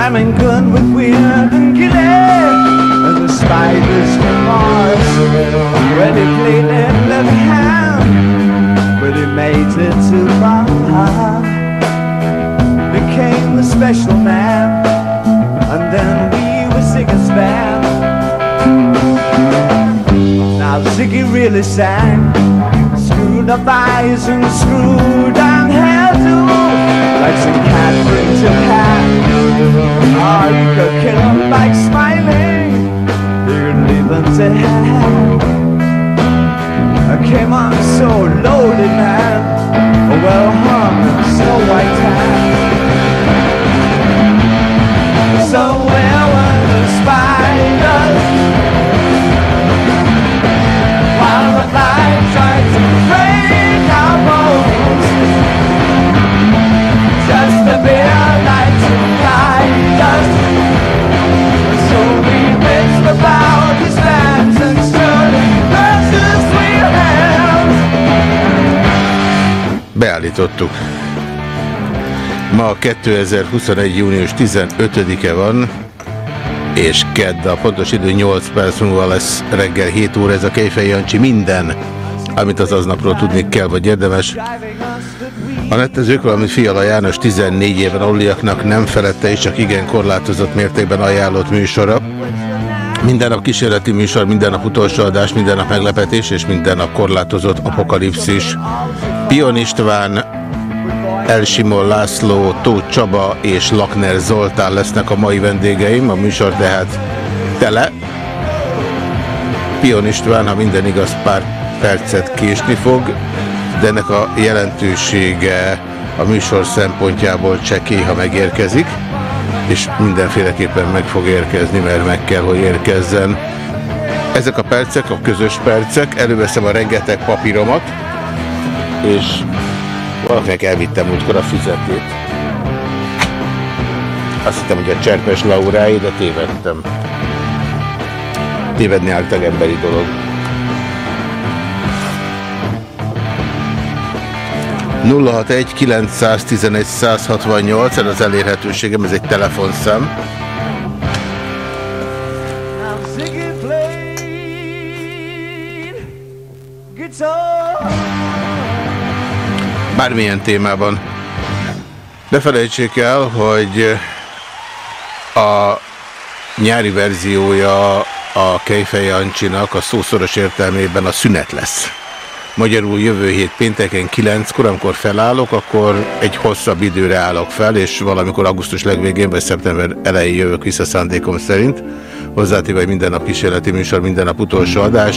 Jamming good with weird and gilly And the spiders from Mars played that left hand But he made it too far Became the special man. And then we were Ziggy's band Now Ziggy really sang. Screwed up eyes and screwed down hairdo like some cat brings cat. Are you a killer like smiling? You're leaving to hell. I came on so loaded, man. Well hung, so white hat. Beállítottuk. Ma 2021. június 15-e van, és kedd a pontos idő 8 perc múlva lesz reggel 7 óra, ez a Kejfej Jancsi minden, amit az aznapról tudni kell, vagy érdemes. A nettezők, valamint Fiala János 14 éven aluliaknak nem felette és csak igen korlátozott mértékben ajánlott műsora. Minden nap kísérleti műsor, minden nap utolsó adás, minden nap meglepetés és minden nap korlátozott apokalipszis. Pion István, Elsimon László, Tóth Csaba és Lakner Zoltán lesznek a mai vendégeim. A műsor tehát tele. Pion István, ha minden igaz, pár percet késni fog de ennek a jelentősége a műsor szempontjából csekély, ha megérkezik, és mindenféleképpen meg fog érkezni, mert meg kell, hogy érkezzen. Ezek a percek, a közös percek, előveszem a rengeteg papíromat, és valakinek elvittem múltkor a füzetét. Azt hittem, hogy a cserpes laurái, de tévedtem. Tévedni által emberi dolog. 061 911 168, ez az elérhetőségem, ez egy telefonszám. Bármilyen témában. Ne felejtsék el, hogy a nyári verziója a Kejfej Jancsinak a szószoros értelmében a szünet lesz. Magyarul jövő hét pénteken 9-kor, amikor felállok, akkor egy hosszabb időre állok fel, és valamikor augusztus legvégén, vagy szeptember elején jövök vissza szándékom szerint. Hozzátéve, hogy minden nap kísérleti műsor, minden nap utolsó adás.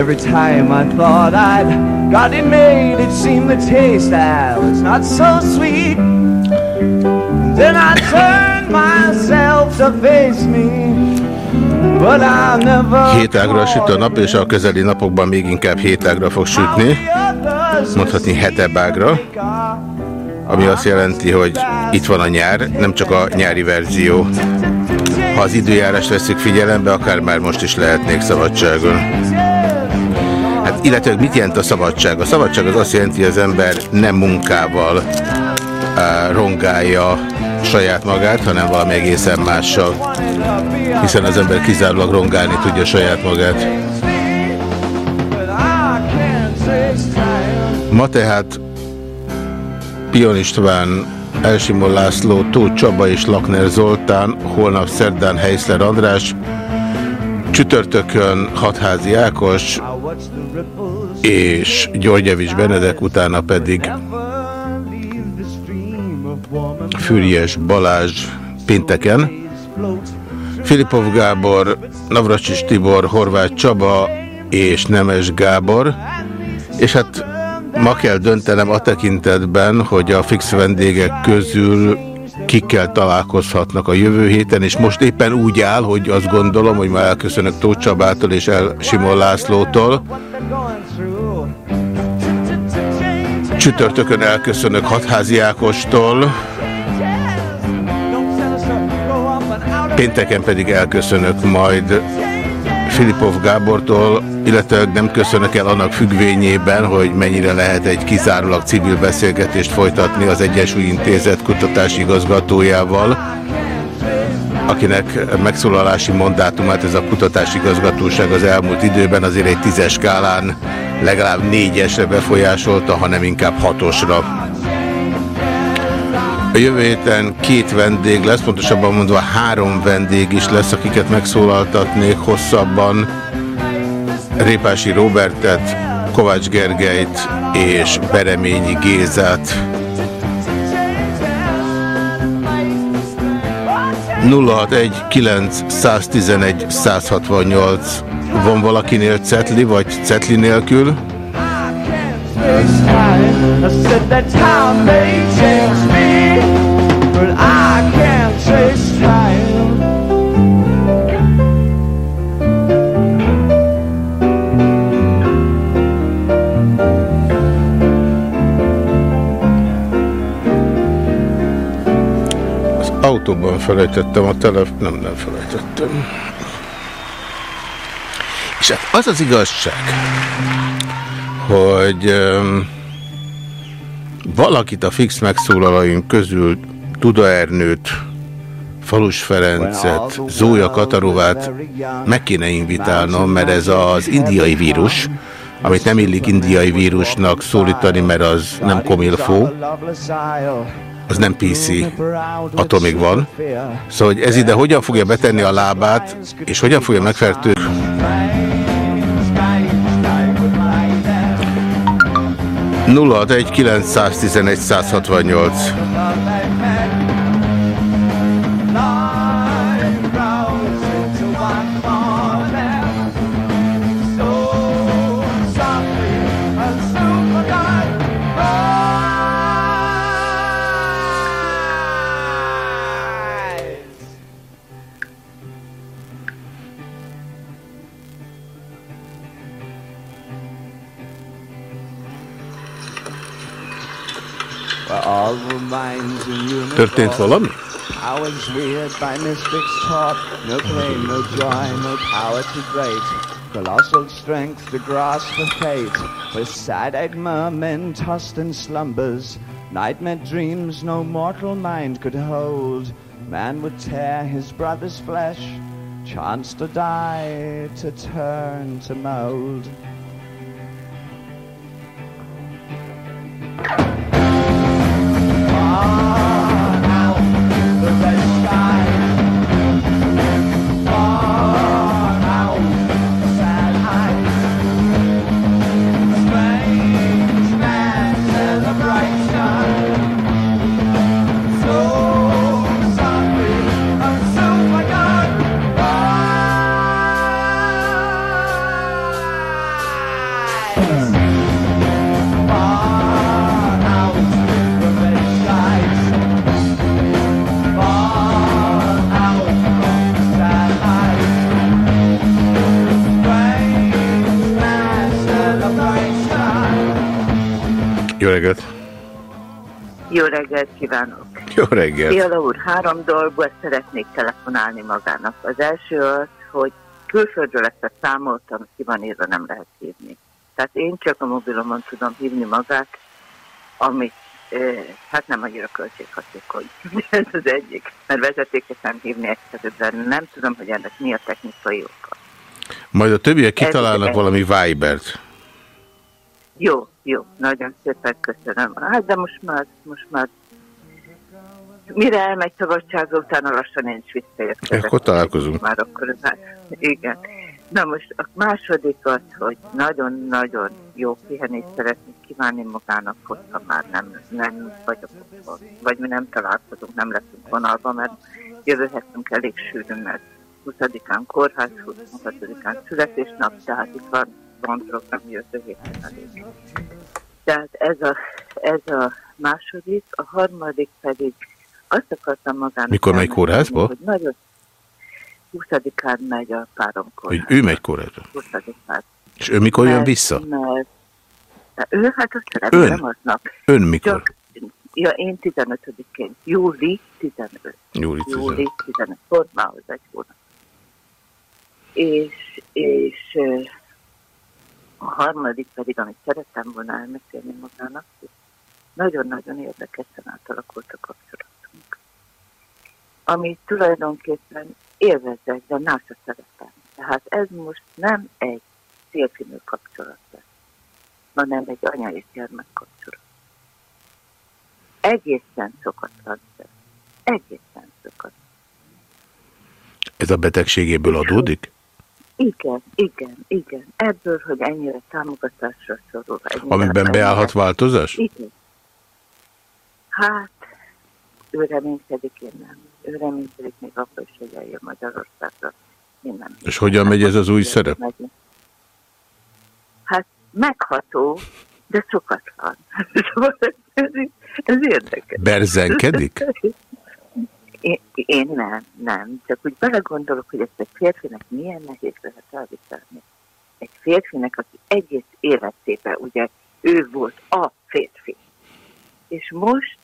Every time I thought I'd got it made it seemed the taste that was not so sweet then I turned myself to face me I Hétágra süt a nap, és a közeli napokban még inkább hétágra fog sütni. Mondhatni hetebágra. Ami azt jelenti, hogy itt van a nyár, nem csak a nyári verzió. Ha az időjárás veszik figyelembe, akár már most is lehetnék szabadságon. Hát illetve mit jelent a szabadság? A szabadság az azt jelenti, hogy az ember nem munkával rongálja saját magát, hanem valami egészen mással. Hiszen az ember kizárólag rongálni tudja saját magát. Ma tehát Pion István Elsimon László, Tóth Csaba és Lakner Zoltán, holnap szerdán Heiszler András, csütörtökön Hatházi Ákos és Györgyevics Benedek, utána pedig Füriyes Balázs pénteken, Filipov Gábor, Navracsis Tibor, Horváth Csaba és Nemes Gábor, és hát ma kell döntenem a tekintetben, hogy a fix vendégek közül kikkel találkozhatnak a jövő héten, és most éppen úgy áll, hogy azt gondolom, hogy már elköszönök Tóth Csabától és El Simon Lászlótól. Csütörtökön elköszönök Hatházi Ákostól, pénteken pedig elköszönök majd Filipov Gábortól, illetve nem köszönök el annak függvényében, hogy mennyire lehet egy kizárólag civil beszélgetést folytatni az Egyesült Intézet kutatási igazgatójával, akinek megszólalási mandátumát ez a kutatási igazgatóság az elmúlt időben azért egy tízes skálán legalább négyesre befolyásolta, hanem inkább hatosra. A jövő héten két vendég lesz, pontosabban mondva három vendég is lesz, akiket megszólaltatnék hosszabban. Répási Robertet, Kovács Gergelyt és Bereményi Gézát. 061 9 111 168 Van valakinél cetli, vagy cetli nélkül? I said that time may change autóban felejtettem a telef... Nem, nem felejtettem. És hát az az igazság, hogy um, valakit a fix megszólalóink közül Tuda Ernőt, Falus Ferencet, Zója Katarovát meg kéne invitálnom, mert ez az indiai vírus, amit nem illik indiai vírusnak szólítani, mert az nem komilfó, az nem PC, attól még van. Szóval, hogy ez ide hogyan fogja betenni a lábát, és hogyan fogja megfertőzni. 061 911 168 I was reared by mystics taught? No pain, no joy, no power to great. Colossal strength to grasp the fate. With sad-eyed mermen tossed in slumbers Nightmare dreams no mortal mind could hold. Man would tear his brother's flesh Chance to die, to turn to mold. Reggelt! Reggelt kívánok! Jó reggelt! Fiala úr, három dolgot szeretnék telefonálni magának. Az első az, hogy külföldről ezt a számot, amit ki van írva, nem lehet hívni. Tehát én csak a mobilomon tudom hívni magát, amit eh, hát nem annyira költséghatékony. Ez az egyik, mert vezetékesen hívni egyszerűen nem tudom, hogy ennek mi a technikai oka. Majd a többiek kitalálnak valami Vibert. Jó, jó, nagyon szépen köszönöm. Hát de most már, most már mire elmegy szabadságra, utána lassan én is visszajöttem. Akkor találkozunk. Már akkor, igen. Na most a második az, hogy nagyon-nagyon jó pihenést szeretnék kívánni magának, hogyha már nem, nem vagyok otthon, vagy mi nem találkozunk, nem leszünk vonalban, mert jövő hetünk elég sűrű, mert 20-án kórház, 26-án születésnap, tehát itt van van ami jövő héten elég. Tehát ez a, ez a második, a harmadik pedig azt akartam magának... Mikor megy kórházba? Hogy nagyon 20-án megy a páromkor. Hogy ő megy kórházba? 20 És ő mikor mert, jön vissza? Mert, ő hát azt remélem aznap. Ön mikor? Csak, ja, én 15-én. Júli 15. Júli 15. Júli 15. Formához egy hónap. És, és a harmadik pedig, amit szerettem volna elmesélni magának, nagyon-nagyon érdekesen átalakult a kapcsolatunk. Ami tulajdonképpen élvezett, de NASA szeretem. Tehát ez most nem egy férfinő kapcsolat lesz, hanem egy anya és gyermek kapcsolat. Egészen szokatlan. Egészen szokatlan. Ez a betegségéből adódik? Igen, igen, igen. Ebből, hogy ennyire támogatásra szorul. Amiben beállhat változás? Igen. Hát, ő reménykedik, én nem. Ő reménykedik még akkor is, hogy eljön Magyarországra. Én nem. És hogyan megy ez az új szerep? Hát, megható, de szokatlan. ez, ez érdekes. Berzenkedik? Én, én nem, nem. Csak úgy belegondolok, hogy ezt egy férfinek milyen nehéz lehet elviselni. Egy férfinek, aki egész életében, ugye ő volt a férfi. És most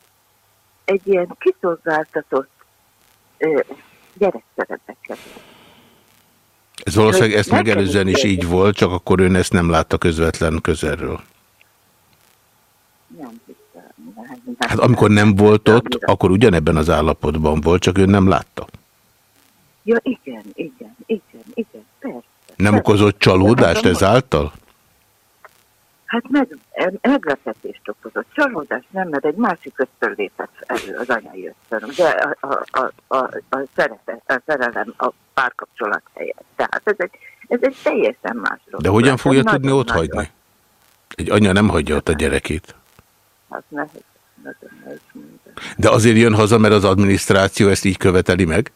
egy ilyen kiszolgáltatott gyerekszerepbe kerül. Ez valószínűleg ezt megelőzően is így volt, csak akkor ön ezt nem látta közvetlen közelről. Nem Hát amikor nem volt ott, akkor ugyanebben az állapotban volt, csak ő nem látta. Ja, igen, igen, igen, igen, persze. Nem persze. okozott csalódást ezáltal? Hát meg, meglepetést okozott. Csalódást nem, mert egy másik ösztön lépett elő az anyai ösztön. Ugye a, a, a, a, a, szerete, a szerelem a párkapcsolat helyett. Tehát ez egy, ez egy teljesen más dolog. De hogyan fogja ez tudni ott hagyni? Egy anya nem hagyja ott a gyerekét. Az nehéz. De azért jön haza, mert az adminisztráció ezt így követeli meg?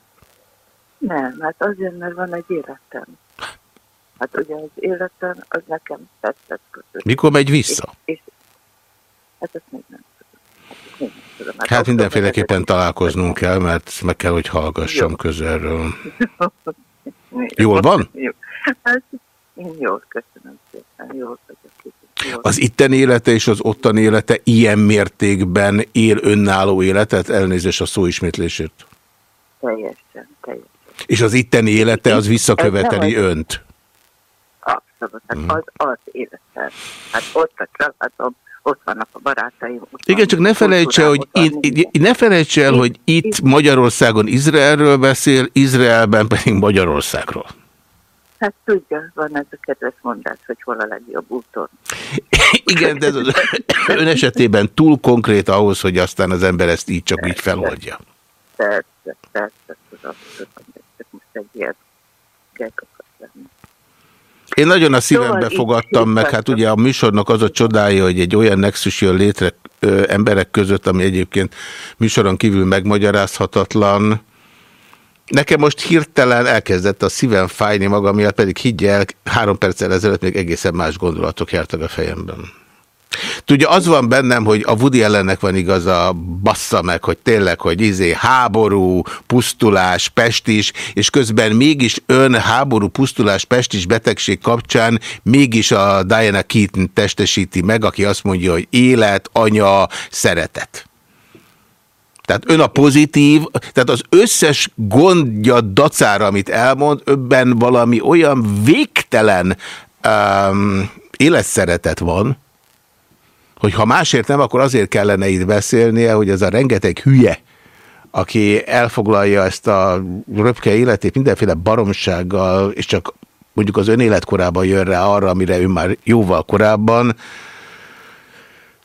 Nem, hát azért, mert van egy életem. Hát ugye az életem, az nekem tetszett között. Mikor megy vissza? És, és, hát ezt még nem tudom. Hát, hát mindenféleképpen találkoznunk kell, mert meg kell, hogy hallgassam Jó. közelről. Jól van? Jó. Hát, én jól, köszönöm szépen, jól vagyok. Az itten élete és az ottan élete ilyen mértékben él önálló életet? Elnézést a szó ismétlésért. Teljesen, teljesen. És az itten élete az visszaköveteli önt? Abszolút, hát hmm. az az életem. Hát ott a családom, ott vannak a barátaim. Igen, csak ne felejtse, hogy itt, ne felejtse el, hogy itt Magyarországon Izraelről beszél, Izraelben pedig Magyarországról. Hát tudja, van ez a kedves mondás, hogy hol a legjobb úton. Igen, de ez az ön esetében túl konkrét ahhoz, hogy aztán az ember ezt így csak így feloldja. Persze, persze, tudom, tudom, csak most egy ilyen én nagyon a szívembe szóval fogadtam meg, hát ugye a műsornak az a csodája, hogy egy olyan nexus jön létre ö, emberek között, ami egyébként műsoron kívül megmagyarázhatatlan, Nekem most hirtelen elkezdett a szívem fájni magam miatt, pedig higgyel, három perccel ezelőtt még egészen más gondolatok jártak a fejemben. Tudja, az van bennem, hogy a Woody ellennek van igaza, bassza meg, hogy tényleg, hogy izé háború, pusztulás, pestis, és közben mégis ön háború, pusztulás, pestis betegség kapcsán mégis a Diana Keaton testesíti meg, aki azt mondja, hogy élet, anya, szeretet. Tehát ön a pozitív, tehát az összes gondja dacára, amit elmond, öbben valami olyan végtelen um, életszeretet van, hogy ha másért nem, akkor azért kellene itt beszélnie, hogy ez a rengeteg hülye, aki elfoglalja ezt a röpke életét mindenféle baromsággal, és csak mondjuk az ön életkorában jön rá arra, amire ő már jóval korábban.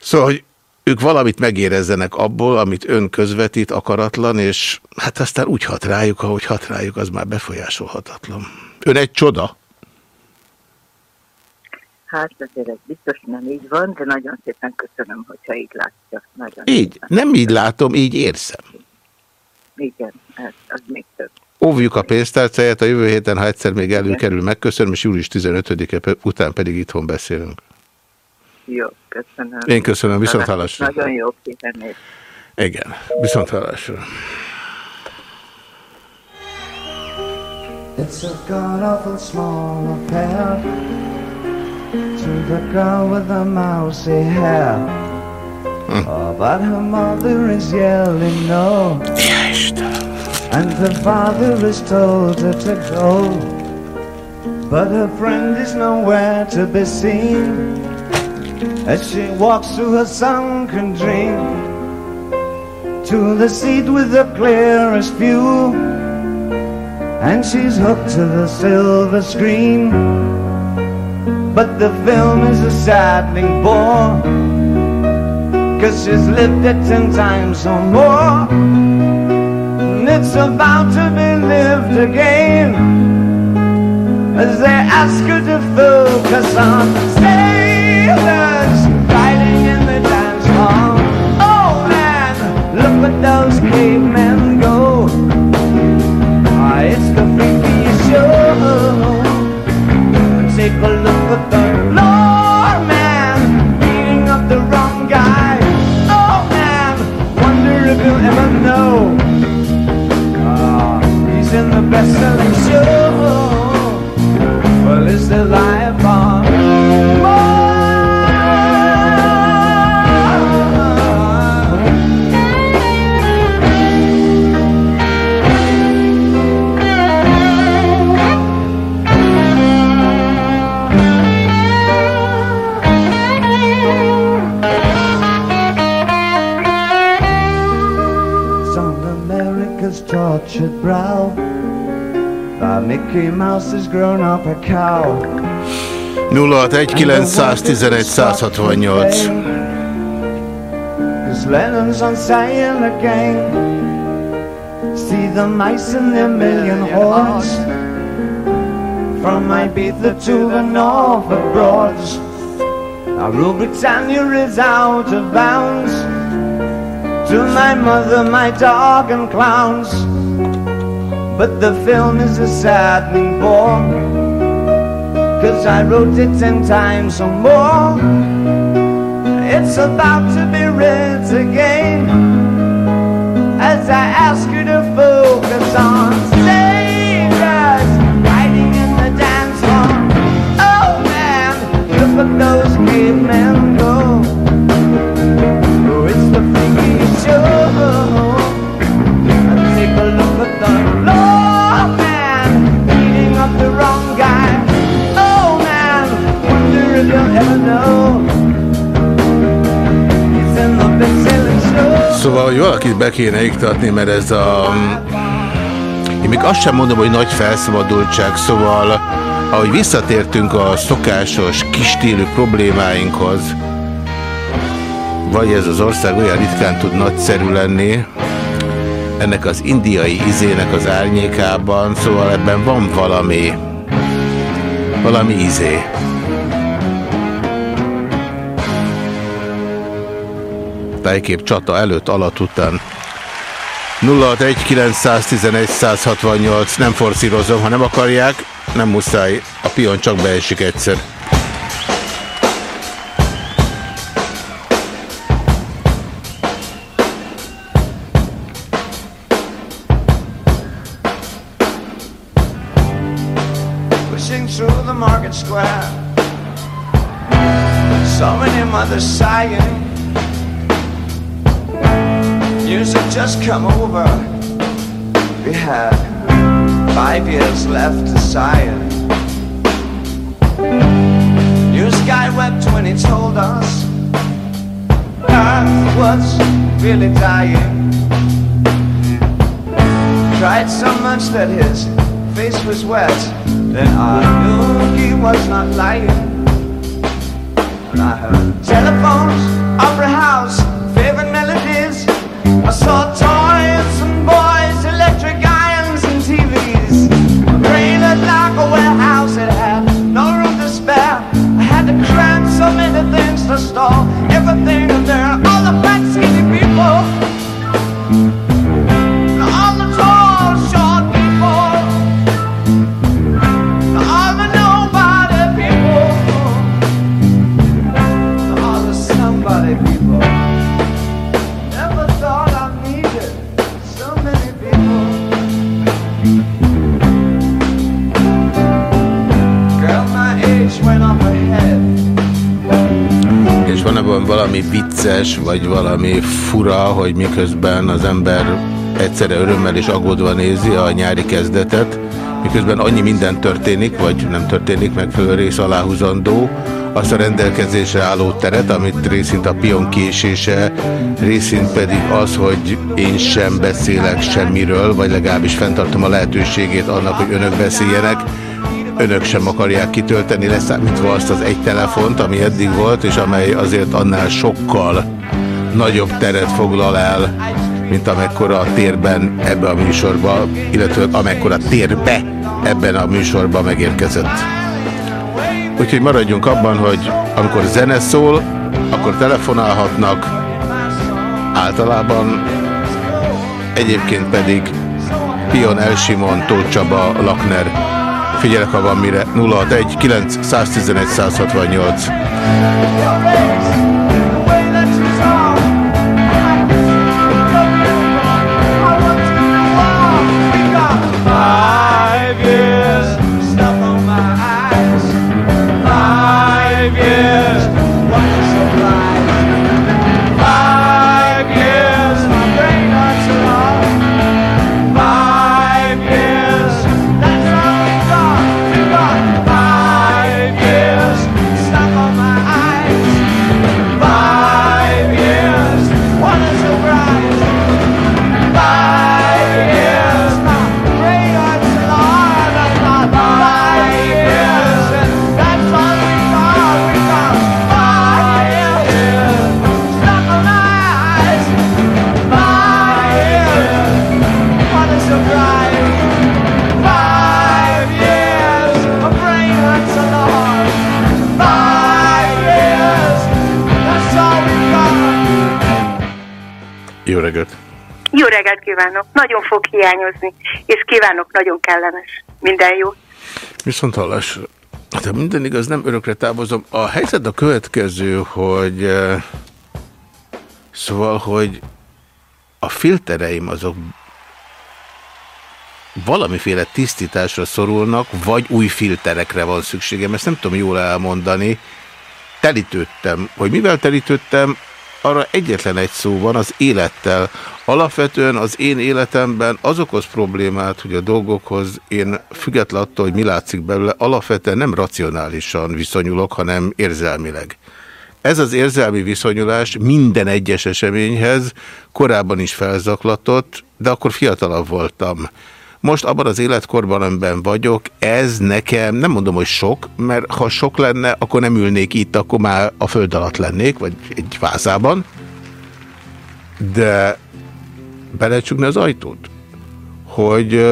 Szóval, hogy ők valamit megérezzenek abból, amit ön közvetít akaratlan, és hát aztán úgy hat rájuk, ahogy hat rájuk, az már befolyásolhatatlan. Ön egy csoda. Hát azért ez biztos nem így van, de nagyon szépen köszönöm, hogyha így látja. Nagyon így, szépen. nem így látom, így érzem. Igen, ez, az még több. Óvjuk a pénztárcáját, a jövő héten, ha egyszer még előkerül, megköszönöm, és július 15-e után pedig itthon beszélünk. Jó, köszönöm. Én köszönöm, viszont hallásra. Nagyon jó kivenni. Igen, viszont hallásra. It's a god-awful small affair To the girl with the mousy hair. Hm. oh, But her mother is yelling no. And her father has told her to go. But her friend is nowhere to be seen. As she walks through her sunken dream. To the seat with the clearest view. And she's hooked to the silver screen. But the film is a saddening bore, cause she's lived it ten times or more. And it's about to be lived again as they ask her to focus on sailors fighting in the dance hall. Oh man, look at those cavemen Take a look at the Lord man beating up the wrong guy. Oh man, wonder if you'll ever know. Ah, he's in the best-selling show. Well, is the life brow. By Mickey Mouse has grown up a cow. 061 168 Cause Lennon's on sale again. See the mice in their million hordes From Ibiza to the Norfolk Broads. Now Rule Britannia is out of bounds. To my mother, my dog, and clowns. But the film is a saddening bore, cause I wrote it ten times or more. It's about to be read again as I ask you to focus on strangers hiding in the dance hall. Oh man, look at those cavemen Szóval, hogy valakit be kéne iktatni, mert ez a... Én még azt sem mondom, hogy nagy felszabadultság, szóval ahogy visszatértünk a szokásos, kistílű problémáinkhoz, vagy ez az ország olyan ritkán tud nagyszerű lenni, ennek az indiai izének az árnyékában, szóval ebben van valami, valami izé. Tájkép csata előtt, alatt, után. 061911 nem forszírozom, ha nem akarják, nem muszáj, a pion csak beesik egyszer. sighing. Just come over. We had five years left to sire. News guy wept when he told us Earth was really dying. Cried so much that his face was wet. Then I knew he was not lying. I heard telephones, opera house, favorite melodies. I saw superstar. Everything. Valami vicces, vagy valami fura, hogy miközben az ember egyszerre örömmel és aggódva nézi a nyári kezdetet, miközben annyi minden történik, vagy nem történik megfelelő rész aláhúzandó, azt a rendelkezésre álló teret, amit részint a pion késése, részint pedig az, hogy én sem beszélek semmiről, vagy legalábbis fenntartom a lehetőségét annak, hogy önök beszéljenek, önök sem akarják kitölteni, leszámítva azt az egy telefont, ami eddig volt, és amely azért annál sokkal nagyobb teret foglal el, mint amekkora a térben ebbe a műsorba, illetve amekkora térbe ebben a műsorban megérkezett. Úgyhogy maradjunk abban, hogy amikor zene szól, akkor telefonálhatnak, általában egyébként pedig Pion Elsimon, Tóth Csaba, Lakner. Figyelek, ha van mire. 061 9 111 168. hiányozni, és kívánok nagyon kellemes. Minden jó. Viszont hallásra. Hát minden igaz, nem örökre távozom. A helyzet a következő, hogy eh, szóval, hogy a filtereim azok valamiféle tisztításra szorulnak, vagy új filterekre van szükségem. Ezt nem tudom jól elmondani. Telítődtem. Hogy mivel telítődtem, arra egyetlen egy szó van, az élettel. Alapvetően az én életemben az okoz problémát, hogy a dolgokhoz én független attól, hogy mi látszik belőle, alapvetően nem racionálisan viszonyulok, hanem érzelmileg. Ez az érzelmi viszonyulás minden egyes eseményhez korábban is felzaklatott, de akkor fiatalabb voltam. Most abban az életkorban, amiben vagyok, ez nekem, nem mondom, hogy sok, mert ha sok lenne, akkor nem ülnék itt, akkor már a föld alatt lennék, vagy egy vázában. De belecsukni az ajtót? Hogy...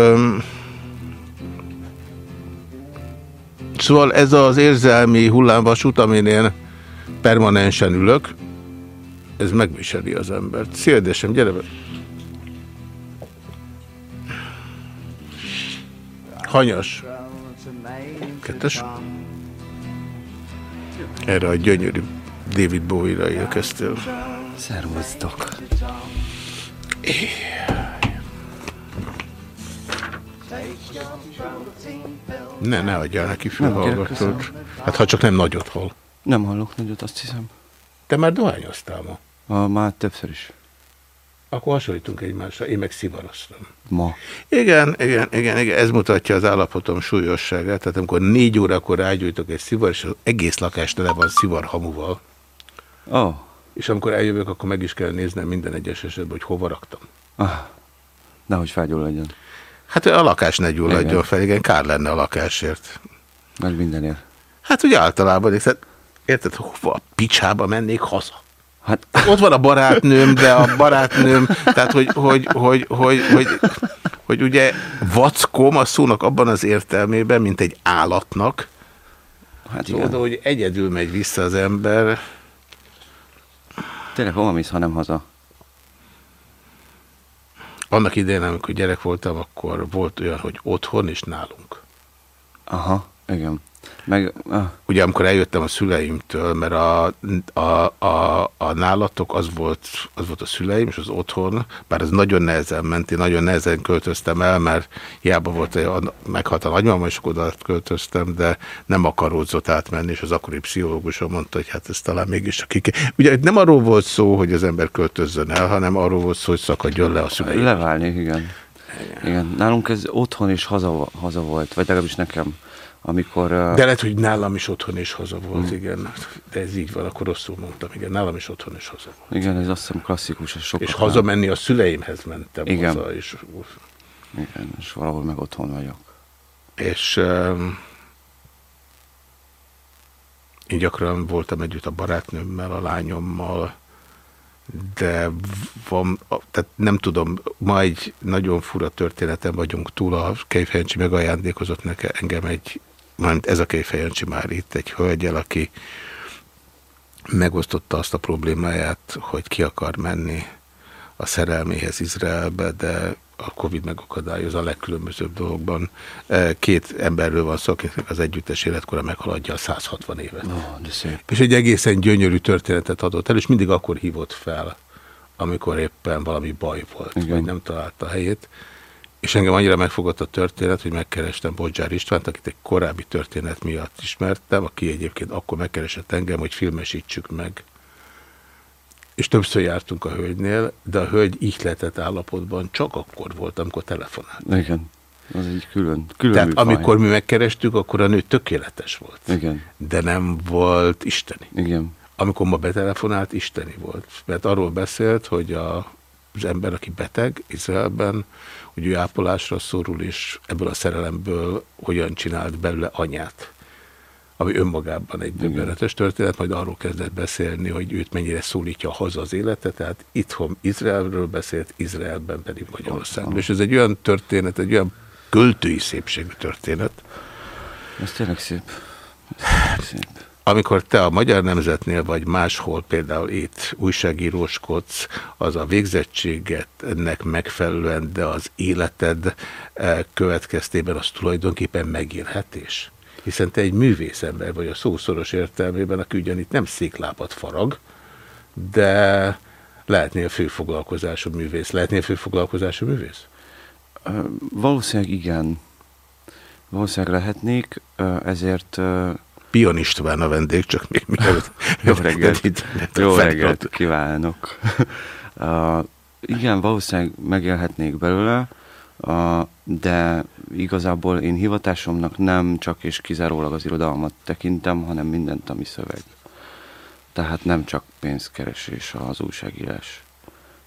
Szóval ez az érzelmi hullámvasút, amin én permanensen ülök, ez megviseli az embert. Széldesem, gyere be! Hanyas. Kettes. Erre a gyönyörű David Bowie-ra érkeztél. Szervusztok. Ne, ne adjál neki fülhallgatót. Hát ha csak nem nagyot hall. Nem hallok nagyot, azt hiszem. Te már dohányoztál ma? A, már többször is. Akkor hasonlítunk egymásra, én meg szivaroztam. Ma. Igen, igen, igen, igen, ez mutatja az állapotom súlyosságát. Tehát amikor négy órakor rágyújtok egy szivar, és az egész lakás tele van szivarhamuval. Oh. És amikor eljövök, akkor meg is kell néznem minden egyes esetben, hogy hova raktam. Ah. Nehogy felgyulladjon. Hát a lakás ne gyulladjon fel, igen, kár lenne a lakásért. Nagy mindenért. Hát ugye általában, érted, érted hova a picsába mennék haza? Hát... Ott van a barátnőm, de a barátnőm, tehát hogy, hogy, hogy, hogy, hogy, hogy ugye vackom a szónak abban az értelmében, mint egy állatnak, hát szóval, oda, hogy egyedül megy vissza az ember. Tényleg hova mész, ha nem haza? Annak idején, amikor gyerek voltam, akkor volt olyan, hogy otthon és nálunk. Aha, igen. Meg, ah. Ugye amikor eljöttem a szüleimtől, mert a, a, a, a nálatok az volt, az volt a szüleim, és az otthon, bár ez nagyon nehezen ment, én nagyon nehezen költöztem el, mert hiába volt, meghalt a nagymama, és oda költöztem, de nem akaródzott átmenni, és az akkori pszichológusom mondta, hogy hát ez talán mégis a kike. Ugye nem arról volt szó, hogy az ember költözzön el, hanem arról volt szó, hogy szakadjon le a szüleim. Leválni, igen. igen. Igen, nálunk ez otthon is haza, haza volt, vagy legalábbis nekem amikor... De lehet, hogy nálam is otthon és haza volt, mm. igen. De ez így van, akkor rosszul mondtam, igen. Nálam is otthon és haza volt. Igen, ez azt hiszem klasszikus. Ez és hazamenni a szüleimhez mentem igen. haza. És... Igen, és valahol meg otthon vagyok. És um, én gyakran voltam együtt a barátnőmmel, a lányommal, de van, tehát nem tudom, ma egy nagyon fura történetem vagyunk túl, a Kejfejancsi megajándékozott nekem engem egy mármint ez a Kejfejancsi már itt egy hölgyel, aki megosztotta azt a problémáját, hogy ki akar menni a szerelméhez Izraelbe, de a Covid megakadályoz a legkülönbözőbb dolgokban. E, két emberről van szó, akiknek az együttes életkora meghaladja a 160 évet. Oh, de szép. És egy egészen gyönyörű történetet adott el, és mindig akkor hívott fel, amikor éppen valami baj volt, Igen. vagy nem találta helyét. És engem annyira megfogott a történet, hogy megkerestem Bodzsár Istvánt, akit egy korábbi történet miatt ismertem, aki egyébként akkor megkeresett engem, hogy filmesítsük meg. És többször jártunk a hölgynél, de a hölgy ihletett állapotban csak akkor volt, amikor telefonált. Igen. Az egy külön, külön Tehát műfaj. amikor mi megkerestük, akkor a nő tökéletes volt. Igen. De nem volt isteni. Igen. Amikor ma betelefonált, isteni volt. Mert arról beszélt, hogy a, az ember, aki beteg Izraelben, hogy ő ápolásra szorul, és ebből a szerelemből hogyan csinált belőle anyát. Ami önmagában egy döbbenetes történet, majd arról kezdett beszélni, hogy őt mennyire szólítja haza az élete, tehát itthon Izraelről beszélt, Izraelben pedig Magyarországról. És ez egy olyan történet, egy olyan költői szépségű történet. Ez tényleg szép. Ez tényleg szép amikor te a Magyar Nemzetnél vagy máshol például itt újságíróskodsz, az a végzettségednek megfelelően, de az életed eh, következtében az tulajdonképpen megélhetés? Hiszen te egy művészember vagy a szószoros értelmében, aki ugyanitt nem széklábat farag, de lehetnél főfoglalkozású művész. Lehetnél főfoglalkozású művész? Valószínűleg igen. Valószínűleg lehetnék, ezért Pion István a vendég, csak még mielőtt. Jó reggelt, itt, jó reggelt kívánok. Uh, igen, valószínűleg megélhetnék belőle, uh, de igazából én hivatásomnak nem csak és kizárólag az irodalmat tekintem, hanem mindent, ami szöveg. Tehát nem csak pénzkeresés az újságírás.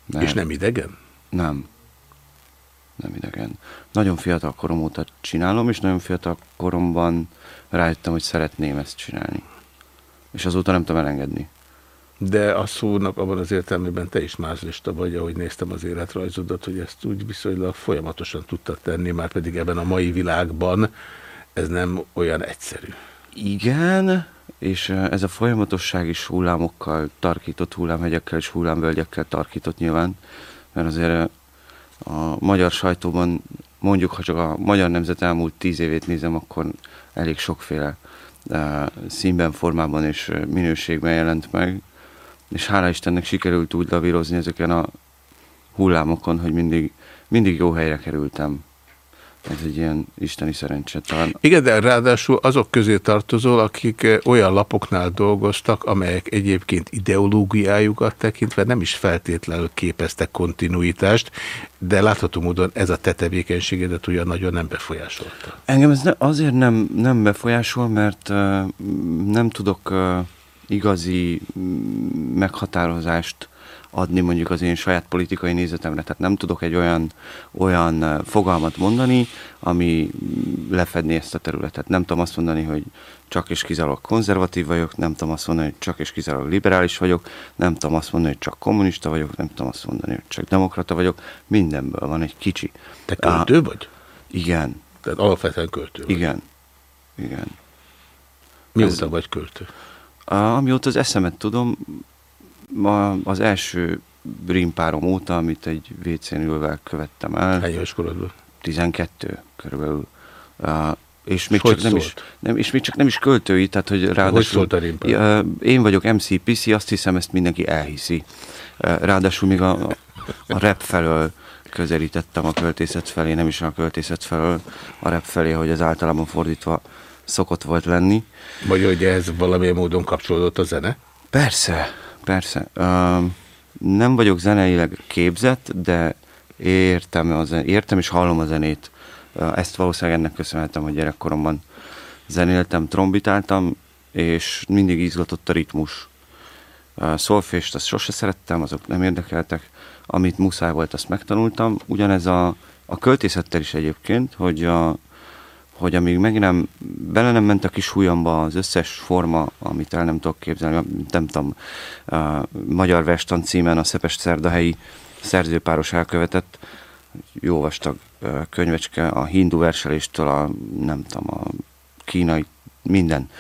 Mert és nem idegen? Nem. Nem idegen. Nagyon fiatal korom óta csinálom, és nagyon fiatal koromban rájöttem, hogy szeretném ezt csinálni. És azóta nem tudom elengedni. De a szónak abban az értelmében te is mázlista vagy, ahogy néztem az életrajzodat, hogy ezt úgy viszonylag folyamatosan tudtad tenni, már pedig ebben a mai világban ez nem olyan egyszerű. Igen, és ez a folyamatosság is hullámokkal tarkított, hullámhegyekkel és hullámvölgyekkel tarkított nyilván, mert azért a magyar sajtóban mondjuk, ha csak a magyar nemzet elmúlt tíz évét nézem, akkor elég sokféle uh, színben, formában és minőségben jelent meg, és hála Istennek sikerült úgy lavírozni ezeken a hullámokon, hogy mindig, mindig jó helyre kerültem. Ez egy ilyen isteni szerencse talán. Igen, de ráadásul azok közé tartozol, akik eh, olyan lapoknál dolgoztak, amelyek egyébként ideológiájukat tekintve nem is feltétlenül képeztek kontinuitást, de látható módon ez a te tevékenységedet ugyan nagyon nem befolyásolta. Engem ez ne, azért nem, nem befolyásol, mert uh, nem tudok uh, igazi meghatározást adni mondjuk az én saját politikai nézetemre. Tehát nem tudok egy olyan, olyan fogalmat mondani, ami lefedni ezt a területet. Nem tudom azt mondani, hogy csak és kizárólag konzervatív vagyok, nem tudom azt mondani, hogy csak és kizárólag liberális vagyok, nem tudom azt mondani, hogy csak kommunista vagyok, nem tudom azt mondani, hogy csak demokrata vagyok. Mindenből van egy kicsi. Te költő vagy? Igen. Tehát alapvetően költő vagy. Igen. Igen. Mióta Ez, vagy költő? Amióta az eszemet tudom, ma az első rimpárom óta, amit egy WC-n ülve követtem el. Hány éves korodban? 12 körülbelül. Uh, És még, csak nem is, nem, és még csak nem is költői, tehát hogy ráadásul... Hogy szólt a Én vagyok MC Piszi, azt hiszem ezt mindenki elhiszi. Ráadásul még a, a rap felől közelítettem a költészet felé, nem is a költészet felől, a rap felé, hogy ez általában fordítva szokott volt lenni. Vagy hogy ez valamilyen módon kapcsolódott a zene? Persze, persze. Nem vagyok zeneileg képzett, de értem, a zen- értem és hallom a zenét. Ezt valószínűleg ennek köszönhetem, hogy gyerekkoromban zenéltem, trombitáltam, és mindig izgatott a ritmus. Szolfést azt sose szerettem, azok nem érdekeltek. Amit muszáj volt, azt megtanultam. Ugyanez a, a költészettel is egyébként, hogy a, hogy amíg meg nem, bele nem ment a kis hújamba az összes forma, amit el nem tudok képzelni, nem tudom, a Magyar Vestan címen a Szepes Szerdahelyi szerzőpáros elkövetett, jó vastag könyvecske, a hindu verseléstől a, nem tudom, a kínai, minden.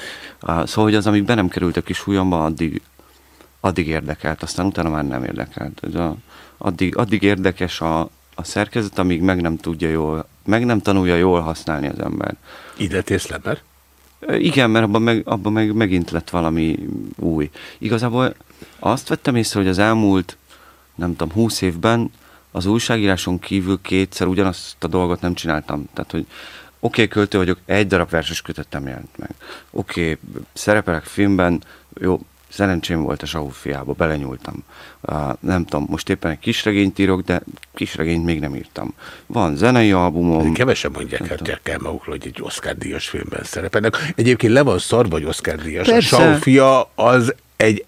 Szóval, hogy az, amíg be nem került a kis hújamba, addig, addig érdekelt, aztán utána már nem érdekelt. Ez a, addig, addig érdekes a, a szerkezet, amíg meg nem tudja jól meg nem tanulja jól használni az ember. Ide Lemer? Igen, mert abban, meg, abban meg megint lett valami új. Igazából azt vettem észre, hogy az elmúlt, nem tudom, húsz évben az újságíráson kívül kétszer ugyanazt a dolgot nem csináltam. Tehát, hogy oké, okay, költő vagyok, egy darab verses kötettem jelent meg. Oké, okay, szerepelek filmben, jó, szerencsém volt a Saúfiába, belenyúltam. Uh, nem tudom, most éppen egy kisregényt írok, de kisregényt még nem írtam. Van zenei albumom. Kevesen mondják el, kell magukról, hogy egy Oscar-díjas filmben szerepelnek. Egyébként le van szarva, hogy Oscar-díjas. A Saúfia az egy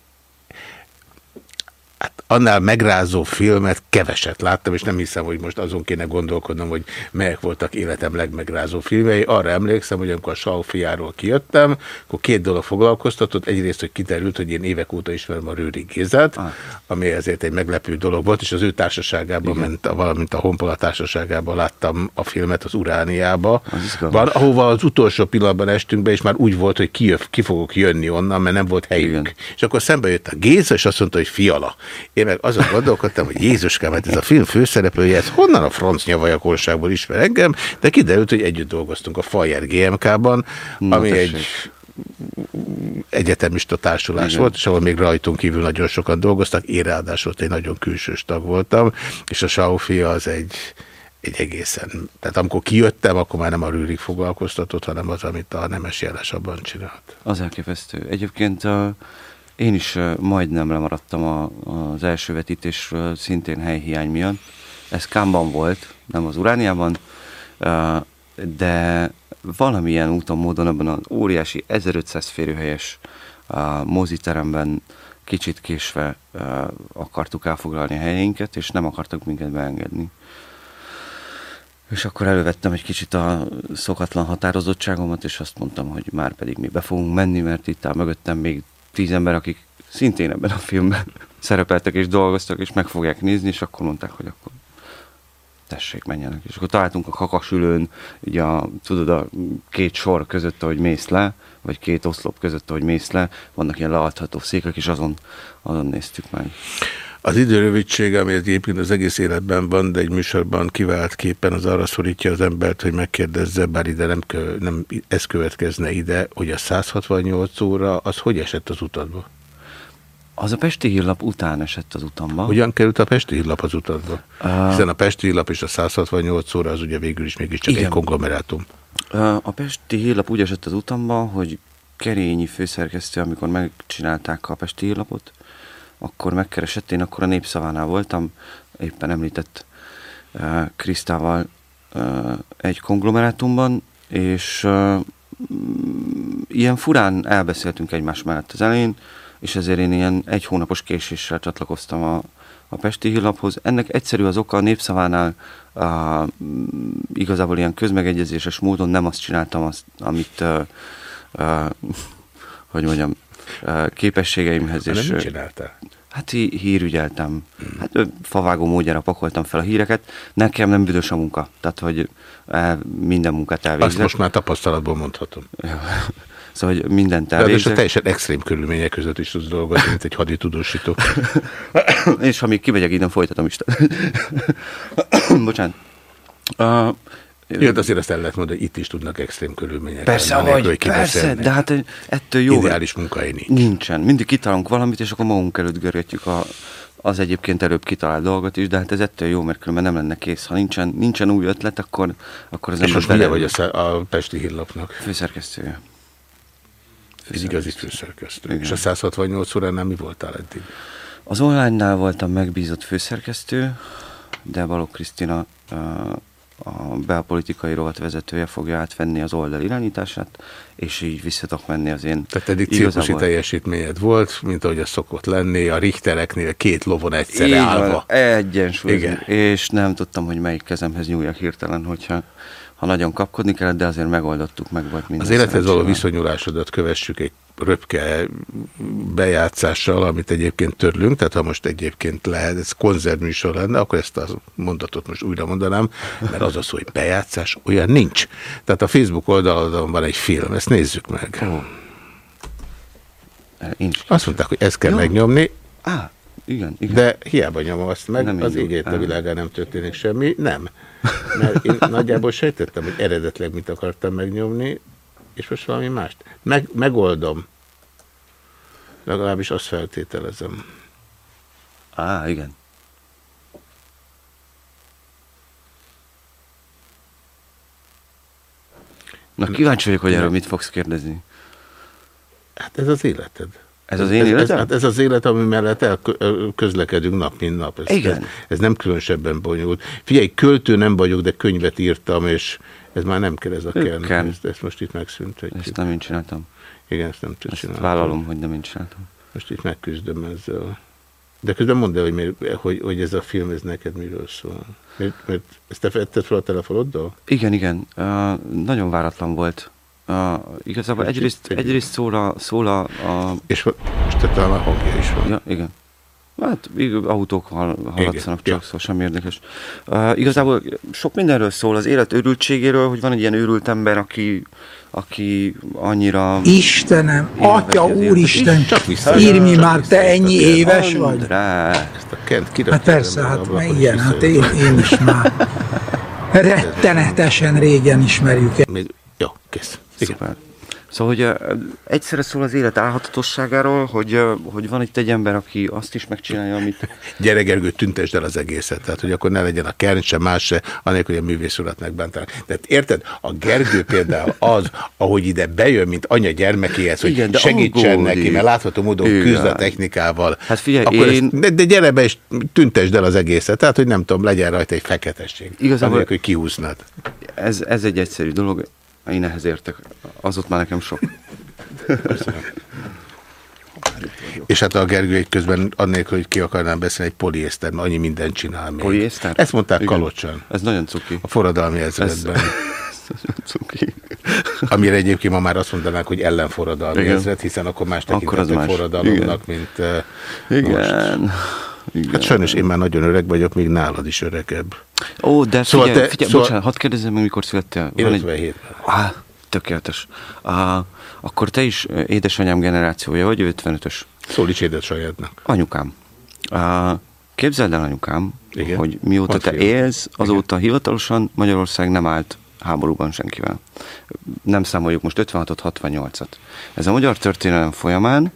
hát annál megrázó filmet keveset láttam, és nem hiszem, hogy most azon kéne gondolkodnom, hogy melyek voltak életem legmegrázó filmei. Arra emlékszem, hogy amikor a Salfiáról kijöttem, akkor két dolog foglalkoztatott. Egyrészt, hogy kiderült, hogy én évek óta ismerem a Rőri Gézát, ah. ami ezért egy meglepő dolog volt, és az ő társaságában Igen. ment, valamint a Honpola társaságában láttam a filmet az Urániába, van, ahova az utolsó pillanatban estünk be, és már úgy volt, hogy ki, ki fogok jönni onnan, mert nem volt helyünk. Igen. És akkor szembe jött a Géza, és azt mondta, hogy fiala. Én meg azon gondolkodtam, hogy Jézuskám, hát ez a film főszereplője, ez honnan a franc nyavajakorságból ismer engem, de kiderült, hogy együtt dolgoztunk a Fajer GMK-ban, ami tessék. egy egyetemista társulás Igen. volt, és ahol még rajtunk kívül nagyon sokan dolgoztak, én ráadásul egy nagyon külsős tag voltam, és a Saufia az egy, egy egészen, tehát amikor kijöttem, akkor már nem a Rürik foglalkoztatott, hanem az, amit a Nemes Jeles abban csinált. Az elképesztő. Egyébként a én is majdnem lemaradtam a, az első vetítésről, szintén helyhiány miatt. Ez Kámban volt, nem az Urániában, de valamilyen úton, módon abban az óriási 1500 férőhelyes moziteremben kicsit késve akartuk elfoglalni a helyeinket, és nem akartak minket beengedni. És akkor elővettem egy kicsit a szokatlan határozottságomat, és azt mondtam, hogy már pedig mi be fogunk menni, mert itt áll mögöttem még tíz ember, akik szintén ebben a filmben szerepeltek és dolgoztak, és meg fogják nézni, és akkor mondták, hogy akkor tessék, menjenek. És akkor találtunk a kakasülőn, ugye a, tudod, a két sor között, ahogy mész le, vagy két oszlop között, ahogy mész le, vannak ilyen leadható székek, és azon, azon néztük meg. Az idő rövidsége, ami egyébként az egész életben van, de egy műsorban kivált képen az arra szorítja az embert, hogy megkérdezze, bár ide nem, kö, nem ez következne ide, hogy a 168 óra, az hogy esett az utadba? Az a Pesti hírlap után esett az utamba. Hogyan került a Pesti hírlap az utadba? Uh, Hiszen a Pesti hírlap és a 168 óra az ugye végül is mégiscsak igen. egy konglomerátum. Uh, a Pesti hírlap úgy esett az utamba, hogy Kerényi főszerkesztő, amikor megcsinálták a Pesti hírlapot, akkor megkeresett, én akkor a Népszavánál voltam, éppen említett uh, Krisztával uh, egy konglomerátumban, és uh, ilyen furán elbeszéltünk egymás mellett az elején, és ezért én ilyen egy hónapos késéssel csatlakoztam a, a Pesti hírlaphoz. Ennek egyszerű az oka, a Népszavánál uh, igazából ilyen közmegegyezéses módon nem azt csináltam, azt, amit uh, uh, hogy mondjam, képességeimhez. Ha és, nem csináltál? Hát hírügyeltem. Hát favágó módjára pakoltam fel a híreket. Nekem nem büdös a munka. Tehát, hogy minden munkát elvégzek. Azt most már tapasztalatból mondhatom. Szóval, hogy mindent elvégzek. De teljesen extrém körülmények között is tudsz dolgozni, mint egy haditudósító. és ha még kimegyek innen, folytatom is. Bocsánat. Uh, Jött azért azt el lehet mondani, hogy itt is tudnak extrém körülmények. Persze, lenni, hogy, persze, de hát ettől jó. Ideális munkai nincs. Nincsen. Mindig kitalálunk valamit, és akkor magunk előtt görgetjük a, az egyébként előbb kitalált dolgot is, de hát ez ettől jó, mert különben nem lenne kész. Ha nincsen, nincsen új ötlet, akkor, akkor az ember most bele... vagy a, a Pesti Hírlapnak? Főszerkesztője. Egy igazi főszerkesztő. Igen. És a 168 óránál mi voltál eddig? Az online-nál voltam megbízott főszerkesztő, de Balogh Krisztina a belpolitikai rovat vezetője fogja átvenni az oldal irányítását, és így vissza tudok menni az én... Tehát eddig cirkuszi teljesítményed volt, mint ahogy az szokott lenni, a Richtereknél két lovon egyszerre így állva. Van, egyensúly. Igen. És nem tudtam, hogy melyik kezemhez nyúljak hirtelen, hogyha ha nagyon kapkodni kellett, de azért megoldottuk, meg volt minden. Az élethez való viszonyulásodat kövessük egy röpke bejátszással, amit egyébként törlünk, tehát ha most egyébként lehet, ez konzervműsor lenne, akkor ezt a mondatot most újra mondanám, mert az az, hogy bejátszás, olyan nincs. Tehát a Facebook oldalon van egy film, ezt nézzük meg. Oh. Azt mondták, hogy ezt kell Jó. megnyomni. Ah, igen, igen. De hiába nyomom azt meg, nem az égét a világán nem történik semmi. Nem. Mert én nagyjából sejtettem, hogy eredetleg mit akartam megnyomni, és most valami mást. Meg, megoldom. Legalábbis azt feltételezem. Á, igen. Na kíváncsi vagyok, hogy erről mit fogsz kérdezni. Hát ez az életed. Ez az én életem? Ez, ez, hát ez az élet, ami mellett elközlekedünk nap, mint nap. Ez, Igen. Ez, ez nem különösebben bonyolult. Figyelj, költő nem vagyok, de könyvet írtam, és ez már nem kell ez a kell. Ezt, ezt most itt megszüntetjük. Ezt nem én csináltam. Igen, ezt nem tudom csinálni. vállalom, hogy nem én csináltam. Most itt megküzdöm ezzel. De közben mondd el, hogy, miért, hogy, hogy ez a film, ez neked miről szól. Mert, mert ezt te vetted fel a telefonoddal? Igen, igen. Uh, nagyon váratlan volt. Uh, igazából egyrészt, egyrészt szól a... Szól a, a... És most te talán a hangja is van. Ja, igen. Hát autók haladszanak csak, szóval semmi érdekes. Uh, igazából sok mindenről szól, az élet őrültségéről, hogy van egy ilyen őrült ember, aki, aki annyira... Istenem, Atya Úristen, írj mi már, te ennyi éves vagy? Rá. Ezt a Kent Hát persze, hát mert ilyen, hát én, én is már rettenetesen régen ismerjük. Még, jó, kész. Igen. Szuper. Szóval, hogy uh, egyszerre szól az élet állhatatosságáról, hogy, uh, hogy van itt egy ember, aki azt is megcsinálja, amit... Gyere Gergő, tüntesd el az egészet, tehát hogy akkor ne legyen a kern se, más se, anélkül, hogy a művész urat megbántanak. Tehát érted, a Gergő például az, ahogy ide bejön, mint anya gyermekéhez, hogy Igen, segítsen neki, mert látható módon Igen. küzd a technikával. Hát figyelj, akkor én... ezt, de, de gyere be és tüntesd el az egészet, tehát hogy nem tudom, legyen rajta egy feketesség. Igazából... Anélkül, hogy kihúznad. Ez, ez egy egyszerű dolog én ehhez értek. Az ott már nekem sok. És hát a Gergő egy közben annélkül, hogy ki akarnám beszélni, egy poliészter, annyi mindent csinál még. Poliészter? Ezt mondták Igen. Kalocsan. Ez nagyon cuki. A forradalmi ezredben. Ez, nagyon cuki. Amire egyébként ma már azt mondanák, hogy ellenforradalmi Igen. ezred, hiszen akkor más tekintető forradalomnak, mint uh, Igen. Most. Igen. Hát sajnos én már nagyon öreg vagyok, még nálad is öregebb. Ó, de szóval figyelj, te, figyelj szóval... bocsánat, hadd kérdezzem meg, mikor születtél? Én 57 Ah, tökéletes. Ah, akkor te is édesanyám generációja vagy, 55-ös? Szólíts édesanyádnak. Anyukám. Ah, képzeld el, anyukám, Igen? hogy mióta Hat te fiam. élsz, azóta Igen. hivatalosan Magyarország nem állt háborúban senkivel. Nem számoljuk most 56-ot, 68-at. Ez a magyar történelem folyamán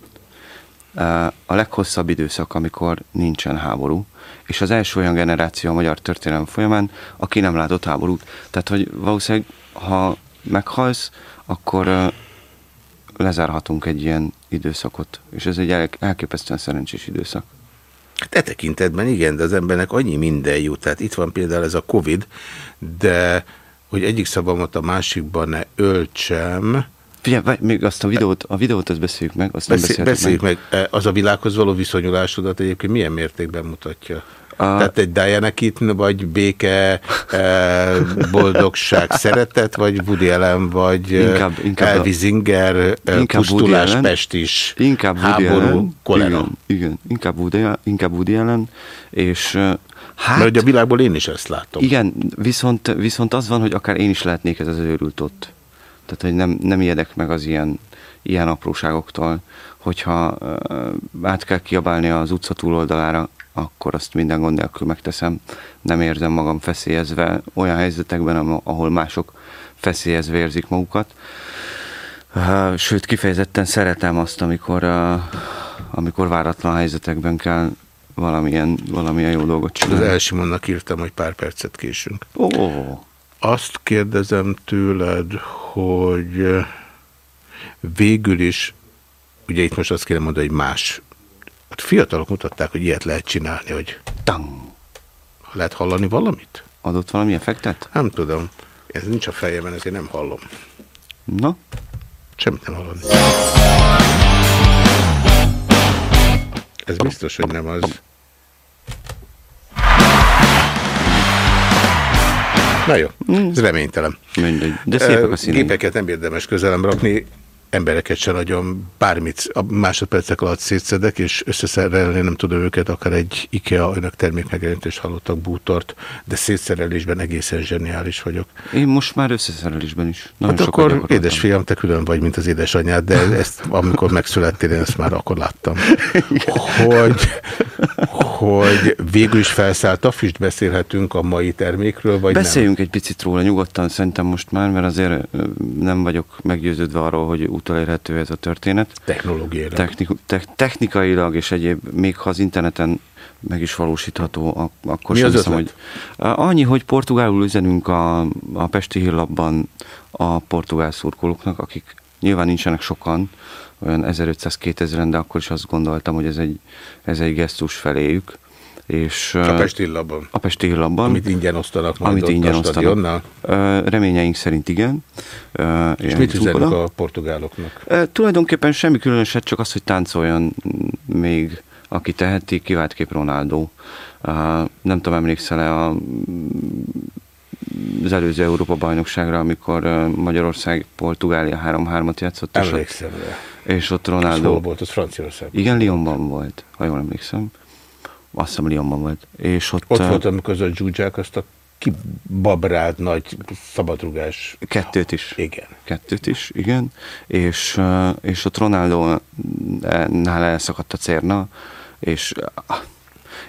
a leghosszabb időszak, amikor nincsen háború, és az első olyan generáció a magyar történelem folyamán, aki nem látott háborút. Tehát, hogy valószínűleg, ha meghalsz, akkor lezárhatunk egy ilyen időszakot, és ez egy elképesztően szerencsés időszak. Te tekintetben igen, de az embernek annyi minden jut. Tehát itt van például ez a Covid, de hogy egyik szabamot a másikban ne öltsem, Figyelj, még azt a videót, a videót azt beszéljük meg. Azt Beszél, nem beszéljük meg. meg. E, az a világhoz való viszonyulásodat egyébként milyen mértékben mutatja? A... Tehát egy Diana Keaton, vagy béke, e, boldogság, szeretet, vagy Woody Allen, vagy e, inkább, inkább Elvis Zinger, inkább pusztulás, Pest is, inkább háború, Allen, kolera. Igen, igen, inkább Woody, inkább Woody Allen, és Hát, Mert ugye a világból én is ezt látom. Igen, viszont, viszont az van, hogy akár én is lehetnék ez az őrült ott. Tehát, hogy nem, nem ijedek meg az ilyen, ilyen apróságoktól, hogyha át kell kiabálni az utca túloldalára, akkor azt minden gond nélkül megteszem. Nem érzem magam feszélyezve olyan helyzetekben, ahol mások feszélyezve érzik magukat. Sőt, kifejezetten szeretem azt, amikor, amikor váratlan helyzetekben kell valamilyen, valamilyen jó dolgot csinálni. Az Elsimonnak írtam, hogy pár percet késünk. Ó. Oh. Azt kérdezem tőled, hogy végül is, ugye itt most azt kéne mondani, hogy más. Hát fiatalok mutatták, hogy ilyet lehet csinálni, hogy Tang. lehet hallani valamit? Adott valami effektet? Nem tudom. Ez nincs a fejemben, ezért nem hallom. Na? Semmit nem hallani. Ez biztos, hogy nem az. Na jó, ez reménytelen. Mindegy, de szépek a színek. Gépeket nem érdemes közelem rakni, embereket sem nagyon bármit a másodpercek alatt szétszedek, és összeszerelni nem tudom őket, akár egy IKEA önök termék megjelenítést hallottak bútort, de szétszerelésben egészen zseniális vagyok. Én most már összeszerelésben is. Nagyon hát akkor édesfiam, te külön vagy, mint az édesanyád, de ezt amikor megszülettél, én ezt már akkor láttam. Hogy, hogy végül is felszállt a füst, beszélhetünk a mai termékről, vagy Beszéljünk nem? egy picit róla nyugodtan, szerintem most már, mert azért nem vagyok meggyőződve arról, hogy utolérhető ez a történet. Technológiailag. Technik, te, technikailag és egyéb, még ha az interneten meg is valósítható, akkor Mi sem hiszem, hogy... Annyi, hogy portugálul üzenünk a, a Pesti Hírlapban a portugál szurkolóknak, akik nyilván nincsenek sokan, olyan 1500-2000-en, de akkor is azt gondoltam, hogy ez egy, ez egy gesztus feléjük. És, a Pesti Hírlapban? A Pesti Hírlapban. Amit ingyen osztanak majd amit ingyen osztanak. Reményeink szerint igen. És mit üzenek a portugáloknak? Tulajdonképpen semmi különöset, csak az, hogy táncoljon még aki teheti, kiváltképp Ronaldo. Nem tudom, emlékszel-e a az előző Európa bajnokságra, amikor Magyarország Portugália 3-3-at játszott. Emlékszem és ott, és ott Ronaldo... hol volt, az Franciaország. Igen, Lyonban volt, ha jól emlékszem. Azt hiszem Lyonban volt. És ott, ott volt, amikor az a dzsúdzsák azt a kibabrált nagy szabadrugás. Kettőt is. Igen. Kettőt is, igen. És, és ott Ronaldo nála elszakadt a cérna, és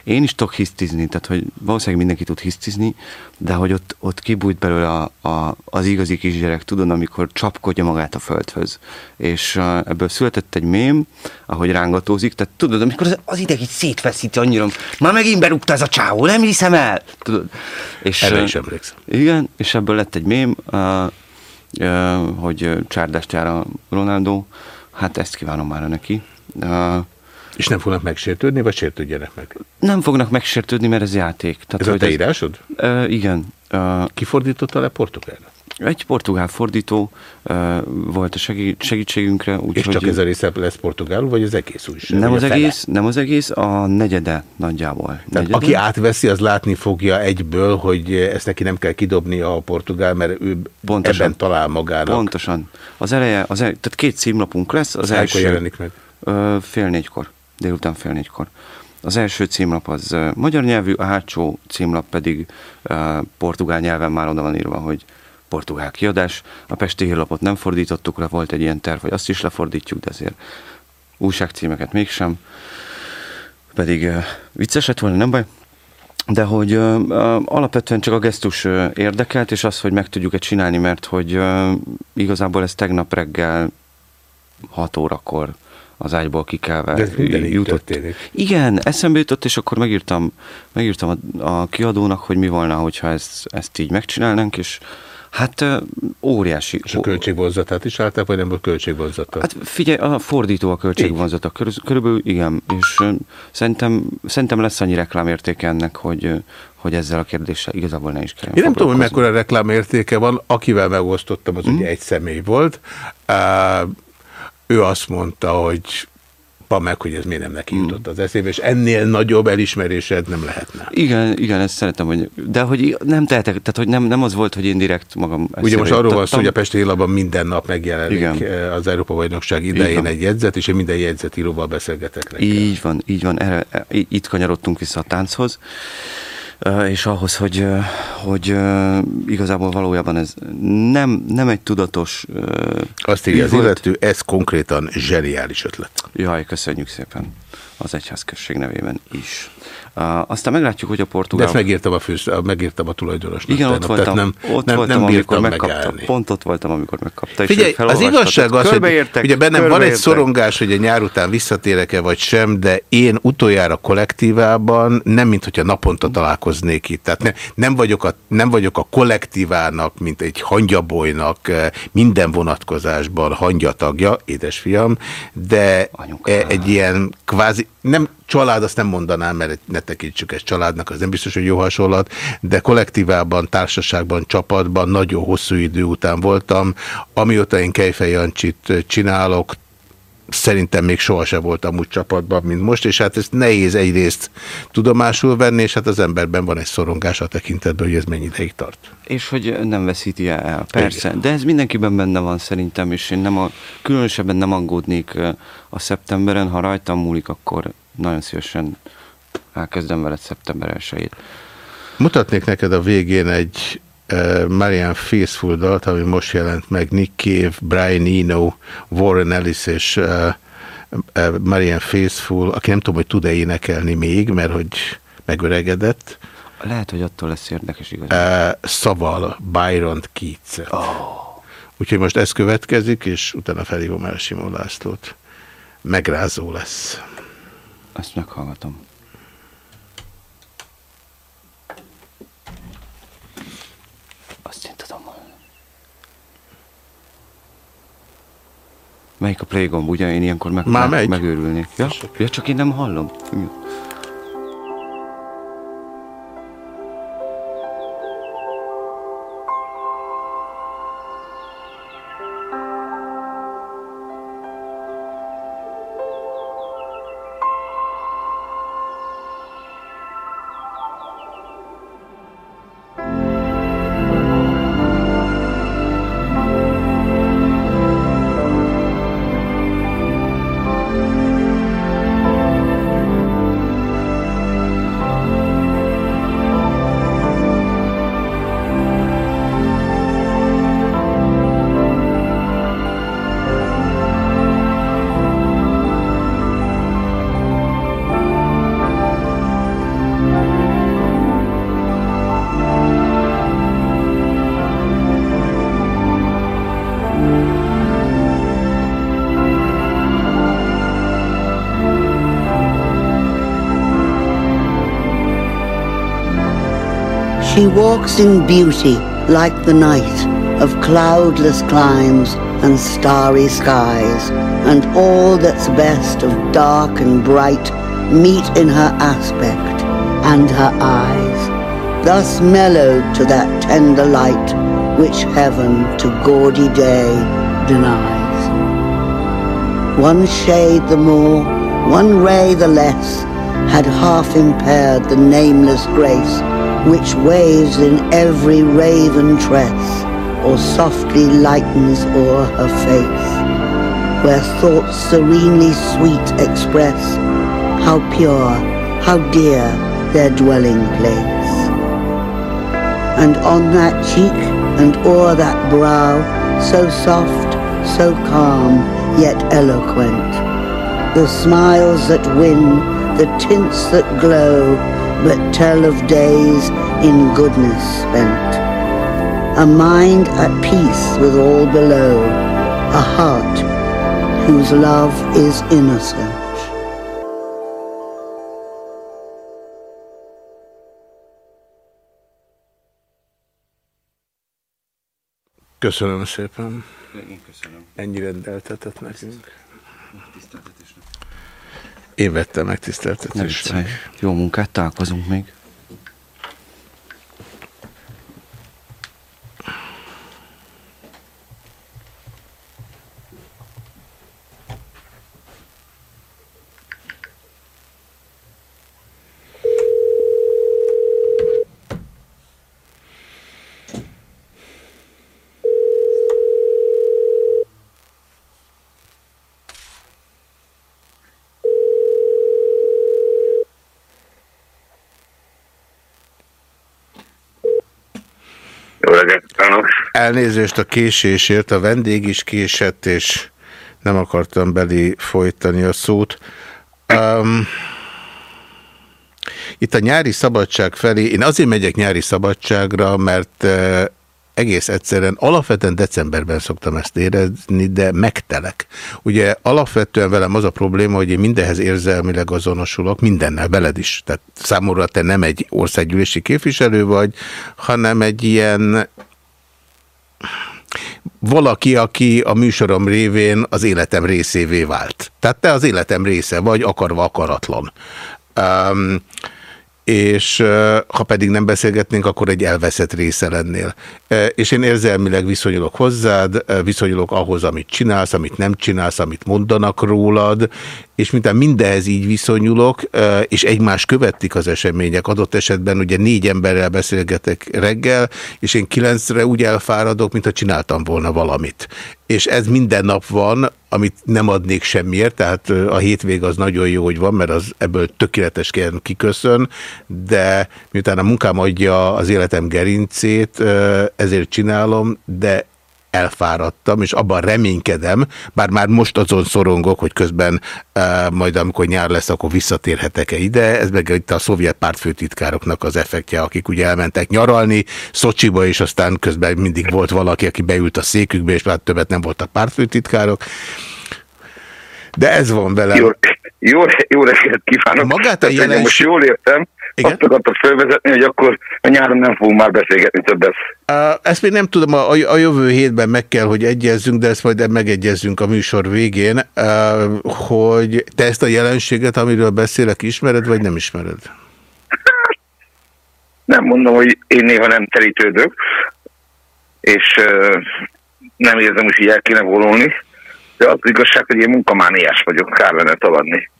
én is tudok hisztizni, tehát hogy valószínűleg mindenki tud hisztizni, de hogy ott, ott kibújt belőle a, a, az igazi kisgyerek, tudod, amikor csapkodja magát a földhöz. És uh, ebből született egy mém, ahogy rángatózik, tehát tudod, amikor az, az ideg így szétfeszíti annyira, már megint berúgta ez a csávó, nem hiszem el! Tudod? És, Erre is emlékszem. Igen, és ebből lett egy mém, uh, uh, hogy csárdást jár a Ronaldo, hát ezt kívánom már neki. Uh, és nem fognak megsértődni, vagy sértődjenek meg? Nem fognak megsértődni, mert ez játék. Tehát, ez hogy a te írásod? Uh, igen. Uh, Ki fordította le portugálra? Egy portugál fordító uh, volt a segí- segítségünkre. Úgy, és hogy csak ez a része lesz portugálul, vagy az egész újság? Nem az egész, nem az egész, a negyede nagyjából. Tehát negyede. aki átveszi, az látni fogja egyből, hogy ezt neki nem kell kidobni a portugál, mert ő Pontosan. ebben talál magának. Pontosan. Az eleje, az eleje, tehát két címlapunk lesz. Az első jelenik meg? Uh, fél négykor délután fél négykor. Az első címlap az magyar nyelvű, a hátsó címlap pedig portugál nyelven már oda van írva, hogy portugál kiadás. A Pesti hírlapot nem fordítottuk le, volt egy ilyen terv, hogy azt is lefordítjuk, de azért újságcímeket mégsem. Pedig vicces lett volna, nem baj. De hogy alapvetően csak a gesztus érdekelt, és az, hogy meg tudjuk-e csinálni, mert hogy igazából ez tegnap reggel 6 órakor az ágyból kikelve De ez jutott. Történik. Igen, eszembe jutott, és akkor megírtam, megírtam a, a kiadónak, hogy mi volna, hogyha ezt, ezt így megcsinálnánk, és Hát óriási. És a költségvonzatát is állták, vagy nem a költségvonzata? Hát figyelj, a fordító a költségvonzata. Körülbelül igen, és szerintem, szerintem lesz annyi reklámértéke ennek, hogy, hogy ezzel a kérdéssel igazából ne is kell. Én nem tudom, hogy mekkora reklámértéke van, akivel megosztottam, az mm. ugye egy személy volt. Ő azt mondta, hogy meg, hogy ez miért nem neki jutott az eszébe, és ennél nagyobb elismerésed nem lehetne. Igen, igen, ezt szeretem, hogy, de hogy nem tehetek, tehát hogy nem, nem az volt, hogy én direkt magam Ugye most arról van szó, hogy a Pesti Hírlapban minden nap megjelenik igen. Eh, az Európa Bajnokság idején egy jegyzet, és én minden jegyzetíróval beszélgetek neked. Így van, így van, erre, itt kanyarodtunk vissza a tánchoz és ahhoz, hogy, hogy igazából valójában ez nem, nem egy tudatos... Azt írja az illető, ez konkrétan zseniális ötlet. Jaj, köszönjük szépen az egyházközség nevében is. Aztán meglátjuk, hogy a portugál... De ezt megírtam a, fősz, megírtam a tulajdonosnak. Igen, ott voltam, nem, ott nem, voltam, nem amikor megkapta. Megállni. Pont ott voltam, amikor megkapta. Figyelj, az igazság az, hogy ugye bennem van egy szorongás, hogy a nyár után visszatérek-e vagy sem, de én utoljára kollektívában nem, mint hogyha naponta találkoznék itt. Tehát ne, nem, vagyok a, nem vagyok a kollektívának, mint egy hangyabolynak eh, minden vonatkozásban hangyatagja, édesfiam, de Anyuka. egy ilyen kvázi, nem család, azt nem mondanám, mert ne tekintsük ezt családnak, az nem biztos, hogy jó hasonlat, de kollektívában, társaságban, csapatban nagyon hosszú idő után voltam. Amióta én Kejfej Jancsit csinálok, szerintem még sohasem volt amúgy csapatban, mint most, és hát ezt nehéz egyrészt tudomásul venni, és hát az emberben van egy szorongás a tekintetben, hogy ez mennyi ideig tart. És hogy nem veszíti el, persze. Igen. De ez mindenkiben benne van szerintem, és én nem a, különösebben nem aggódnék a szeptemberen, ha rajtam múlik, akkor nagyon szívesen elkezdem veled szeptember 1 Mutatnék neked a végén egy uh, Marian Faithful dalt, ami most jelent meg Nick Cave, Brian Eno, Warren Ellis és uh, uh, Marian Faithful, aki nem tudom, hogy tud-e énekelni még, mert hogy megöregedett. Lehet, hogy attól lesz érdekes igazán. Uh, szaval Byron Keats. Oh. Úgyhogy most ez következik, és utána felhívom el Simó Lászlót. Megrázó lesz. Ezt meghallgatom. Azt én tudom Melyik a playgomb, ugye? Én ilyenkor meg, Már meg, megőrülnék. Ja? ja, csak én nem hallom. Walks in beauty like the night of cloudless climes and starry skies, and all that's best of dark and bright meet in her aspect and her eyes, thus mellowed to that tender light which heaven to gaudy day denies. One shade the more, one ray the less, had half impaired the nameless grace which waves in every raven tress, or softly lightens o'er her face, where thoughts serenely sweet express how pure, how dear their dwelling place. And on that cheek and o'er that brow, so soft, so calm, yet eloquent, the smiles that win, the tints that glow, but tell of days in goodness spent. A mind at peace with all below, a heart whose love is innocent. Köszönöm szépen. Én köszönöm. Ennyi rendeltetett nekünk. Én vettem meg tiszteltetésnek. Jó munkát, találkozunk még. Elnézést a késésért, a vendég is késett, és nem akartam belé folytani a szót. Um, Itt a nyári szabadság felé, én azért megyek nyári szabadságra, mert egész egyszerűen, alapvetően decemberben szoktam ezt érezni, de megtelek. Ugye alapvetően velem az a probléma, hogy én mindenhez érzelmileg azonosulok, mindennel veled is. Tehát számomra te nem egy országgyűlési képviselő vagy, hanem egy ilyen valaki, aki a műsorom révén az életem részévé vált. Tehát te az életem része vagy, akarva akaratlan. Um, és ha pedig nem beszélgetnénk, akkor egy elveszett része lennél. És én érzelmileg viszonyulok hozzád, viszonyulok ahhoz, amit csinálsz, amit nem csinálsz, amit mondanak rólad, és mintán mindenhez így viszonyulok, és egymás követik az események, adott esetben ugye négy emberrel beszélgetek reggel, és én kilencre úgy elfáradok, mintha csináltam volna valamit. És ez minden nap van, amit nem adnék semmiért, tehát a hétvég az nagyon jó, hogy van, mert az ebből tökéletesen kiköszön, de miután a munkám adja az életem gerincét, ezért csinálom, de elfáradtam, és abban reménykedem, bár már most azon szorongok, hogy közben uh, majd amikor nyár lesz, akkor visszatérhetek-e ide. Ez meg itt a szovjet pártfőtitkároknak az effektje, akik ugye elmentek nyaralni Szocsiba, és aztán közben mindig volt valaki, aki beült a székükbe, és már többet nem voltak pártfőtitkárok. De ez van velem. Jó, jó, jó reggelt kívánok! Magát a jelenség... Most jól értem, igen? Azt akartam felvezetni, hogy akkor a nyáron nem fogunk már beszélgetni többet. Ezt még nem tudom, a, a jövő hétben meg kell, hogy egyezzünk, de ezt majd megegyezzünk a műsor végén, hogy te ezt a jelenséget, amiről beszélek, ismered, vagy nem ismered? Nem mondom, hogy én néha nem terítődök, és nem érzem, hogy el kéne volulni, de az igazság, hogy én munkamániás vagyok, kár lenne taladni.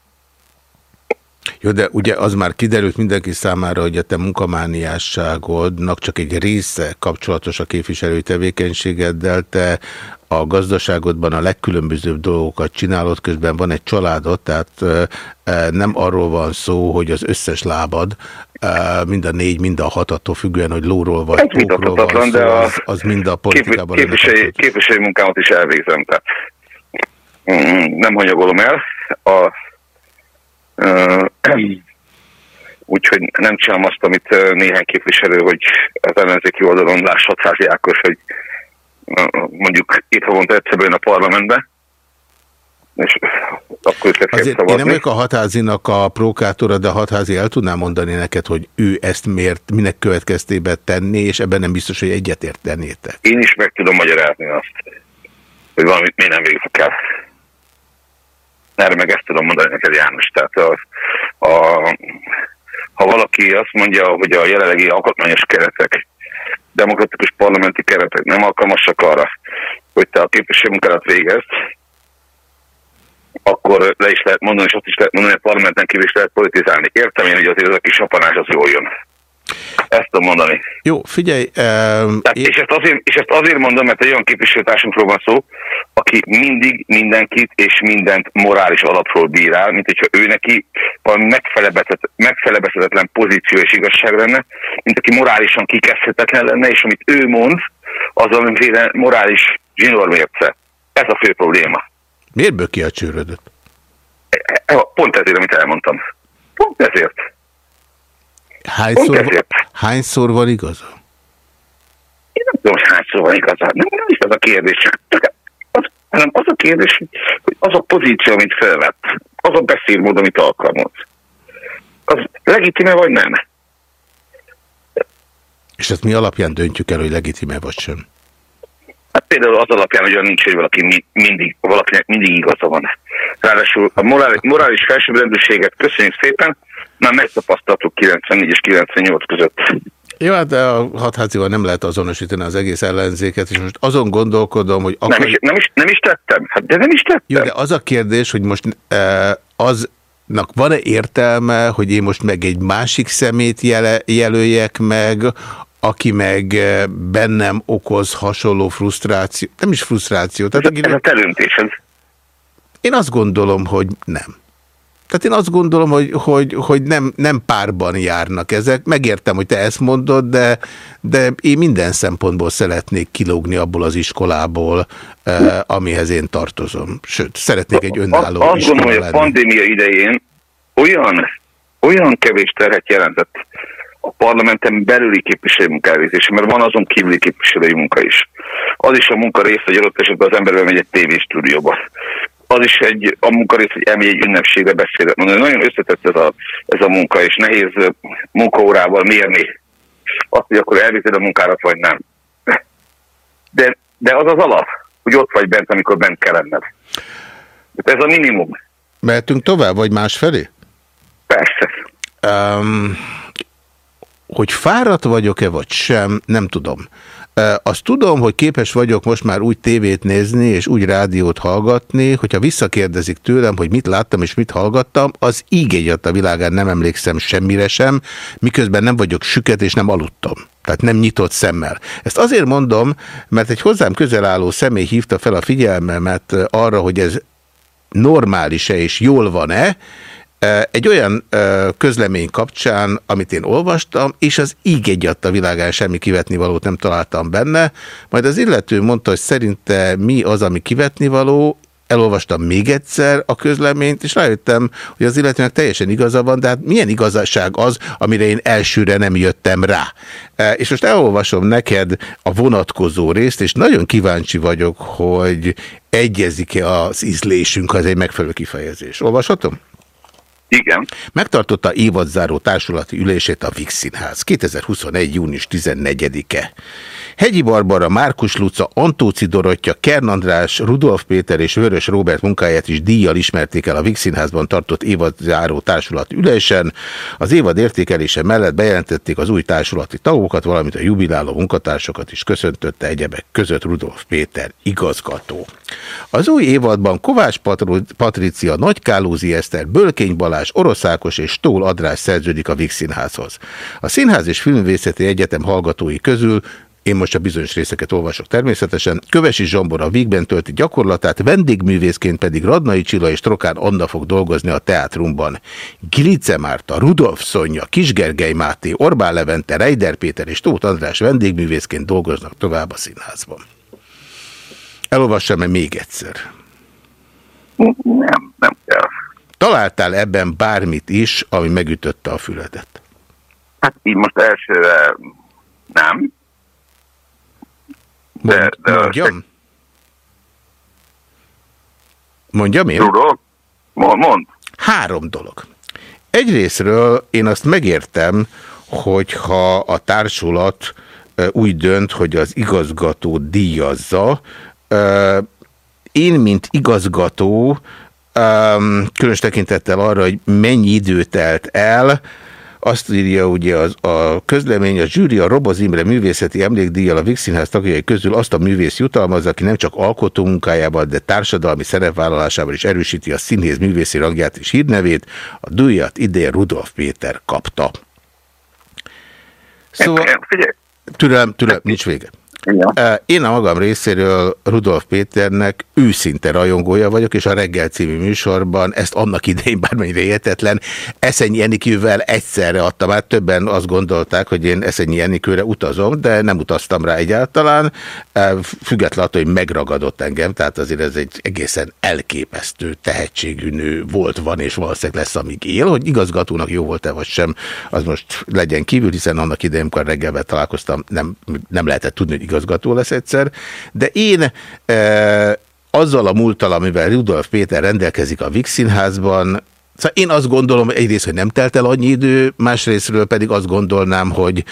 Jó, de ugye az már kiderült mindenki számára, hogy a te munkamániásságodnak csak egy része kapcsolatos a képviselői tevékenységeddel, te a gazdaságodban a legkülönbözőbb dolgokat csinálod, közben van egy családod, tehát nem arról van szó, hogy az összes lábad, mind a négy, mind a hat, attól függően, hogy lóról vagy tókról van szó, de az, az mind a politikában képviselői, képviselői munkámat is elvégzem, tehát. Mm, nem hanyagolom el. A Úgyhogy nem csinálom azt, amit néhány képviselő, hogy az ellenzéki oldalon lássat házi Ákos, hogy mondjuk itt havonta egyszer a parlamentbe, és akkor Azért én nem vagyok a hatházinak a prókátora, de a hatházi el tudná mondani neked, hogy ő ezt miért, minek következtében tenni, és ebben nem biztos, hogy egyetértenétek. Én is meg tudom magyarázni azt, hogy valamit miért nem végzik el. Erre meg ezt tudom mondani neked, János. Tehát a, a, ha valaki azt mondja, hogy a jelenlegi alkotmányos keretek, demokratikus parlamenti keretek nem alkalmasak arra, hogy te a képviselőmunkálat végezd, akkor le is lehet mondani, és azt is lehet mondani, hogy a parlamenten kívül is lehet politizálni. Értem én, hogy azért az a kis apanás az jól jön. Ezt tudom mondani. Jó, figyelj. Um, Tehát, és, ezt azért, és ezt azért mondom, mert egy olyan képviselőtársunkról van szó, aki mindig mindenkit és mindent morális alapról bírál, mint hogyha ő neki valami megfelebezhetetlen pozíció és igazság lenne, mint aki morálisan kikezdhetetlen lenne, és amit ő mond, az valamiféle morális zsinórmérce. Ez a fő probléma. Miért ből ki a csőrödöt? E, e, pont ezért, amit elmondtam. Pont ezért. Hányszor, hányszor van igaza? Én nem tudom, hogy hányszor van igaza. Nem, nem is az a kérdés, az, hanem az a kérdés, hogy az a pozíció, amit felvett, az a beszélmód, amit alkalmaz, az legitime vagy nem? És ezt mi alapján döntjük el, hogy legitime vagy sem? Hát például az alapján, hogy nincs, hogy valaki mindig, valakinek mindig igaza van. Ráadásul a morális, morális felsőbbrendűséget köszönjük szépen, már megtapasztaltuk 94 és 98 között. Jó, hát de a hatházival nem lehet azonosítani az egész ellenzéket, és most azon gondolkodom, hogy... Akar... Nem, is, nem, is, nem is tettem, hát de nem is tettem. Jó, de az a kérdés, hogy most e, az van-e értelme, hogy én most meg egy másik szemét jele, jelöljek meg, aki meg e, bennem okoz hasonló frusztráció, nem is frusztráció. Tehát ez, ez a terüntésed. Én azt gondolom, hogy nem. Tehát én azt gondolom, hogy, hogy, hogy nem, nem párban járnak ezek. Megértem, hogy te ezt mondod, de, de én minden szempontból szeretnék kilógni abból az iskolából, eh, amihez én tartozom. Sőt, szeretnék egy önálló Azt gondolom, hogy a pandémia idején olyan olyan kevés terhet jelentett a parlamenten belüli képviselői munka elvégzése, mert van azon kívüli képviselői munka is. Az is a munka rész, hogy adott esetben az ember megy egy tévéstúdióba. Az is egy, a munka rész, hogy elmegy egy ünnepségre beszélni. mondani. Nagyon összetett ez a, ez a munka, és nehéz munkaórával mérni azt, hogy akkor elvégzed a munkárat, vagy nem. De, de az az alap, hogy ott vagy bent, amikor bent kell lenned. Ez a minimum. Mehetünk tovább, vagy másfelé? Persze. Um, hogy fáradt vagyok-e, vagy sem, nem tudom. Azt tudom, hogy képes vagyok most már úgy tévét nézni, és úgy rádiót hallgatni, hogyha visszakérdezik tőlem, hogy mit láttam és mit hallgattam, az íg a világán nem emlékszem semmire sem, miközben nem vagyok süket és nem aludtam. Tehát nem nyitott szemmel. Ezt azért mondom, mert egy hozzám közel álló személy hívta fel a figyelmemet arra, hogy ez normális-e és jól van-e, egy olyan közlemény kapcsán, amit én olvastam, és az íg egyadt a világán semmi kivetnivalót nem találtam benne, majd az illető mondta, hogy szerinte mi az, ami kivetnivaló, elolvastam még egyszer a közleményt, és rájöttem, hogy az illetőnek teljesen igaza van, de hát milyen igazság az, amire én elsőre nem jöttem rá. És most elolvasom neked a vonatkozó részt, és nagyon kíváncsi vagyok, hogy egyezik-e az ízlésünk, az egy megfelelő kifejezés. Olvashatom? Igen. Megtartotta évadzáró társulati ülését a Vix Színház. 2021. június 14-e. Hegyi Barbara, Márkus Luca, Antóci Dorottya, Kern András, Rudolf Péter és Vörös Robert munkáját is díjjal ismerték el a Vix Színházban tartott évadzáró társulat ülésen. Az évad értékelése mellett bejelentették az új társulati tagokat, valamint a jubiláló munkatársakat is köszöntötte egyebek között Rudolf Péter igazgató. Az új évadban Kovács Patricia, Nagykálózi Eszter, Bölkény Balázs, Oroszákos és Tól Adrás szerződik a Vix Színházhoz. A Színház és Filmvészeti Egyetem hallgatói közül én most a bizonyos részeket olvasok természetesen. Kövesi Zsombor a Vígben tölti gyakorlatát, vendégművészként pedig Radnai Csilla és Trokán Anna fog dolgozni a teátrumban. Glice Márta, Rudolf Szonya, Kisgergely Máté, Orbán Levente, Reider Péter és Tóth András vendégművészként dolgoznak tovább a színházban. Elolvassam-e még egyszer? Nem, nem kell. Találtál ebben bármit is, ami megütötte a füledet? Hát így most elsőre nem. De, de mondjam? Mondjam én? Tudom. Mond, mond. Három dolog. Egyrésztről én azt megértem, hogyha a társulat úgy dönt, hogy az igazgató díjazza. Én, mint igazgató, különös tekintettel arra, hogy mennyi idő telt el, azt írja ugye az, a közlemény, a zsűri a Roboz Imre művészeti emlékdíjjal a Vixinház tagjai közül azt a művész jutalmaz, aki nem csak alkotó munkájával, de társadalmi szerepvállalásával is erősíti a színhéz művészi rangját és hírnevét. A díjat idén Rudolf Péter kapta. Szóval... Türelem, türelem, nincs vége. Ja. Én a magam részéről Rudolf Péternek őszinte rajongója vagyok, és a reggel című műsorban ezt annak idején bármennyire értetlen Eszenyi Enikővel egyszerre adtam át. Többen azt gondolták, hogy én Eszenyi Enikőre utazom, de nem utaztam rá egyáltalán. Függetlenül attól, hogy megragadott engem, tehát azért ez egy egészen elképesztő tehetségű nő volt, van és valószínűleg lesz, amíg él. Hogy igazgatónak jó volt-e vagy sem, az most legyen kívül, hiszen annak idején, amikor reggelben találkoztam, nem, nem lehetett tudni, hogy igazgató lesz egyszer, de én e, azzal a múltal, amivel Rudolf Péter rendelkezik a Vix Színházban, Szóval én azt gondolom egyrészt, hogy nem telt el annyi idő, másrésztről pedig azt gondolnám, hogy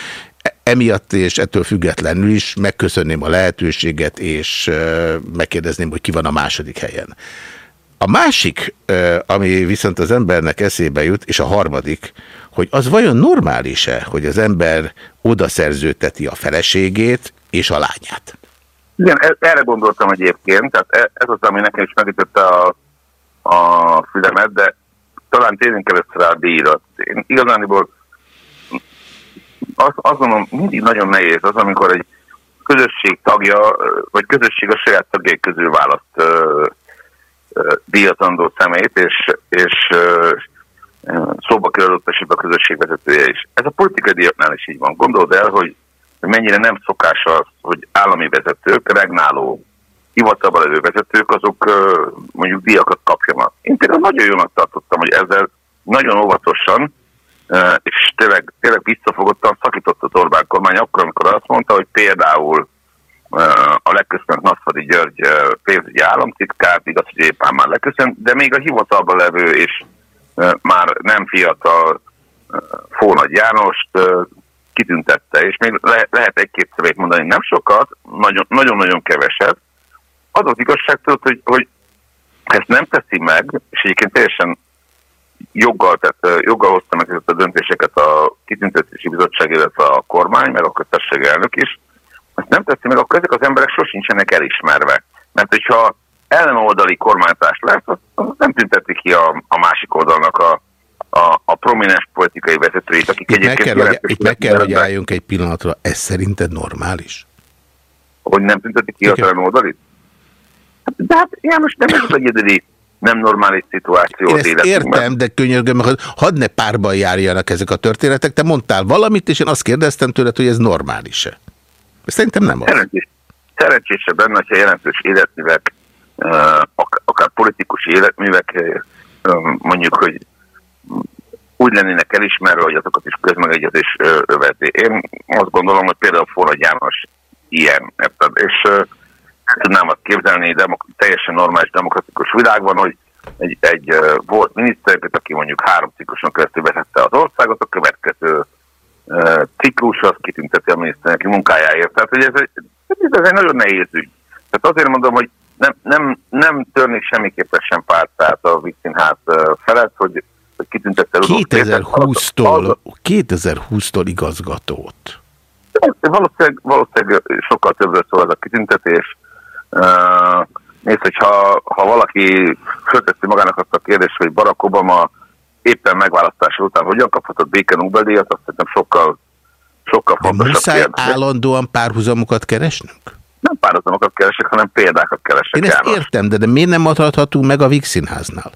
emiatt és ettől függetlenül is megköszönném a lehetőséget, és e, megkérdezném, hogy ki van a második helyen. A másik, e, ami viszont az embernek eszébe jut, és a harmadik, hogy az vajon normális-e, hogy az ember oda szerződteti a feleségét, és a lányát. Igen, e- erre gondoltam egyébként, tehát e- ez az, ami nekem is megütötte a, a fülemet, de talán térjünk először a díjra. Én igazániból azt, azt gondolom, mindig nagyon nehéz az, amikor egy közösség tagja, vagy közösség a saját tagjai közül választ ö, ö, díjatandó szemét, és, és ö, szóba kerül esetben a közösség vezetője is. Ez a politikai díjaknál is így van. Gondold el, hogy mennyire nem szokás az, hogy állami vezetők, regnáló hivatalban levő vezetők, azok mondjuk díjakat kapjanak. Én például nagyon jónak tartottam, hogy ezzel nagyon óvatosan, és tényleg, tényleg visszafogottan szakított az Orbán kormány akkor, amikor azt mondta, hogy például a legköszönt Naszfadi György pénzügyi államtitkát, igaz, hogy éppen már leköszönt, de még a hivatalban levő és már nem fiatal Fónagy Jánost kitüntette, és még le, lehet egy-két szövét mondani, nem sokat, nagyon-nagyon keveset. Az az igazság tudod, hogy, hogy ezt nem teszi meg, és egyébként teljesen joggal, tehát joggal hozta meg ezeket a döntéseket a kitüntetési bizottság, illetve a kormány, meg a köztesség elnök is, ezt nem teszi meg, akkor ezek az emberek sosincsenek elismerve. Mert hogyha ellenoldali kormányzás lesz, az, az nem tünteti ki a, a másik oldalnak a, a, a prominens politikai vezetőit, akik itt egyébként... Meg kell, hogy, itt meg kell, hogy álljunk egy pillanatra. Ez szerinted normális? Hogy nem tüntetik ki a oldalit? Hát, de hát János nem ez az egyedüli nem normális szituáció Én ezt értem, de könyörgöm, hogy hadd ne párban járjanak ezek a történetek. Te mondtál valamit, és én azt kérdeztem tőled, hogy ez normális-e. Szerintem nem Szerencsés, szerencsésebb benne, hogyha jelentős életművek, akár politikusi életművek, mondjuk, hogy úgy lennének elismerve, hogy azokat is közmegegyezés öveti. Én azt gondolom, hogy például Forra János ilyen, érted? és nem tudnám azt képzelni demok teljesen normális demokratikus világban, hogy egy, egy volt minisztereket, aki mondjuk három cikluson keresztül vezette az országot, a következő ciklus az kitünteti a miniszternek munkájáért. Tehát hogy ez, ez egy nagyon nehéz ügy. Tehát azért mondom, hogy nem, nem, nem törni semmiképpen sem pártát a Vígszínház felett, hogy, hogy kitüntette 2020-tól 2020-tól igazgatót. Valószínűleg, valószínűleg sokkal többről szól ez a kitüntetés. Uh, nézd, hogyha ha valaki fölteszi magának azt a kérdést, hogy Barack Obama éppen megválasztása után hogyan kaphatott béke Nobel-díjat, azt szerintem sokkal, sokkal De fontosabb muszáj kérdés. állandóan párhuzamokat keresnünk? Nem párhuzamokat keresek, hanem példákat keresek. Én ezt János. értem, de, de miért nem adhatunk meg a Víg Színháznál?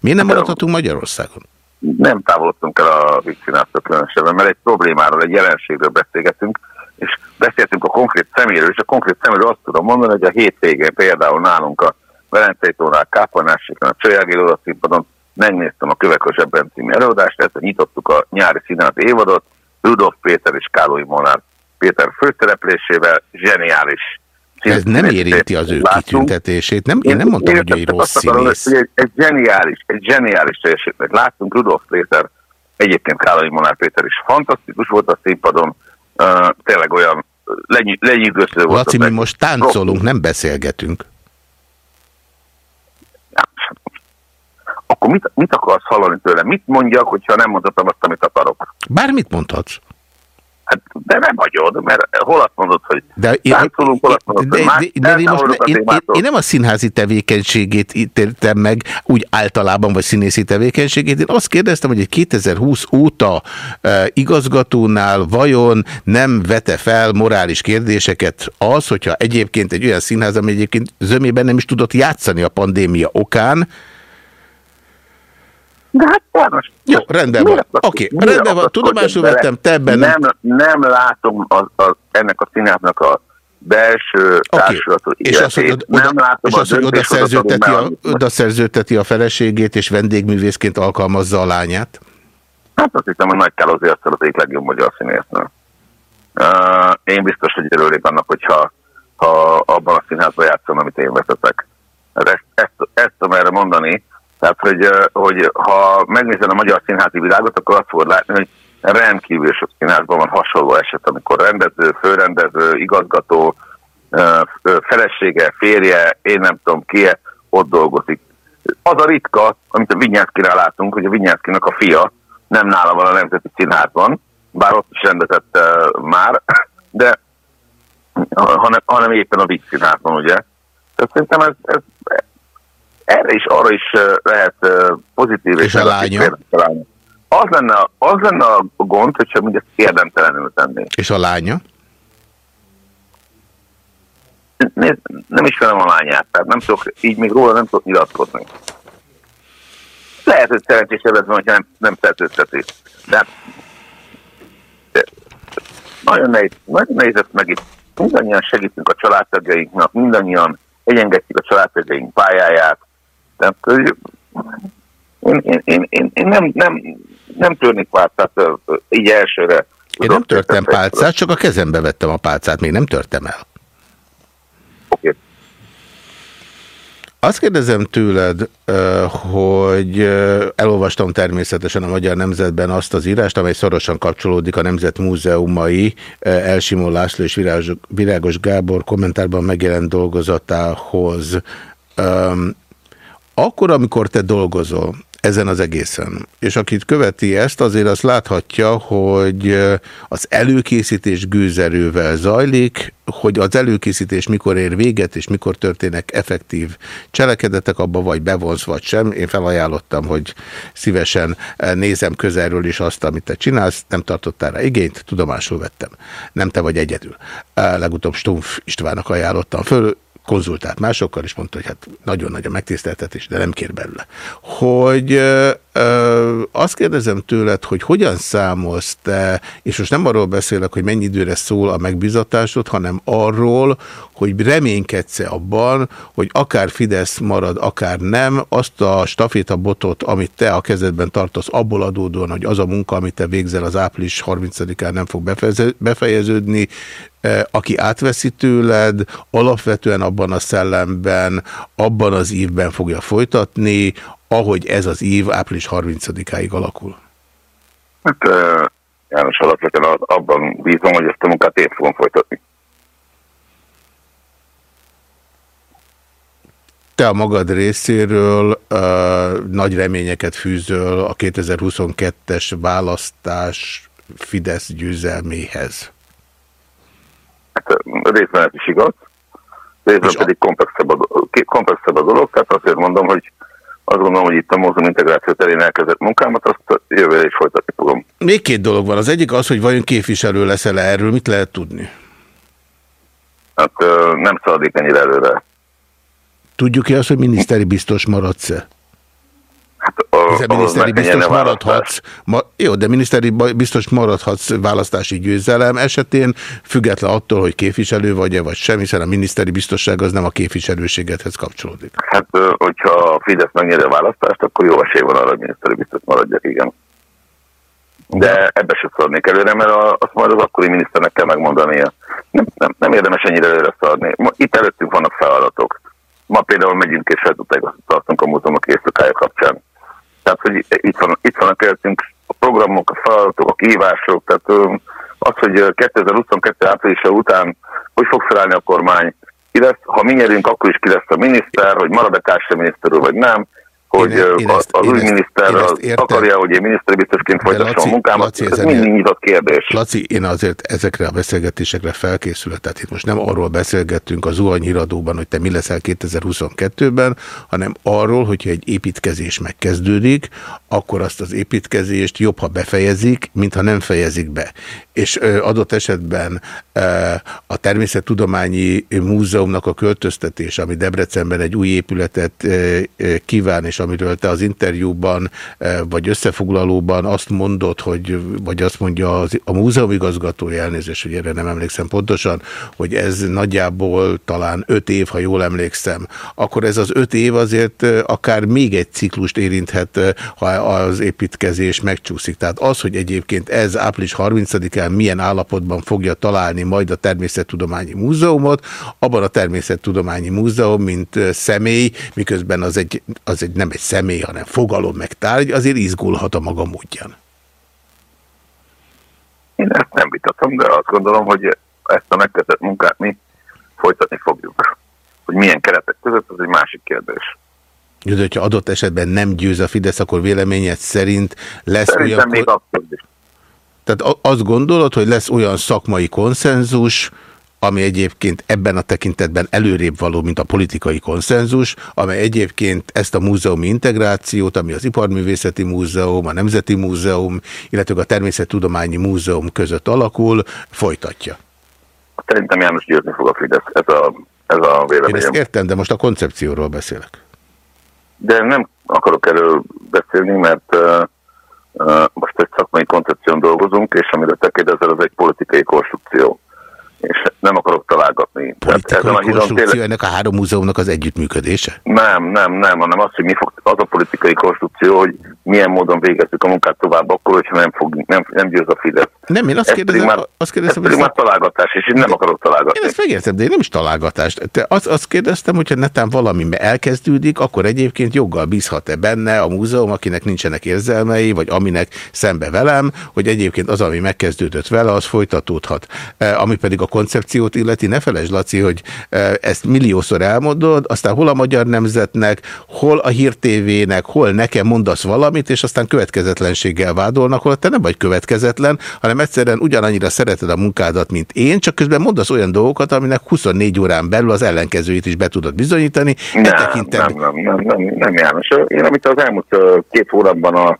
Miért nem maradhatunk Magyarországon? Nem távolodtunk el a Színháztól különösebben, mert egy problémáról, egy jelenségről beszélgetünk, és beszéltünk a konkrét szeméről, és a konkrét szeméről azt tudom mondani, hogy a hétvégén például nálunk a Velencei tónál, Kápolnásikon, a Csajági színpadon megnéztem a Kövek a zsebben című előadást, ezt nyitottuk a nyári színát évadot, Rudolf Péter és Kálói Molnár Péter főszereplésével, zseniális ez nem érinti az ő látunk. kitüntetését. Nem, én nem mondtam, én hogy egy rossz színész. Egy, egy zseniális, egy zseniális teljesítményt láttunk. Rudolf Péter, egyébként Kálai Molnár Péter is fantasztikus volt a színpadon. Uh, tényleg olyan lenyűgöző volt. Laci, mi most táncolunk, nem beszélgetünk. akkor mit, mit akarsz hallani tőle? Mit mondjak, hogyha nem mondhatom azt, amit akarok? Bármit mondhatsz. Hát, de nem hagyod, mert hol azt mondod, hogy de én, táncolunk, hol azt mondod, de, hogy más, de, de, de most, én, én, én nem a színházi tevékenységét ítéltem meg, úgy általában, vagy színészi tevékenységét. Én azt kérdeztem, hogy egy 2020 óta e, igazgatónál vajon nem vete fel morális kérdéseket az, hogyha egyébként egy olyan színház, ami egyébként zömében nem is tudott játszani a pandémia okán, de hát János. Jó, rendben van. Oké, okay, rendben van. Tudomásul vettem, te ebben nem... Nem, nem látom az, az, ennek a színháznak a belső okay. társulatot és azt, oda, nem látom és azt, hogy oda szerződteti, a, oda szerződteti a feleségét, és vendégművészként alkalmazza a lányát? Hát azt hiszem, hogy Nagy Kálózi azt az egyik legjobb magyar színésznő. Uh, én biztos, hogy örülnék annak, hogyha ha abban a színházban játszom, amit én vezetek. Ezt, ezt, ezt tudom erre mondani, tehát, hogy, hogy ha megnézed a magyar színházi világot, akkor azt fogod látni, hogy rendkívül sok színházban van hasonló eset, amikor rendező, főrendező, igazgató, felesége, férje, én nem tudom ki -e, ott dolgozik. Az a ritka, amit a Vinyánszkinál látunk, hogy a Vinyánszkinak a fia nem nála van a Nemzeti Színházban, bár ott is rendezett már, de hanem, hanem éppen a Vic Színházban, ugye. Tehát szerintem ez, ez, erre is, arra is lehet pozitív és, és a lánya? Az lenne, az lenne a gond, hogyha mindezt érdemtelenül tennék. És a lánya? Nézd, nem ismerem a lányát, tehát nem tudok, így még róla nem tudok nyilatkozni. Lehet, hogy szerencsésebb lesz, hogyha nem, nem szerződteti. De, de nagyon nehéz, nagyon nehéz ezt meg itt. Mindannyian segítünk a családtagjainknak, mindannyian egyengedjük a családtagjaink pályáját, tehát én, én, én, én, én nem, nem, nem törnék pálcát így elsőre. Én nem törtem pálcát, csak a kezembe vettem a pálcát, még nem törtem el. Oké. Okay. Azt kérdezem tőled, hogy elolvastam természetesen a Magyar Nemzetben azt az írást, amely szorosan kapcsolódik a Nemzet Múzeumai Elsimó László és Virágos Gábor kommentárban megjelent dolgozatához. Akkor, amikor te dolgozol, ezen az egészen. És akit követi ezt, azért azt láthatja, hogy az előkészítés gőzerővel zajlik, hogy az előkészítés mikor ér véget, és mikor történnek effektív cselekedetek, abba vagy bevonz, vagy sem. Én felajánlottam, hogy szívesen nézem közelről is azt, amit te csinálsz. Nem tartottál rá igényt, tudomásul vettem. Nem te vagy egyedül. Legutóbb Stumpf Istvánnak ajánlottam föl, konzultált másokkal, és mondta, hogy hát nagyon nagy a megtiszteltetés, de nem kér belőle. Hogy azt kérdezem tőled, hogy hogyan számolsz te, és most nem arról beszélek, hogy mennyi időre szól a megbizatásod, hanem arról, hogy reménykedsz-e abban, hogy akár Fidesz marad, akár nem, azt a stafétabotot, amit te a kezedben tartasz, abból adódóan, hogy az a munka, amit te végzel az április 30-án nem fog befejeződni, E, aki átveszi tőled, alapvetően abban a szellemben, abban az évben fogja folytatni, ahogy ez az év április 30-áig alakul? Hát János alapvetően abban bízom, hogy ezt a munkát én fogom folytatni. Te a magad részéről uh, nagy reményeket fűzöl a 2022-es választás Fidesz győzelméhez. Hát részben ez is igaz, részben pedig komplexebb a, komplexebb a dolog, tehát azért mondom, hogy azt gondolom, hogy itt a mozgó integráció terén elkezdett munkámat, azt jövőre is folytatni fogom. Még két dolog van. Az egyik az, hogy vajon képviselő leszel -e erről, mit lehet tudni? Hát nem szaladik ennyire előre. Tudjuk-e azt, hogy miniszteri biztos maradsz-e? Hiszen miniszteri biztos maradhatsz, ma, jó, de miniszteri biztos maradhatsz választási győzelem esetén, független attól, hogy képviselő vagy-e, vagy sem, hiszen a miniszteri biztosság az nem a képviselőségedhez kapcsolódik. Hát, hogyha a Fidesz megnyeri a választást, akkor jó esély van arra, hogy miniszteri biztos maradjak, igen. De ebbe se szarnék előre, mert azt majd az akkori miniszternek kell megmondania. Nem, nem, nem érdemes ennyire előre szarni. Itt előttünk vannak feladatok. Ma például megyünk és feltutágot tartunk a múzeumok éjszakája kapcsán. Tehát, hogy itt, van, itt vannak előttünk a programok, a feladatok, a kihívások, tehát az, hogy 2022 áprilisa után hogy fog felállni a kormány, ki lesz, ha mi nyerünk, akkor is ki lesz a miniszter, hogy marad-e miniszterül, vagy nem, hogy én, én ezt, az én új miniszter az akarja, hogy én miniszterbiztosként folytassam a munkámat. Laci, ez mind nyitott kérdés. Laci, én azért ezekre a beszélgetésekre felkészülök. Tehát itt most nem arról beszélgettünk az zuhanyhíradóban, hogy te mi leszel 2022-ben, hanem arról, hogyha egy építkezés megkezdődik, akkor azt az építkezést jobb, ha befejezik, mint ha nem fejezik be. És adott esetben a Természettudományi Múzeumnak a költöztetés, ami Debrecenben egy új épületet kíván, és amiről te az interjúban vagy összefoglalóban azt mondod, hogy, vagy azt mondja az, a múzeum igazgatója, elnézést, hogy erre nem emlékszem pontosan, hogy ez nagyjából talán öt év, ha jól emlékszem, akkor ez az öt év azért akár még egy ciklust érinthet, ha az építkezés megcsúszik. Tehát az, hogy egyébként ez április 30-án milyen állapotban fogja találni majd a Természettudományi Múzeumot, abban a Természettudományi Múzeum, mint személy, miközben az egy, az egy nem egy személy, hanem fogalom meg tárgy, azért izgulhat a maga módján. Én ezt nem vitatom, de azt gondolom, hogy ezt a megkezdett munkát mi folytatni fogjuk. Hogy milyen keretek között, az egy másik kérdés. De hogyha adott esetben nem győz a Fidesz, akkor véleményed szerint lesz Szerintem olyan... még abszolút is. Tehát azt gondolod, hogy lesz olyan szakmai konszenzus, ami egyébként ebben a tekintetben előrébb való, mint a politikai konszenzus, amely egyébként ezt a múzeumi integrációt, ami az Iparművészeti Múzeum, a Nemzeti Múzeum, illetve a Természettudományi Múzeum között alakul, folytatja. Szerintem János győzni fog a Fidesz, ez a, ez a véleményem. Én ezt értem, de most a koncepcióról beszélek. De nem akarok erről beszélni, mert uh, most egy szakmai koncepción dolgozunk, és amiről te kérdezel, az egy politikai konstrukció. És nem akarok találgatni. Politikai a konstrukció tényleg... ennek a három múzeumnak az együttműködése? Nem, nem, nem, hanem az, hogy mi fog, az a politikai konstrukció, hogy milyen módon végezzük a munkát tovább akkor, hogyha nem, fog, nem, nem győz a Fidesz. Nem, én azt kérdezem, már, azt kérdezem, ez pedig már találgatás, és én nem akarok találgatni. Én ezt megértem, de én nem is találgatás. Te azt, azt kérdeztem, hogyha netán valami elkezdődik, akkor egyébként joggal bízhat-e benne a múzeum, akinek nincsenek érzelmei, vagy aminek szembe velem, hogy egyébként az, ami megkezdődött vele, az folytatódhat. E, ami pedig a koncepciót illeti, ne felejtsd, Laci, hogy e, ezt milliószor elmondod, aztán hol a magyar nemzetnek, hol a hírtévének, hol nekem mondasz valamit, és aztán következetlenséggel vádolnak, hol te nem vagy következetlen, hanem egyszerűen ugyanannyira szereted a munkádat, mint én, csak közben mondasz olyan dolgokat, aminek 24 órán belül az ellenkezőit is be tudod bizonyítani. Nem, nem, nem, nem, nem, nem, János. Én amit az elmúlt két hónapban a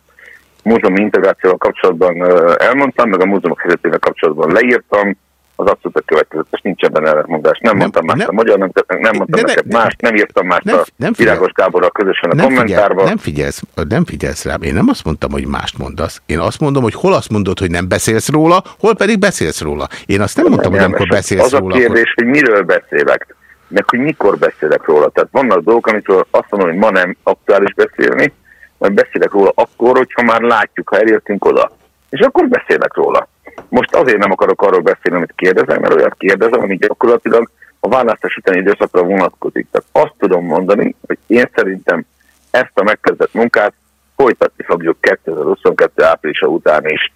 múzeumi integrációval kapcsolatban elmondtam, meg a múzeumok helyzetével kapcsolatban leírtam, az abszolút következetes, nincs ebben ellentmondás. Nem, nem mondtam más nem, a magyar nem, nem mondtam neked ne, más, nem írtam más nem, a nem Virágos Gáborral közösen a nem kommentárban. Figyel, nem, figyelsz, nem figyelsz rám, én nem azt mondtam, hogy mást mondasz. Én azt mondom, hogy hol azt mondod, hogy nem beszélsz róla, hol pedig beszélsz róla. Én azt nem, nem mondtam, nem, hogy amikor beszélsz az róla. Az a kérdés, akkor... hogy miről beszélek, meg hogy mikor beszélek róla. Tehát vannak dolgok, amikor azt mondom, hogy ma nem aktuális beszélni, majd beszélek róla akkor, hogyha már látjuk, ha elértünk oda. És akkor beszélek róla. Most azért nem akarok arról beszélni, amit kérdezem, mert olyat kérdezem, ami gyakorlatilag a választás utáni időszakra vonatkozik. Tehát azt tudom mondani, hogy én szerintem ezt a megkezdett munkát folytatni fogjuk 2022 áprilisa után is.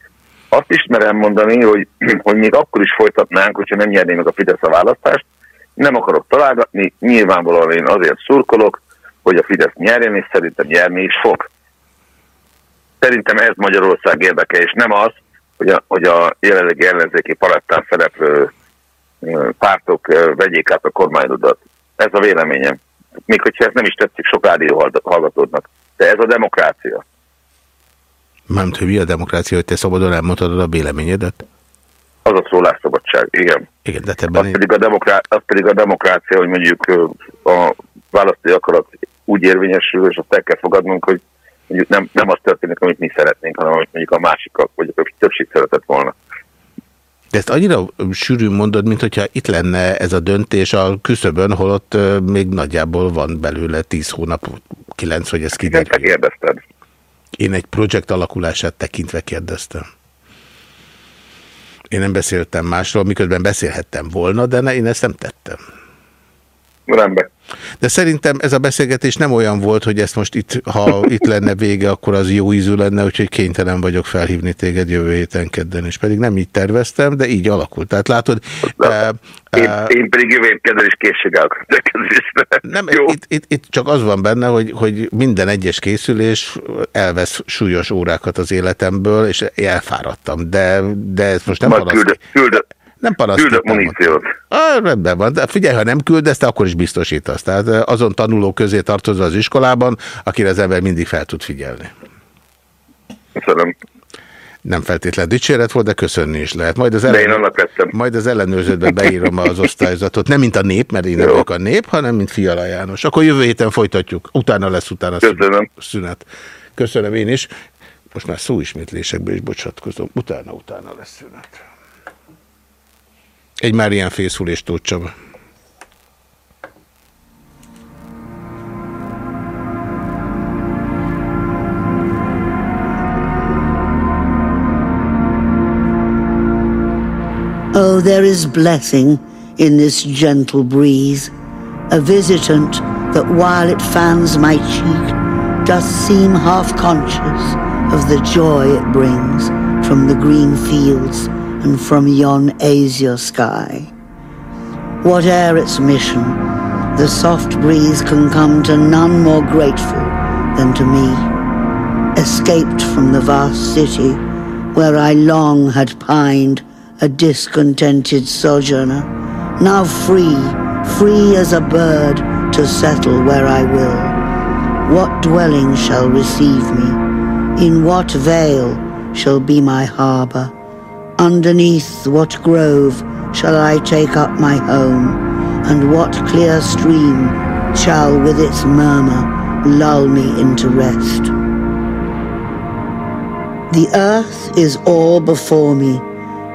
Azt ismerem mondani, hogy, hogy még akkor is folytatnánk, hogyha nem nyerné meg a Fidesz a választást. Nem akarok találgatni, nyilvánvalóan én azért szurkolok, hogy a Fidesz nyerjen, és szerintem nyerni is fog. Szerintem ez Magyarország érdeke, és nem az, hogy a, hogy a jelenlegi ellenzéki palettán szereplő pártok vegyék át a kormányodat. Ez a véleményem. Még hogyha ez nem is tetszik sok rádió hallgatódnak. De ez a demokrácia. Mármint, hogy mi a demokrácia, hogy te szabadon elmondhatod a véleményedet? Az a szólásszabadság, igen. Igen, de ebben az, én... pedig a demokrá... az pedig a demokrácia, hogy mondjuk a választói akarat úgy érvényesül, és azt el kell fogadnunk, hogy mondjuk nem, nem az történik, amit mi szeretnénk, hanem amit mondjuk a másikak, vagy a többség szeretett volna. De ezt annyira sűrűn mondod, mint hogyha itt lenne ez a döntés a küszöbön, holott még nagyjából van belőle 10 hónap, 9, hogy ez kiderül. Te kérdezted. Én egy projekt alakulását tekintve kérdeztem. Én nem beszéltem másról, miközben beszélhettem volna, de ne, én ezt nem tettem. Rendben. De szerintem ez a beszélgetés nem olyan volt, hogy ezt most itt, ha itt lenne vége, akkor az jó ízű lenne, úgyhogy kénytelen vagyok felhívni téged jövő héten kedden, és pedig nem így terveztem, de így alakult. Tehát látod... Uh, én, uh, én pedig jövő héten is készséggel Nem, jó. Itt, itt, itt csak az van benne, hogy, hogy minden egyes készülés elvesz súlyos órákat az életemből, és elfáradtam, de, de ezt most nem Majd küldöd, nem Küldök muníciót. Ah, rendben van, de figyelj, ha nem küldesz, akkor is biztosítasz. Tehát azon tanulók közé tartozva az iskolában, akire az ember mindig fel tud figyelni. Köszönöm. Nem feltétlen dicséret volt, de köszönni is lehet. Majd az, ellen... Majd az ellenőrzőbe beírom az osztályzatot. Nem mint a nép, mert én nem vagyok a nép, hanem mint Fiala János. Akkor jövő héten folytatjuk. Utána lesz utána Köszönöm. szünet. Köszönöm én is. Most már szóismétlésekből is bocsatkozom. Utána-utána lesz szünet. Egy már ilyen fészülés Tóth Csaba. Oh, there is blessing in this gentle breeze, a visitant that while it fans my cheek, doth seem half conscious of the joy it brings from the green fields and from yon azure sky. Whate'er its mission, the soft breeze can come to none more grateful than to me. Escaped from the vast city, where I long had pined, a discontented sojourner, now free, free as a bird to settle where I will. What dwelling shall receive me? In what vale shall be my harbour? Underneath what grove shall I take up my home, and what clear stream shall with its murmur lull me into rest? The earth is all before me,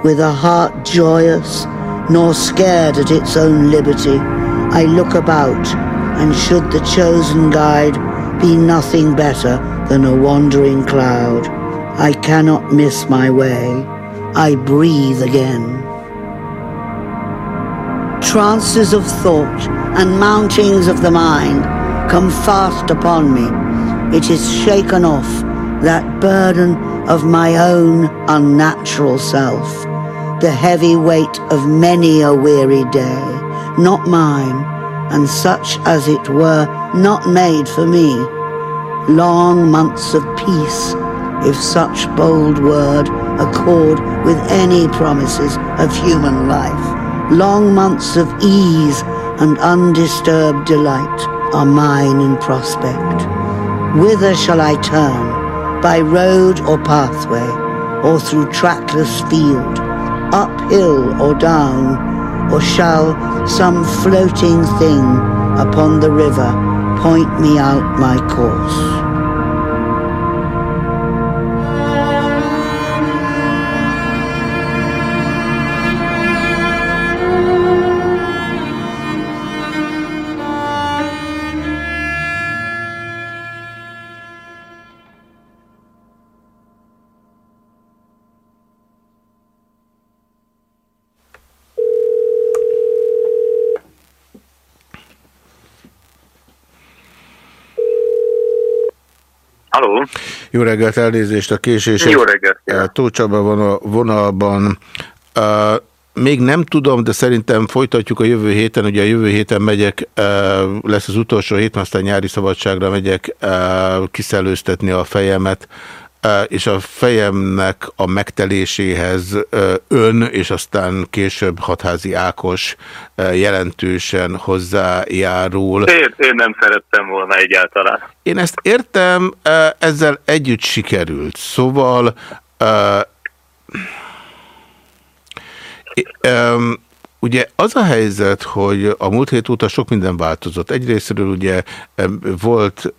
with a heart joyous nor scared at its own liberty. I look about, and should the chosen guide be nothing better than a wandering cloud, I cannot miss my way. I breathe again. Trances of thought and mountings of the mind come fast upon me. It is shaken off that burden of my own unnatural self, the heavy weight of many a weary day, not mine, and such as it were not made for me. Long months of peace, if such bold word accord with any promises of human life. Long months of ease and undisturbed delight are mine in prospect. Whither shall I turn? by road or pathway, or through trackless field, uphill or down, or shall some floating thing upon the river point me out my course? Halló. Jó reggelt, elnézést a késésért. Jó reggelt. Tóth Csaba van a vonalban. Uh, még nem tudom, de szerintem folytatjuk a jövő héten. Ugye a jövő héten megyek, lesz az utolsó hét, aztán nyári szabadságra megyek kiszellőztetni a fejemet és a fejemnek a megteléséhez ön, és aztán később Hatházi Ákos jelentősen hozzájárul. Én, én nem szerettem volna egyáltalán. Én ezt értem, ezzel együtt sikerült. Szóval... Uh, um, Ugye az a helyzet, hogy a múlt hét óta sok minden változott. Egyrésztről ugye volt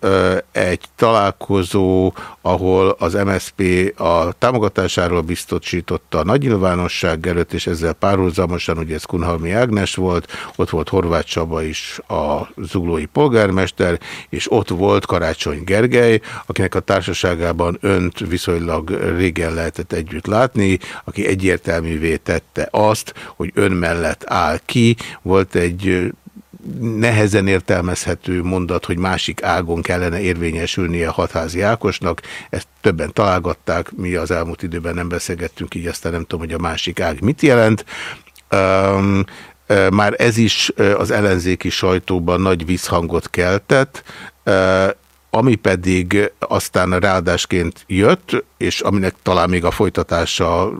egy találkozó, ahol az MSP a támogatásáról biztosította a nagy nyilvánosság előtt, és ezzel párhuzamosan, ugye ez Kunhalmi Ágnes volt, ott volt Horváth Csaba is a zuglói polgármester, és ott volt Karácsony Gergely, akinek a társaságában önt viszonylag régen lehetett együtt látni, aki egyértelművé tette azt, hogy ön mellett mellett áll ki. Volt egy nehezen értelmezhető mondat, hogy másik ágon kellene érvényesülnie a hatházi Ákosnak. Ezt többen találgatták, mi az elmúlt időben nem beszélgettünk, így aztán nem tudom, hogy a másik ág mit jelent. Um, már ez is az ellenzéki sajtóban nagy visszhangot keltett, ami pedig aztán ráadásként jött, és aminek talán még a folytatása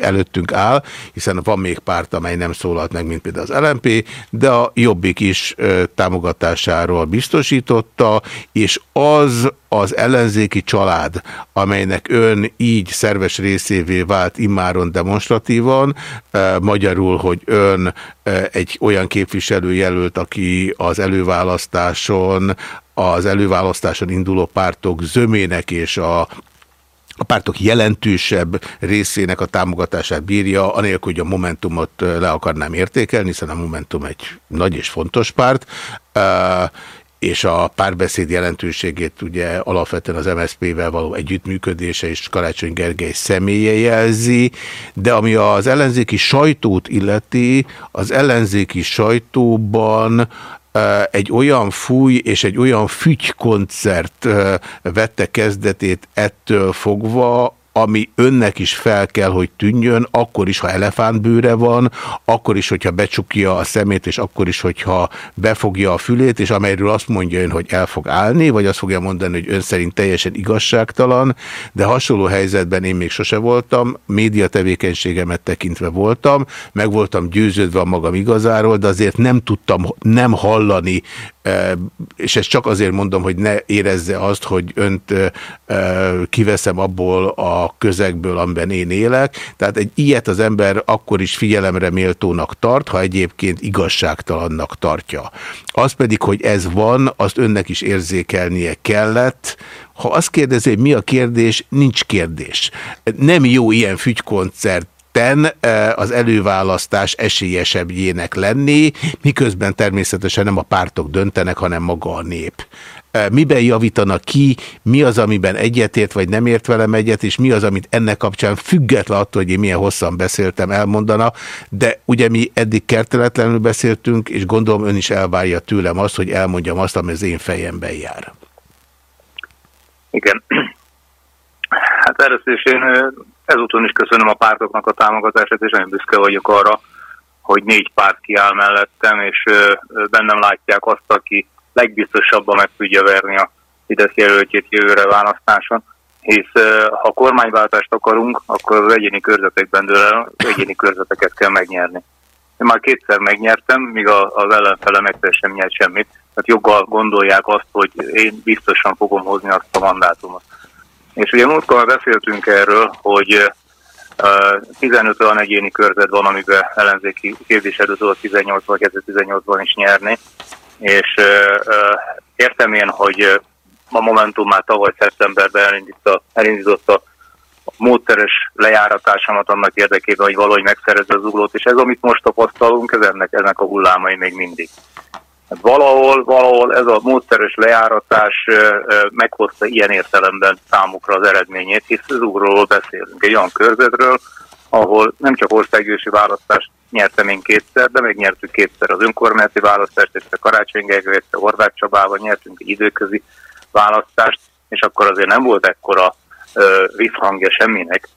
előttünk áll, hiszen van még párt, amely nem szólalt meg, mint például az LMP, de a Jobbik is támogatásáról biztosította, és az az ellenzéki család, amelynek ön így szerves részévé vált immáron demonstratívan, magyarul, hogy ön egy olyan képviselő jelölt, aki az előválasztáson, az előválasztáson induló pártok zömének és a a pártok jelentősebb részének a támogatását bírja, anélkül, hogy a Momentumot le akarnám értékelni, hiszen a Momentum egy nagy és fontos párt, és a párbeszéd jelentőségét ugye alapvetően az MSZP-vel való együttműködése és Karácsony Gergely személye jelzi, de ami az ellenzéki sajtót illeti, az ellenzéki sajtóban egy olyan fúj és egy olyan fügykoncert vette kezdetét ettől fogva, ami önnek is fel kell, hogy tűnjön, akkor is, ha elefántbőre van, akkor is, hogyha becsukja a szemét, és akkor is, hogyha befogja a fülét, és amelyről azt mondja ön, hogy el fog állni, vagy azt fogja mondani, hogy ön szerint teljesen igazságtalan, de hasonló helyzetben én még sose voltam, média tevékenységemet tekintve voltam, meg voltam győződve a magam igazáról, de azért nem tudtam nem hallani és ezt csak azért mondom, hogy ne érezze azt, hogy önt kiveszem abból a közegből, amiben én élek. Tehát egy ilyet az ember akkor is figyelemre méltónak tart, ha egyébként igazságtalannak tartja. Az pedig, hogy ez van, azt önnek is érzékelnie kellett, ha azt kérdezi, hogy mi a kérdés, nincs kérdés. Nem jó ilyen fügykoncert ketten az előválasztás esélyesebbjének lenni, miközben természetesen nem a pártok döntenek, hanem maga a nép miben javítanak ki, mi az, amiben egyetért vagy nem ért velem egyet, és mi az, amit ennek kapcsán független attól, hogy én milyen hosszan beszéltem, elmondana, de ugye mi eddig kerteletlenül beszéltünk, és gondolom ön is elvárja tőlem azt, hogy elmondjam azt, ami az én fejemben jár. Igen. Hát először is én ezúton is köszönöm a pártoknak a támogatását, és nagyon büszke vagyok arra, hogy négy párt kiáll mellettem, és bennem látják azt, aki legbiztosabban meg tudja verni a Fidesz jelöltjét jövőre választáson, hisz ha kormányváltást akarunk, akkor az egyéni körzetekben dől el, egyéni körzeteket kell megnyerni. Én már kétszer megnyertem, míg az ellenfelem egyszer sem nyert semmit, tehát joggal gondolják azt, hogy én biztosan fogom hozni azt a mandátumot. És ugye múltkor beszéltünk erről, hogy 15 olyan egyéni körzet van, amiben ellenzéki képviselő tudott 18-ban, 2018-ban is nyerni, és értem én, hogy a Momentum már tavaly szeptemberben elindította, elindította a módszeres lejáratásomat annak érdekében, hogy valahogy megszerezze az uglót, és ez, amit most tapasztalunk, ez ennek, ennek a hullámai még mindig. Hát valahol, valahol ez a módszeres lejáratás meghozta ilyen értelemben számukra az eredményét, hisz az ugróról beszélünk, egy olyan körzetről, ahol nem csak országgyűlési választást nyertem én kétszer, de még nyertük kétszer az önkormányzati választást, és a Karácsony Gergely, a Horváth Csabával nyertünk egy időközi választást, és akkor azért nem volt ekkora ö, visszhangja semminek,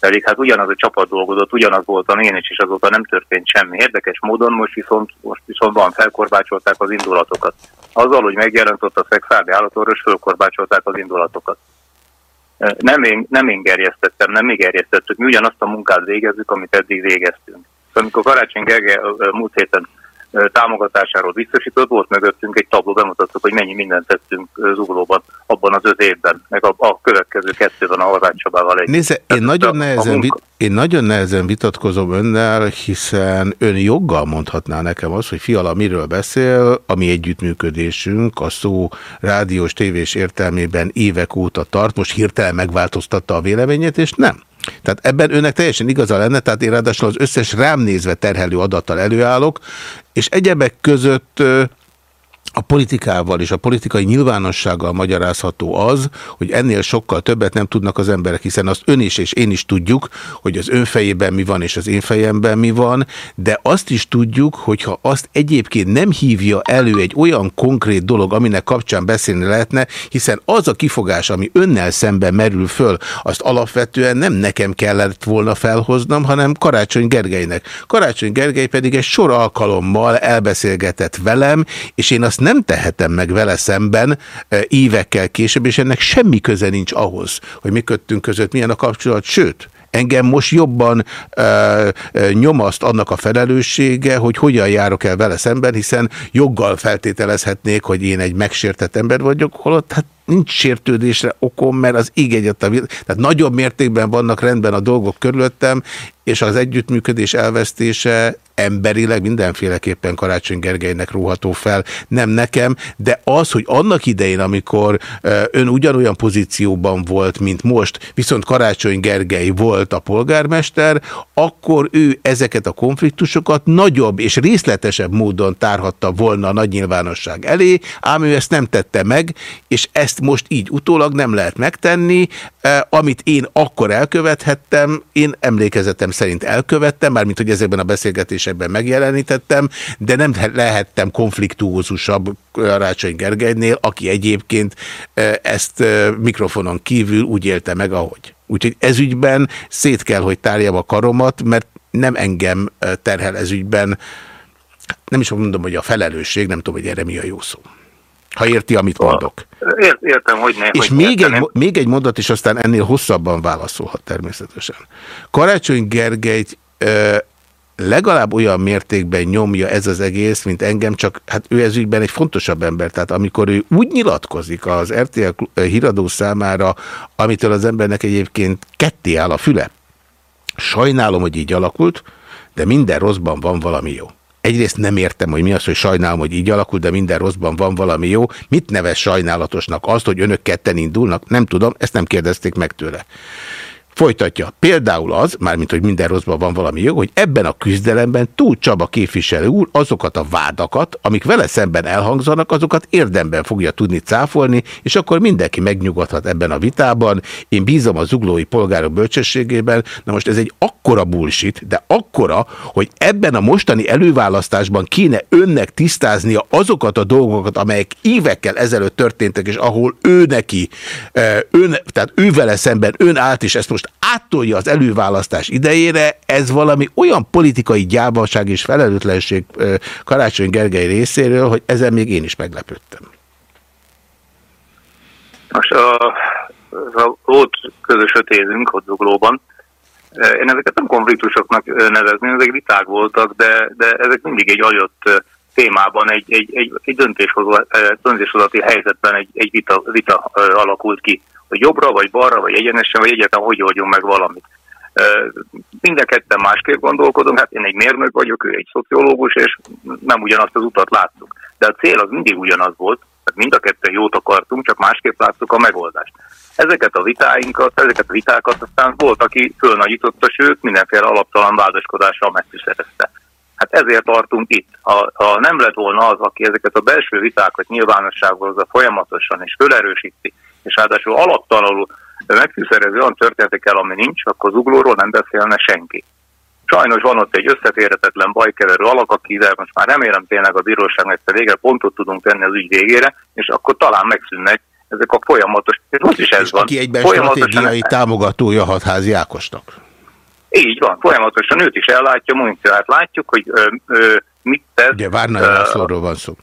pedig hát ugyanaz a csapat dolgozott, ugyanaz voltam én is, és azóta nem történt semmi. Érdekes módon most viszont, most viszont van, felkorbácsolták az indulatokat. Azzal, hogy megjelent ott a szexádi állatorvos, felkorbácsolták az indulatokat. Nem én, nem én gerjesztettem, nem mi gerjesztettük, mi ugyanazt a munkát végezzük, amit eddig végeztünk. Amikor Karácsony Gergely múlt héten támogatásáról biztosított, volt mögöttünk egy tabló, bemutattuk, hogy mennyi mindent tettünk zuglóban abban az öt évben, meg a, a következő kettőben a Horváth Csabával egy. Nézze, én nagyon, nehezen, vit, én nagyon nehezen vitatkozom önnel, hiszen ön joggal mondhatná nekem azt, hogy fiala miről beszél, ami együttműködésünk a szó rádiós, tévés értelmében évek óta tart, most hirtelen megváltoztatta a véleményét, és nem. Tehát ebben önnek teljesen igaza lenne, tehát én ráadásul az összes rám nézve terhelő adattal előállok, és egyebek között a politikával és a politikai nyilvánossággal magyarázható az, hogy ennél sokkal többet nem tudnak az emberek, hiszen azt ön is és én is tudjuk, hogy az ön fejében mi van és az én fejemben mi van, de azt is tudjuk, hogyha azt egyébként nem hívja elő egy olyan konkrét dolog, aminek kapcsán beszélni lehetne, hiszen az a kifogás, ami önnel szemben merül föl, azt alapvetően nem nekem kellett volna felhoznom, hanem Karácsony Gergelynek. Karácsony Gergely pedig egy sor alkalommal elbeszélgetett velem, és én azt nem tehetem meg vele szemben évekkel később, és ennek semmi köze nincs ahhoz, hogy mi köttünk között milyen a kapcsolat, sőt, Engem most jobban ö, ö, nyomaszt annak a felelőssége, hogy hogyan járok el vele szemben, hiszen joggal feltételezhetnék, hogy én egy megsértett ember vagyok, holott hát nincs sértődésre okom, mert az ég egyet a Tehát nagyobb mértékben vannak rendben a dolgok körülöttem, és az együttműködés elvesztése emberileg mindenféleképpen Karácsony Gergelynek róható fel, nem nekem, de az, hogy annak idején, amikor ön ugyanolyan pozícióban volt, mint most, viszont Karácsony Gergely volt a polgármester, akkor ő ezeket a konfliktusokat nagyobb és részletesebb módon tárhatta volna a nagy nyilvánosság elé, ám ő ezt nem tette meg, és ezt most így utólag nem lehet megtenni, amit én akkor elkövethettem, én emlékezetem szerint elkövettem, mármint hogy ezekben a beszélgetésekben megjelenítettem, de nem lehettem konfliktuózusabb Rácsony Gergelynél, aki egyébként e, ezt e, mikrofonon kívül úgy élte meg, ahogy. Úgyhogy ezügyben szét kell, hogy tárjam a karomat, mert nem engem e, terhel ezügyben, nem is mondom, hogy a felelősség, nem tudom, hogy erre mi a jó szó. Ha érti, amit mondok. Ért, értem, hogy ne. És hogy még, egy, még egy mondat, és aztán ennél hosszabban válaszolhat természetesen. Karácsony Gergelyt ö, legalább olyan mértékben nyomja ez az egész, mint engem, csak hát ő ez ügyben egy fontosabb ember. Tehát amikor ő úgy nyilatkozik az RTL híradó számára, amitől az embernek egyébként ketté áll a füle. Sajnálom, hogy így alakult, de minden rosszban van valami jó. Egyrészt nem értem, hogy mi az, hogy sajnálom, hogy így alakul, de minden rosszban van valami jó. Mit nevez sajnálatosnak? Azt, hogy önök ketten indulnak? Nem tudom, ezt nem kérdezték meg tőle. Folytatja. Például az, mármint, hogy minden rosszban van valami jó, hogy ebben a küzdelemben túl Csaba képviselő úr azokat a vádakat, amik vele szemben elhangzanak, azokat érdemben fogja tudni cáfolni, és akkor mindenki megnyugodhat ebben a vitában. Én bízom a zuglói polgárok bölcsességében. Na most ez egy akkora bullshit, de akkora, hogy ebben a mostani előválasztásban kéne önnek tisztáznia azokat a dolgokat, amelyek évekkel ezelőtt történtek, és ahol ő neki, ön, tehát vele szemben ön állt, és ezt most áttolja az előválasztás idejére, ez valami olyan politikai gyávaság és felelőtlenség Karácsony Gergely részéről, hogy ezen még én is meglepődtem. Most a, a volt közös ötézünk ott Zuglóban. Én ezeket nem konfliktusoknak nevezni, ezek viták voltak, de, de ezek mindig egy agyott témában, egy, egy, egy, egy döntéshozati helyzetben egy, egy vita, vita alakult ki hogy jobbra, vagy balra, vagy egyenesen, vagy egyáltalán hogy oldjunk meg valamit. Mind a ketten másképp gondolkodunk, hát én egy mérnök vagyok, ő egy szociológus, és nem ugyanazt az utat láttuk. De a cél az mindig ugyanaz volt, tehát mind a ketten jót akartunk, csak másképp láttuk a megoldást. Ezeket a vitáinkat, ezeket a vitákat aztán volt, aki fölnagyította, sőt mindenféle alaptalan vádaskodással megtűszerezte. Hát ezért tartunk itt. Ha, ha nem lett volna az, aki ezeket a belső vitákat nyilvánossághoz folyamatosan és fölerősíti, és ráadásul alaptalanul megfűszerező olyan történetekkel, ami nincs, akkor zuglóról nem beszélne senki. Sajnos van ott egy összeférhetetlen bajkeverő alak, aki de most már remélem tényleg a bíróság egyszer végre pontot tudunk tenni az ügy végére, és akkor talán megszűnnek ezek a folyamatos, és most is ez és van. Aki egyben stratégiai támogatója hatházi Ákosnak. Így van, folyamatosan őt is ellátja, mondjuk, hát látjuk, hogy ö, ö, mit tesz. Ugye Várnai Lászlóról van szó.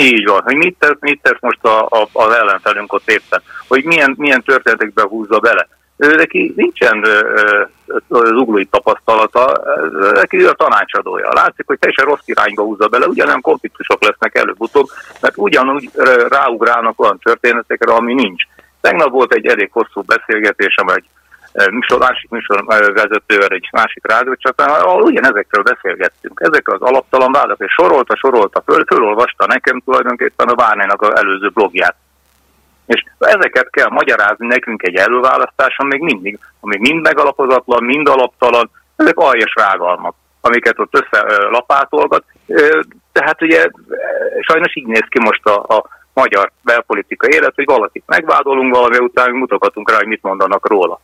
Így van, hogy mit tesz, mit tesz most a, a, az ellenfelünk ott éppen, hogy milyen, milyen történetekbe húzza bele. Ő neki nincsen zuglói tapasztalata, neki a tanácsadója. Látszik, hogy teljesen rossz irányba húzza bele, ugyanolyan konfliktusok lesznek előbb-utóbb, mert ugyanúgy ráugrálnak olyan történetekre, ami nincs. Tegnap volt egy elég hosszú beszélgetés, amely műsor, másik műsor vezetővel egy másik rádiócsatán, ahol ugyanezekről beszélgettünk. Ezek az alaptalan vádak, és sorolta, sorolta föl, fölolvasta nekem tulajdonképpen a Várnának az előző blogját. És ezeket kell magyarázni nekünk egy előválasztáson még mindig, ami mind megalapozatlan, mind alaptalan, ezek aljas rágalmak, amiket ott összelapátolgat. Tehát ugye sajnos így néz ki most a, a magyar belpolitika élet, hogy valakit megvádolunk valami után, mutogatunk rá, hogy mit mondanak róla.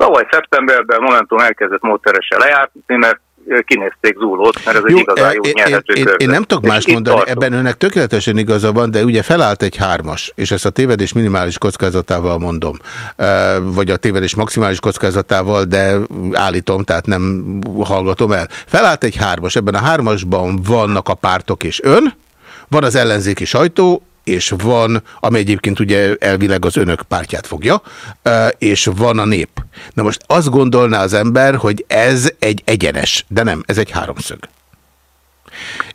Tavaly szeptemberben Momentum elkezdett módszeresen lejárni, mert kinézték Zúlót, mert ez jó, egy igazán jó nyerhető én, én, én nem tudok más mondani, tartunk. ebben önnek tökéletesen igaza van, de ugye felállt egy hármas, és ezt a tévedés minimális kockázatával mondom, vagy a tévedés maximális kockázatával, de állítom, tehát nem hallgatom el. Felállt egy hármas, ebben a hármasban vannak a pártok és ön, van az ellenzéki sajtó, és van, ami egyébként ugye elvileg az önök pártját fogja, és van a nép. Na most azt gondolná az ember, hogy ez egy egyenes, de nem, ez egy háromszög.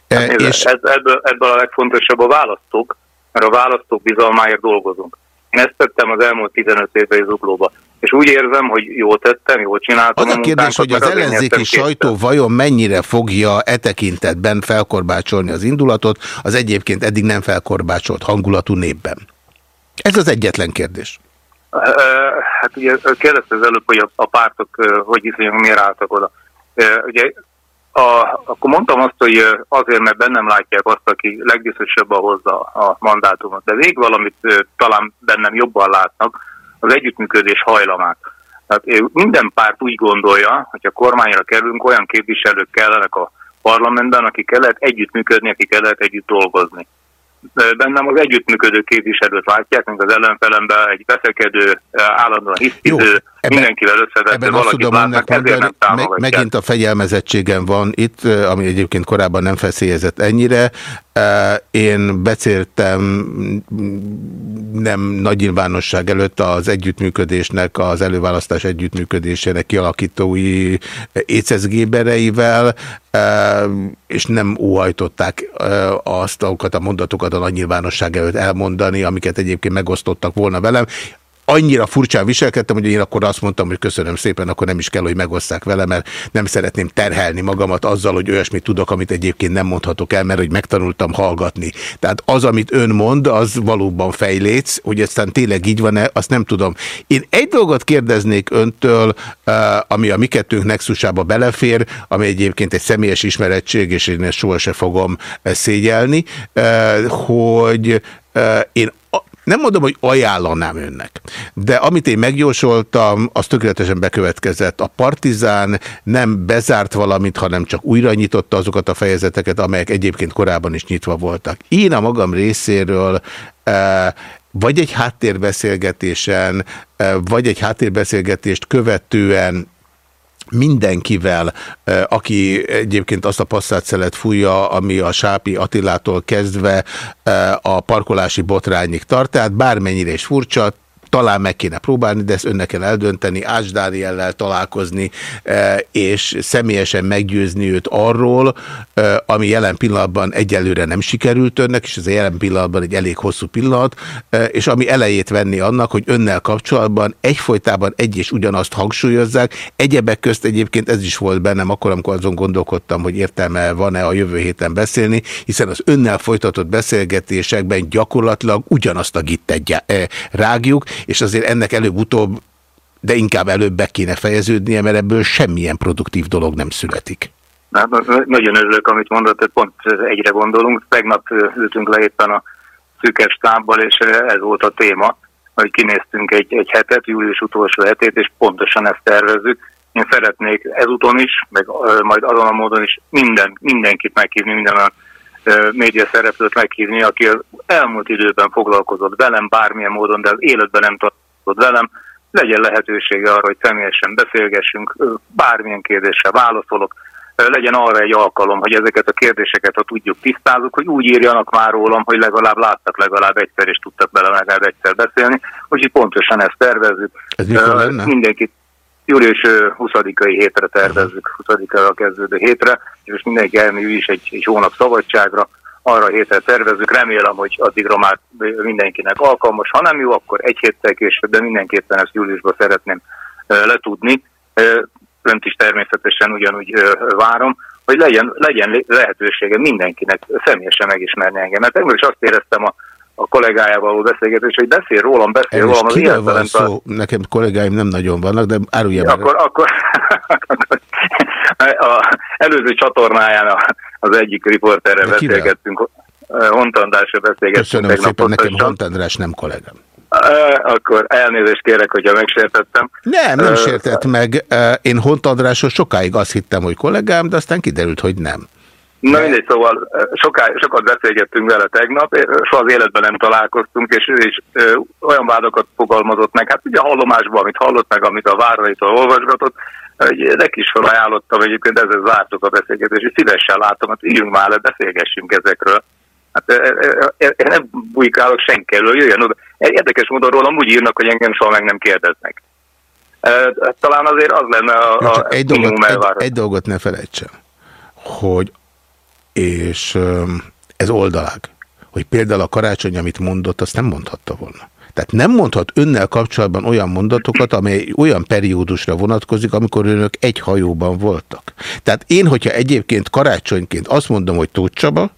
Hát, és... ez, ebből, ebből a legfontosabb a választók, mert a választók bizalmáért dolgozunk. Én ezt tettem az elmúlt 15 évben zuglóba. És úgy érzem, hogy jól tettem, jól csináltam. Az a, a kérdés, hogy az ellenzéki sajtó vajon mennyire fogja e tekintetben felkorbácsolni az indulatot, az egyébként eddig nem felkorbácsolt hangulatú népben. Ez az egyetlen kérdés. Hát ugye kérdezte az előbb, hogy a, a pártok hogy viszonylag miért álltak oda. Ugye a, akkor mondtam azt, hogy azért, mert bennem látják azt, aki legbiztosabban hozza a mandátumot. De még valamit talán bennem jobban látnak, az együttműködés hajlamát. Tehát minden párt úgy gondolja, hogy a kormányra kerülünk, olyan képviselők kellenek a parlamentben, akikkel lehet együttműködni, akikkel lehet együtt dolgozni bennem az együttműködő képviselőt látják, mint az ellenfelemben egy veszekedő, állandóan hisztiző, mindenkivel összevető valaki látnak, ezért nem támogatják. Megint a fegyelmezettségem van itt, ami egyébként korábban nem feszélyezett ennyire. Én becéltem nem nagy nyilvánosság előtt az együttműködésnek, az előválasztás együttműködésének kialakítói écezgébereivel, és nem óhajtották azt, azokat a mondatokat a nagy nyilvánosság előtt elmondani, amiket egyébként megosztottak volna velem. Annyira furcsán viselkedtem, hogy én akkor azt mondtam, hogy köszönöm szépen, akkor nem is kell, hogy megosszák vele, mert nem szeretném terhelni magamat azzal, hogy olyasmit tudok, amit egyébként nem mondhatok el, mert hogy megtanultam hallgatni. Tehát az, amit ön mond, az valóban fejléc, hogy aztán tényleg így van-e, azt nem tudom. Én egy dolgot kérdeznék öntől, ami a mi kettőnk nexusába belefér, ami egyébként egy személyes ismerettség, és én ezt sohasem fogom eh, szégyelni, hogy én nem mondom, hogy ajánlanám önnek, de amit én megjósoltam, az tökéletesen bekövetkezett. A Partizán nem bezárt valamit, hanem csak újra nyitotta azokat a fejezeteket, amelyek egyébként korábban is nyitva voltak. Én a magam részéről vagy egy háttérbeszélgetésen, vagy egy háttérbeszélgetést követően mindenkivel, aki egyébként azt a passzát fújja, ami a Sápi Attilától kezdve a parkolási botrányig tart, tehát bármennyire is furcsa, talán meg kéne próbálni, de ezt önnek kell eldönteni, Ács Dániellel találkozni, e, és személyesen meggyőzni őt arról, e, ami jelen pillanatban egyelőre nem sikerült önnek, és ez a jelen pillanatban egy elég hosszú pillanat, e, és ami elejét venni annak, hogy önnel kapcsolatban egyfolytában egy és ugyanazt hangsúlyozzák. Egyebek közt egyébként ez is volt bennem akkor, amikor azon gondolkodtam, hogy értelme van-e a jövő héten beszélni, hiszen az önnel folytatott beszélgetésekben gyakorlatilag ugyanazt a gittet rágjuk, és azért ennek előbb-utóbb, de inkább előbb be kéne fejeződnie, mert ebből semmilyen produktív dolog nem születik. Hát, nagyon örülök, amit mondott, pont egyre gondolunk. Tegnap ültünk le éppen a szűkes tábbal, és ez volt a téma, hogy kinéztünk egy, egy hetet, július utolsó hetét, és pontosan ezt tervezzük. Én szeretnék ezúton is, meg majd azon a módon is minden, mindenkit meghívni, minden olyan média szereplőt meghívni, aki az elmúlt időben foglalkozott velem bármilyen módon, de az életben nem tartott velem, legyen lehetősége arra, hogy személyesen beszélgessünk, bármilyen kérdésre válaszolok, legyen arra egy alkalom, hogy ezeket a kérdéseket, ha tudjuk, tisztázunk, hogy úgy írjanak már rólam, hogy legalább láttak legalább egyszer, és tudtak bele legalább egyszer beszélni, úgyhogy pontosan ezt tervezzük. Ez mikor lenne? Mindenkit július 20-ai hétre tervezzük, 20-ra kezdődő hétre, és mindenki elmű is egy, egy hónap szabadságra, arra hétre tervezzük, remélem, hogy addigra már mindenkinek alkalmas, ha nem jó, akkor egy héttel később, de mindenképpen ezt júliusban szeretném letudni. Önt is természetesen ugyanúgy várom, hogy legyen, legyen lehetősége mindenkinek személyesen megismerni engem. Mert tegnap is azt éreztem a a kollégájával való beszélgetés, hogy beszél rólam, beszél El rólam. Az van szó? A... Nekem kollégáim nem nagyon vannak, de árulja ja, Akkor, akkor a előző csatornáján az egyik riporterrel beszélgettünk, Hont Andrásra beszélgettünk. Köszönöm szépen, nekem Hont András nem kollégám. Akkor elnézést kérek, hogyha megsértettem. Nem, nem sértett meg. Én Hont Andrásról sokáig azt hittem, hogy kollégám, de aztán kiderült, hogy nem. Na mindegy, szóval soká, sokat beszélgettünk vele tegnap, soha az életben nem találkoztunk, és ő is ö, olyan vádakat fogalmazott meg, hát ugye a hallomásban, amit hallott meg, amit a váraitól olvasgatott, hogy neki is felajánlottam egyébként, ezzel zártuk a beszélgetést, és szívesen látom, hogy üljünk már le, beszélgessünk ezekről. Hát én nem bujkálok senki elől, jöjjön oda. Érdekes módon rólam úgy írnak, hogy engem soha meg nem kérdeznek. Talán azért az lenne a, a egy, dolgot, egy, egy dolgot ne felejtsen, hogy és ez oldalág, hogy például a karácsony, amit mondott, azt nem mondhatta volna. Tehát nem mondhat önnel kapcsolatban olyan mondatokat, amely olyan periódusra vonatkozik, amikor önök egy hajóban voltak. Tehát én, hogyha egyébként karácsonyként azt mondom, hogy Tóth Csaba,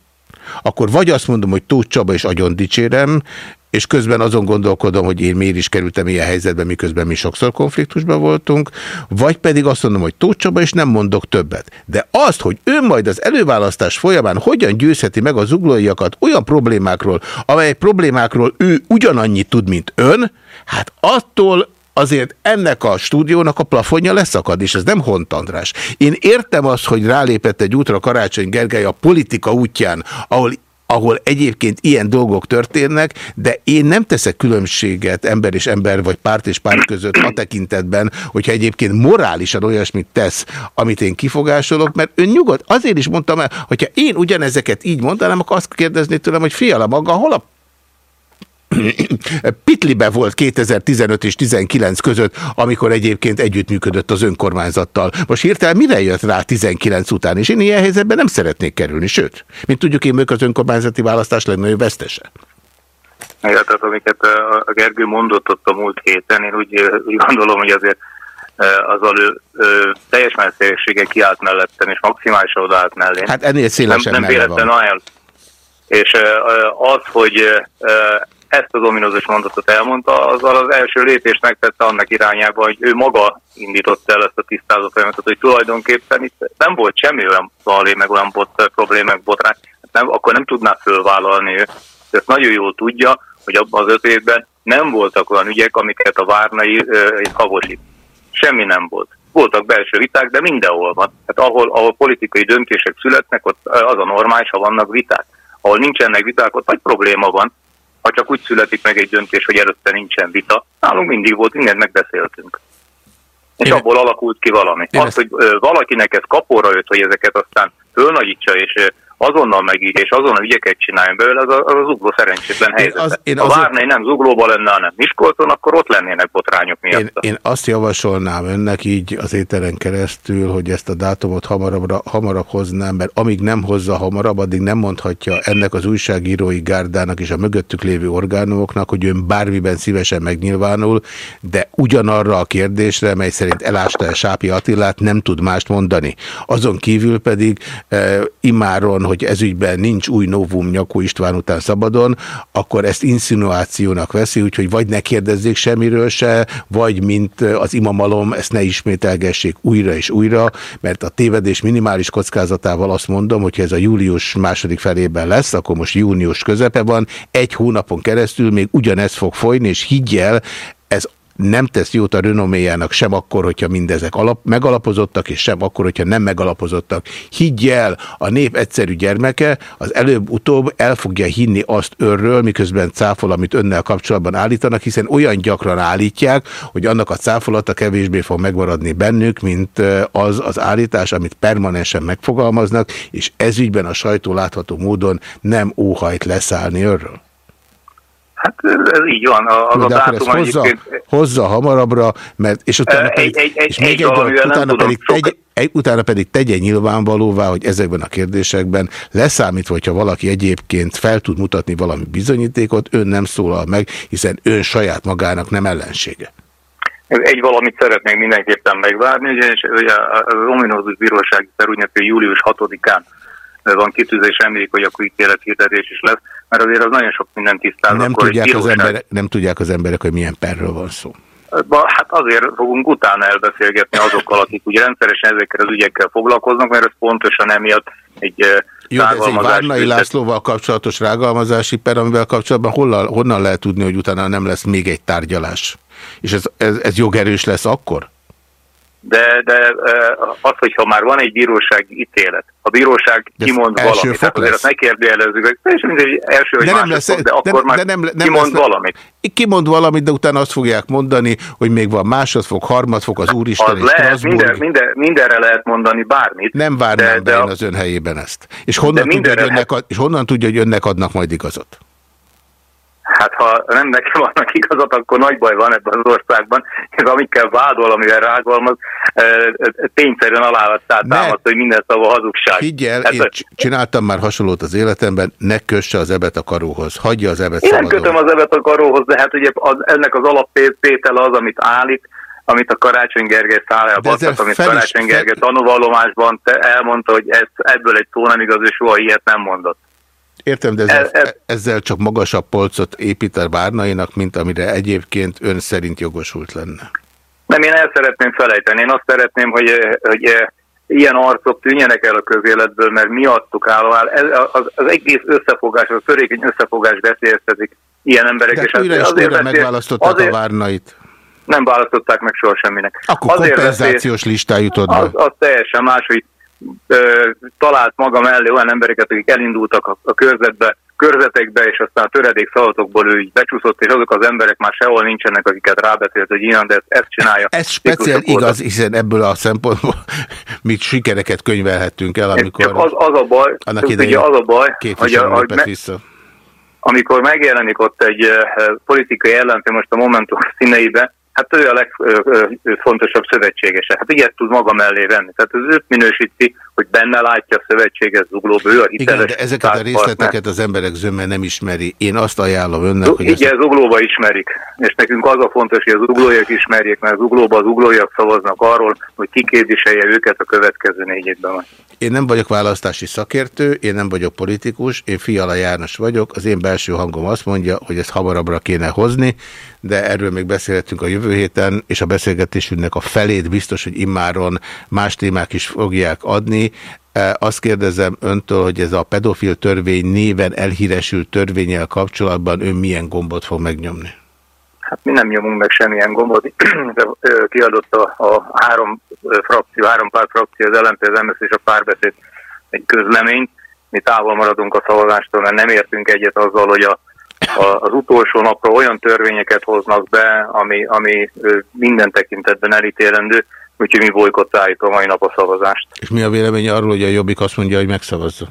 akkor vagy azt mondom, hogy Tóth Csaba és agyon dicsérem, és közben azon gondolkodom, hogy én miért is kerültem ilyen helyzetbe, miközben mi sokszor konfliktusban voltunk, vagy pedig azt mondom, hogy Tóth Csaba, és nem mondok többet. De azt, hogy ő majd az előválasztás folyamán hogyan győzheti meg az uglóiakat olyan problémákról, amely problémákról ő ugyanannyit tud, mint ön, hát attól azért ennek a stúdiónak a plafonja leszakad, és ez nem Hont András. Én értem azt, hogy rálépett egy útra Karácsony Gergely a politika útján, ahol ahol egyébként ilyen dolgok történnek, de én nem teszek különbséget ember és ember, vagy párt és párt között a tekintetben, hogyha egyébként morálisan olyasmit tesz, amit én kifogásolok, mert ön nyugodt, azért is mondtam el, hogyha én ugyanezeket így mondanám, akkor azt kérdezni tőlem, hogy fiala maga, hol a Pitlibe volt 2015 és 19 között, amikor egyébként együttműködött az önkormányzattal. Most hirtelen mire jött rá 19 után? És én ilyen helyzetben nem szeretnék kerülni, sőt, mint tudjuk, én ők az önkormányzati választás legnagyobb vesztese. Igen, tehát amiket a Gergő mondott ott a múlt héten, én úgy, úgy gondolom, hogy azért azzal ő, ő teljes messzélsége kiállt mellettem, és maximálisan odaállt mellé. Hát ennél szélesebb Nem, nem véletlen ajánl. És az, hogy ezt az ominózus mondatot elmondta, azzal az első lépést megtette annak irányába, hogy ő maga indította el ezt a tisztázó folyamatot, hogy tulajdonképpen itt nem volt semmi olyan valé, meg olyan bot, problémák, botrány, nem, akkor nem tudná fölvállalni ő. Ezt nagyon jól tudja, hogy abban az öt évben nem voltak olyan ügyek, amiket a várnai egy havosít. Semmi nem volt. Voltak belső viták, de mindenhol van. Hát ahol, ahol politikai döntések születnek, ott az a normális, ha vannak viták. Ahol nincsenek viták, ott nagy probléma van, ha csak úgy születik meg egy döntés, hogy előtte nincsen vita. Nálunk mindig volt, mindent megbeszéltünk. És Én abból alakult ki valami. Én Az, ezt... hogy valakinek ez kaporra jött, hogy ezeket aztán fölnagyítsa, és azonnal megír, és azonnal ügyeket csináljon belőle, az a, az, az ugló szerencsétlen helyzet. Az, én ha Várnai nem zuglóba lenne, hanem Miskolton, akkor ott lennének botrányok miatt. Én, én azt javasolnám önnek így az éteren keresztül, hogy ezt a dátumot hamarabb, hamarabb hoznám, mert amíg nem hozza hamarabb, addig nem mondhatja ennek az újságírói gárdának és a mögöttük lévő orgánumoknak, hogy ön bármiben szívesen megnyilvánul, de ugyanarra a kérdésre, mely szerint elásta el Sápi Attilát, nem tud mást mondani. Azon kívül pedig e, imáron hogy ezügyben nincs új novum Nyakó István után szabadon, akkor ezt insinuációnak veszi, úgyhogy vagy ne kérdezzék semmiről se, vagy mint az imamalom, ezt ne ismételgessék újra és újra, mert a tévedés minimális kockázatával azt mondom, hogy ez a július második felében lesz, akkor most június közepe van, egy hónapon keresztül még ugyanez fog folyni, és higgyel, nem tesz jót a renoméjának sem akkor, hogyha mindezek alap, megalapozottak, és sem akkor, hogyha nem megalapozottak. Higgy el, a nép egyszerű gyermeke, az előbb-utóbb el fogja hinni azt örről, miközben cáfol, amit önnel kapcsolatban állítanak, hiszen olyan gyakran állítják, hogy annak a cáfolata kevésbé fog megmaradni bennük, mint az az állítás, amit permanensen megfogalmaznak, és ezügyben a sajtó látható módon nem óhajt leszállni örről. Hát ez így van. Az a dátum hozza, egyébként... hozza hamarabbra, mert és utána pedig, egy, egy, és még egy, dolog, utána pedig, tegy, egy, utána pedig tegye nyilvánvalóvá, hogy ezekben a kérdésekben leszámítva, hogyha valaki egyébként fel tud mutatni valami bizonyítékot, ön nem szólal meg, hiszen ön saját magának nem ellensége. Egy valamit szeretnék mindenképpen megvárni, ugyanis ugye az ominózus bírósági terügynek július 6-án van kitűzés, reméljük, hogy akkor ítélethirdetés is lesz, mert azért az nagyon sok minden tisztáz. Nem, tudják az emberek, nem tudják az emberek, hogy milyen perről van szó. Hát azért fogunk utána elbeszélgetni azokkal, akik ugye rendszeresen ezekkel az ügyekkel foglalkoznak, mert ez pontosan emiatt egy jó, de ez egy Várnai Lászlóval kapcsolatos rágalmazási per, amivel kapcsolatban honnan, honnan lehet tudni, hogy utána nem lesz még egy tárgyalás? És ez, ez, ez jogerős lesz akkor? De, de az, hogyha már van egy bíróság ítélet, a bíróság de kimond valamit, tehát azért azt ne kérdőjelezzük, és mindegy első, hogy de nem lesz, de, de akkor de, már de nem, nem kimond lesz, valamit. Kimond valamit, de utána azt fogják mondani, hogy még van másodfok, harmadfok, az Úristen az lehet, minden, minden, mindenre lehet mondani bármit. Nem várnám de, be de én az ön helyében ezt. És honnan, tudja, hogy önnek, és honnan tudja, hogy önnek adnak majd igazat? Hát ha nem nekem vannak igazat, akkor nagy baj van ebben az országban, és amikkel vádol, amivel rágalmaz, tényszerűen alávattát támad, hogy minden szava hazugság. Figyel, hát, én csináltam már hasonlót az életemben, ne kösse az ebet a karóhoz, hagyja az ebet Én nem kötöm az ebet a karóhoz, de hát ugye az, ennek az alaptétele az, amit állít, amit a Karácsony Gergely szállja basszat, amit Karácsony Gergely tanúvallomásban elmondta, hogy ez, ebből egy szó nem igaz, és soha ilyet nem mondott. Értem, de ezzel, ez, ez, ezzel csak magasabb polcot épít a Várnainak, mint amire egyébként ön szerint jogosult lenne. Nem, én el szeretném felejteni. Én azt szeretném, hogy, hogy ilyen arcok tűnjenek el a közéletből, mert miattuk áll. Ez, az, az egész összefogás, az törékeny összefogás veszélyeztetik ilyen emberek. De és újra és azért újra megválasztották azért, a Várnait. Nem választották meg soha semminek. Akkor azért kompenzációs veszély, listán jutod az, az teljesen más, hogy ö, talált maga mellé olyan embereket, akik elindultak a, a körzetbe, körzetekbe, és aztán a töredék szavatokból ő így becsúszott, és azok az emberek már sehol nincsenek, akiket rábeszélt, hogy ilyen, de ezt, ezt csinálja. Ez speciál igaz, hiszen ebből a szempontból mi sikereket könyvelhettünk el, amikor az, az a baj, annak idején az a baj, hogy a, hogy me, vissza. amikor megjelenik ott egy uh, politikai ellenfél most a Momentum színeibe, hát ő a legfontosabb szövetségese. Hát ilyet tud maga mellé venni. Tehát ez őt minősíti, hogy benne látja a szövetséges zugló, ő a hiteles. Igen, de ezeket a részleteket az emberek zömmel nem ismeri. Én azt ajánlom önnek, hogy... Igen, ezt... zuglóba ismerik. És nekünk az a fontos, hogy az zuglóiak ismerjék, mert zuglóba az zuglóiak szavaznak arról, hogy ki képviselje őket a következő négy évben. Én nem vagyok választási szakértő, én nem vagyok politikus, én Fiala János vagyok, az én belső hangom azt mondja, hogy ezt hamarabbra kéne hozni, de erről még beszélhetünk a jövő héten, és a beszélgetésünknek a felét biztos, hogy immáron más témák is fogják adni. E, azt kérdezem öntől, hogy ez a pedofil törvény néven elhíresült törvényel kapcsolatban ön milyen gombot fog megnyomni? Hát mi nem nyomunk meg semmilyen gombot. Kiadott a, a három frakció, három párt frakció, az LNP, az MS és a párbeszéd egy közleményt. Mi távol maradunk a szavazástól, mert nem értünk egyet azzal, hogy a az utolsó napra olyan törvényeket hoznak be, ami, ami minden tekintetben elítélendő, úgyhogy mi bolykottáljuk a mai nap a szavazást. És mi a vélemény arról, hogy a Jobbik azt mondja, hogy megszavazza?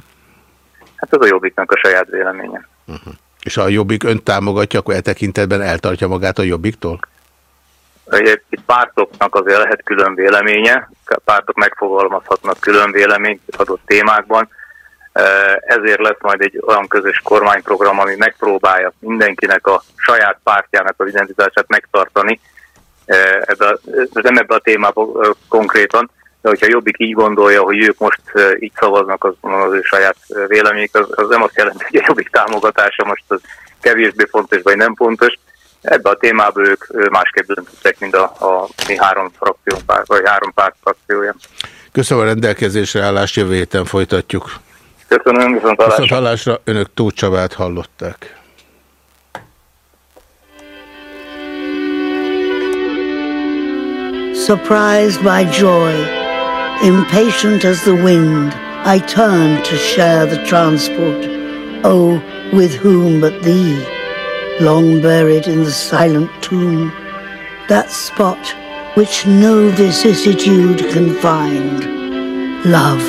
Hát ez a Jobbiknak a saját véleménye. Uh -huh. És a Jobbik önt támogatja, akkor e tekintetben eltartja magát a Jobbiktól? Itt pártoknak azért lehet külön véleménye, pártok megfogalmazhatnak külön véleményt adott témákban, ezért lesz majd egy olyan közös kormányprogram, ami megpróbálja mindenkinek a saját pártjának az identitását megtartani, ebbe, nem ebbe a témába konkrétan, de hogyha Jobbik így gondolja, hogy ők most így szavaznak az, az ő saját véleményük, az, az nem azt jelenti, hogy a Jobbik támogatása most az kevésbé fontos, vagy nem fontos. Ebbe a témába ők másképp döntöttek, mint a, a mi három frakció, vagy három párt frakciója. Köszönöm a rendelkezésre állást, jövő héten folytatjuk. Köszönöm, viszont hallásra. Viszont hallásra önök Tóth Csabát hallották. Surprised by joy, impatient as the wind, I turn to share the transport. Oh, with whom but thee, long buried in the silent tomb, that spot which no vicissitude can find. Love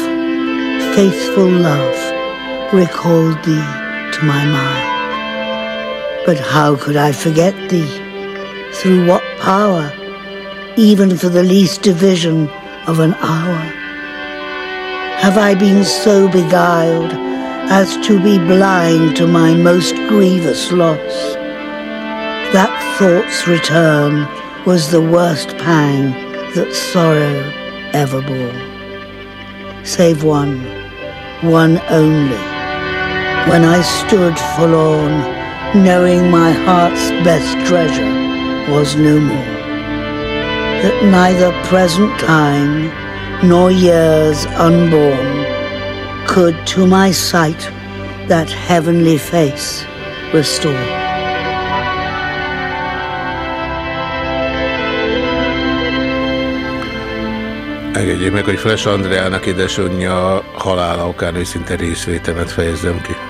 faithful love recalled thee to my mind. But how could I forget thee? Through what power? Even for the least division of an hour? Have I been so beguiled as to be blind to my most grievous loss? That thought's return was the worst pang that sorrow ever bore. Save one one only. When I stood forlorn, knowing my heart's best treasure was no more. That neither present time nor years unborn could to my sight that heavenly face restore. Engedjék meg, hogy Fles Andreának édesanyja halála okán őszinte részvétemet fejezzem ki.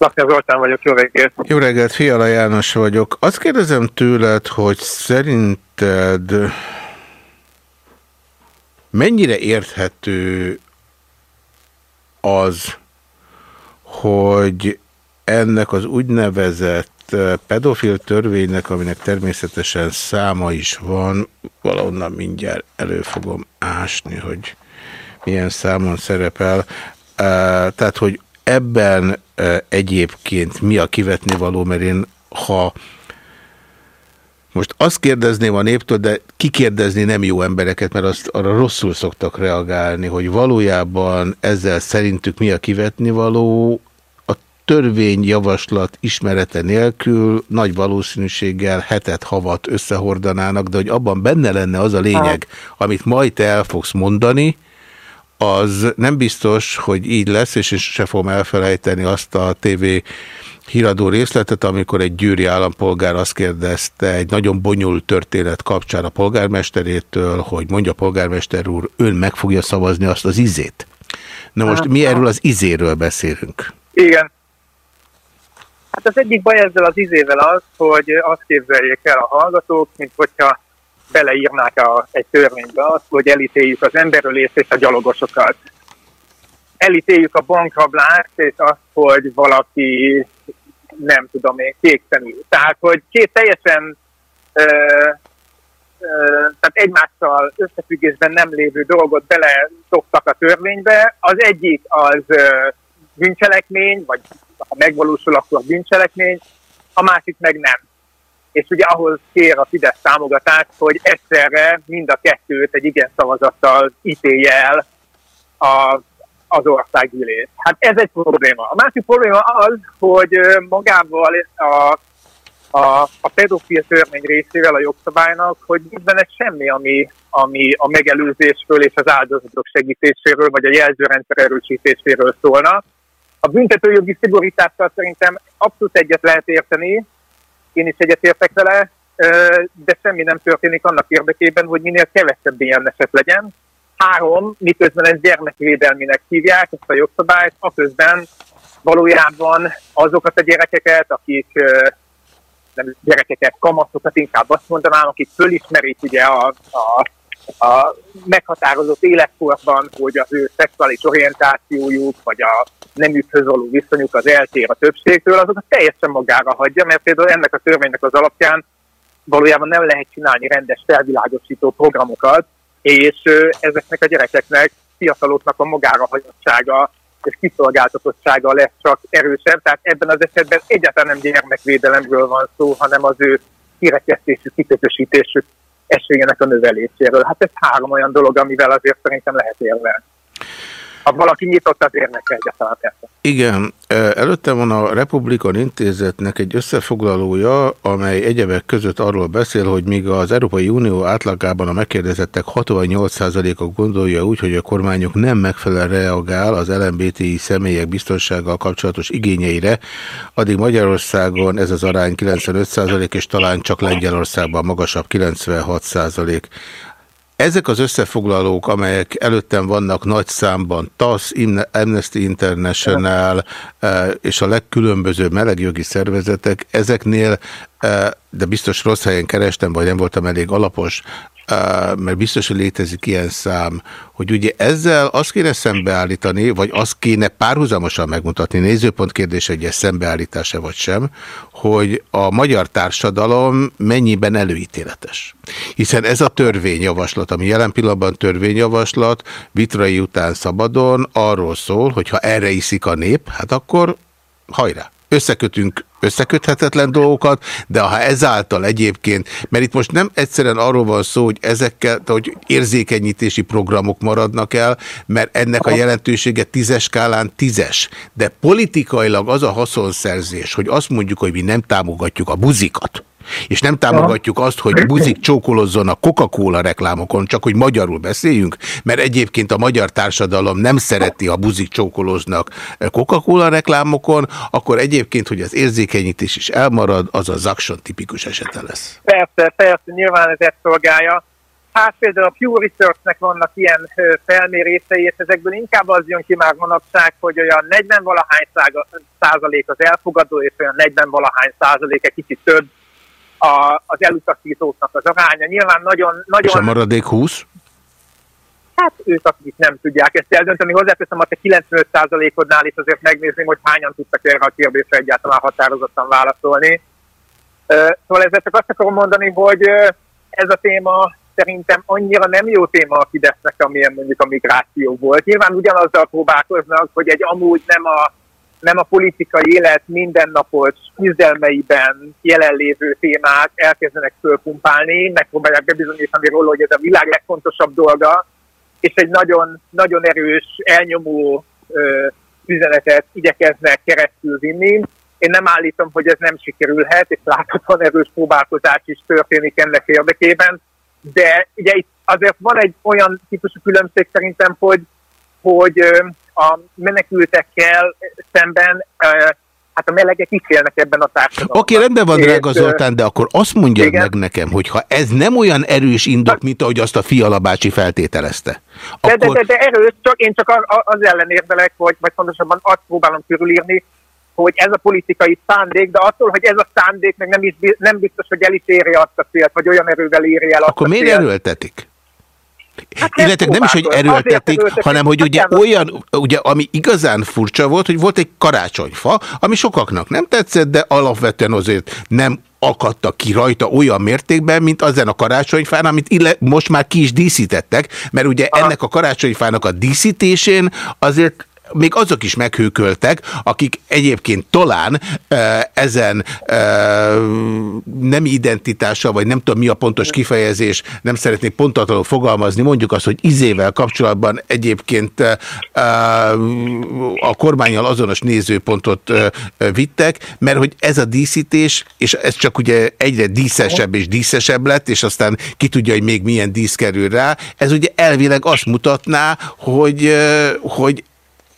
Lakner Zoltán vagyok, jó reggelt! Jó reggelt, Fiala János vagyok. Azt kérdezem tőled, hogy szerinted mennyire érthető az, hogy ennek az úgynevezett pedofil törvénynek, aminek természetesen száma is van, valahonnan mindjárt elő fogom ásni, hogy milyen számon szerepel. Tehát, hogy ebben egyébként mi a kivetni való, mert én ha most azt kérdezném a néptől, de kikérdezni nem jó embereket, mert azt arra rosszul szoktak reagálni, hogy valójában ezzel szerintük mi a kivetni való, törvényjavaslat ismerete nélkül nagy valószínűséggel hetet, havat összehordanának, de hogy abban benne lenne az a lényeg, amit majd te el fogsz mondani, az nem biztos, hogy így lesz, és én se fogom elfelejteni azt a TV híradó részletet, amikor egy gyűri állampolgár azt kérdezte egy nagyon bonyolult történet kapcsán a polgármesterétől, hogy mondja polgármester úr, ön meg fogja szavazni azt az izét. Na most mi erről az izéről beszélünk? Igen. Hát az egyik baj ezzel az izével az, hogy azt képzeljék el a hallgatók, mint hogyha beleírnák a, egy törvénybe azt, hogy elítéljük az emberölést és a gyalogosokat. Elítéljük a bankrablást és azt, hogy valaki nem tudom én, kék szemű. Tehát, hogy két teljesen ö, ö, tehát egymással összefüggésben nem lévő dolgot bele szoktak a törvénybe. Az egyik az ö, bűncselekmény, vagy ha megvalósul, akkor bűncselekmény, a másik meg nem. És ugye ahhoz kér a Fidesz támogatást, hogy egyszerre mind a kettőt egy igen szavazattal ítélje el a az országgyűlés. Hát ez egy probléma. A másik probléma az, hogy magával a, a, a pedofil törvény részével a jogszabálynak, hogy nincs benne semmi, ami, ami a megelőzésről és az áldozatok segítéséről, vagy a jelzőrendszer erősítéséről szólna. A büntetőjogi szigorítással szerintem abszolút egyet lehet érteni, én is egyet értek vele, de semmi nem történik annak érdekében, hogy minél kevesebb ilyen eset legyen, Három, miközben ez gyermekvédelminek hívják, ezt a jogszabályt, aközben valójában azokat a gyerekeket, akik nem gyerekeket, kamaszokat inkább azt mondanám, akik fölismerik ugye a, a, a meghatározott életkorban, hogy az ő szexuális orientációjuk, vagy a nemükhöz való viszonyuk az eltér a többségtől, azokat teljesen magára hagyja, mert például ennek a törvénynek az alapján valójában nem lehet csinálni rendes felvilágosító programokat, és ezeknek a gyerekeknek, fiataloknak a magára hagyottsága és kiszolgáltatottsága lesz csak erősebb, tehát ebben az esetben egyáltalán nem gyermekvédelemről van szó, hanem az ő kirekesztésük, kikötösítésük esélyének a növeléséről. Hát ez három olyan dolog, amivel azért szerintem lehet érvelni ha valaki nyitott az érnek egyáltalán persze. Igen, előtte van a Republikan Intézetnek egy összefoglalója, amely egyebek között arról beszél, hogy míg az Európai Unió átlagában a megkérdezettek 68%-a gondolja úgy, hogy a kormányok nem megfelelően reagál az LMBTI személyek biztonsággal kapcsolatos igényeire, addig Magyarországon ez az arány 95% és talán csak Lengyelországban magasabb 96%. Ezek az összefoglalók, amelyek előttem vannak nagy számban, TASZ, Amnesty International eh, és a legkülönbözőbb melegjogi szervezetek, ezeknél, eh, de biztos rossz helyen kerestem, vagy nem voltam elég alapos, mert biztos, hogy létezik ilyen szám, hogy ugye ezzel azt kéne szembeállítani, vagy azt kéne párhuzamosan megmutatni, nézőpont kérdés, hogy ez szembeállítása vagy sem, hogy a magyar társadalom mennyiben előítéletes. Hiszen ez a törvényjavaslat, ami jelen pillanatban törvényjavaslat, vitrai után szabadon arról szól, hogy ha erre iszik a nép, hát akkor hajrá! összekötünk összeköthetetlen dolgokat, de ha ezáltal egyébként, mert itt most nem egyszerűen arról van szó, hogy ezekkel, hogy érzékenyítési programok maradnak el, mert ennek a jelentősége tízes skálán tízes, de politikailag az a haszonszerzés, hogy azt mondjuk, hogy mi nem támogatjuk a buzikat, és nem támogatjuk azt, hogy buzik csókolozzon a Coca-Cola reklámokon, csak hogy magyarul beszéljünk, mert egyébként a magyar társadalom nem szereti, ha buzik csókoloznak Coca-Cola reklámokon, akkor egyébként, hogy az érzékenyítés is elmarad, az a Zakson tipikus esete lesz. Persze, persze, nyilván ez ezt szolgálja. Hát például a Pew Research-nek vannak ilyen felmérései, és ezekből inkább az jön ki már manapság, hogy olyan 40-valahány százalék az elfogadó, és olyan 40-valahány százalék, egy kicsit több a, az elutasítóknak az aránya. Nyilván nagyon, nagyon... És a maradék 20? Hát ők, akik nem tudják ezt eldönteni. Hozzáteszem, a 95%-odnál is azért megnézni, hogy hányan tudtak erre a kérdésre egyáltalán határozottan válaszolni. Szóval ezzel csak azt akarom mondani, hogy ez a téma szerintem annyira nem jó téma a Fidesznek, amilyen mondjuk a migráció volt. Nyilván ugyanazzal próbálkoznak, hogy egy amúgy nem a nem a politikai élet mindennapos küzdelmeiben jelenlévő témák elkezdenek fölpumpálni, megpróbálják bebizonyítani róla, hogy ez a világ legfontosabb dolga, és egy nagyon, nagyon erős, elnyomó ö, üzenetet igyekeznek keresztül vinni. Én nem állítom, hogy ez nem sikerülhet, és láthatóan erős próbálkozás is történik ennek érdekében, de ugye itt azért van egy olyan típusú különbség szerintem, hogy, hogy a menekültekkel szemben hát a melegek is élnek ebben a társadalomban. Oké, okay, rendben van, drága Zoltán, de akkor azt mondja igen. meg nekem, hogy ha ez nem olyan erős indok, mint ahogy azt a Fialabácsi feltételezte. Akkor... De, de, de, de erős, csak én csak az ellen érvelek, vagy, vagy pontosabban azt próbálom körülírni, hogy ez a politikai szándék, de attól, hogy ez a szándék meg nem, is, nem biztos, hogy el is éri azt a célt, vagy olyan erővel éri el azt Akkor miért erőltetik? Hát Illetve nem is, hogy erőltetik, hanem hogy ugye olyan, ugye, ami igazán furcsa volt, hogy volt egy karácsonyfa, ami sokaknak nem tetszett, de alapvetően azért nem akadtak ki rajta olyan mértékben, mint azen a karácsonyfán, amit ille, most már ki is díszítettek, mert ugye ennek a karácsonyfának a díszítésén azért még azok is meghőköltek, akik egyébként talán ezen nem identitása, vagy nem tudom mi a pontos kifejezés, nem szeretnék pontatlanul fogalmazni, mondjuk azt, hogy izével kapcsolatban egyébként a kormányjal azonos nézőpontot vittek, mert hogy ez a díszítés, és ez csak ugye egyre díszesebb és díszesebb lett, és aztán ki tudja, hogy még milyen dísz kerül rá, ez ugye elvileg azt mutatná, hogy, hogy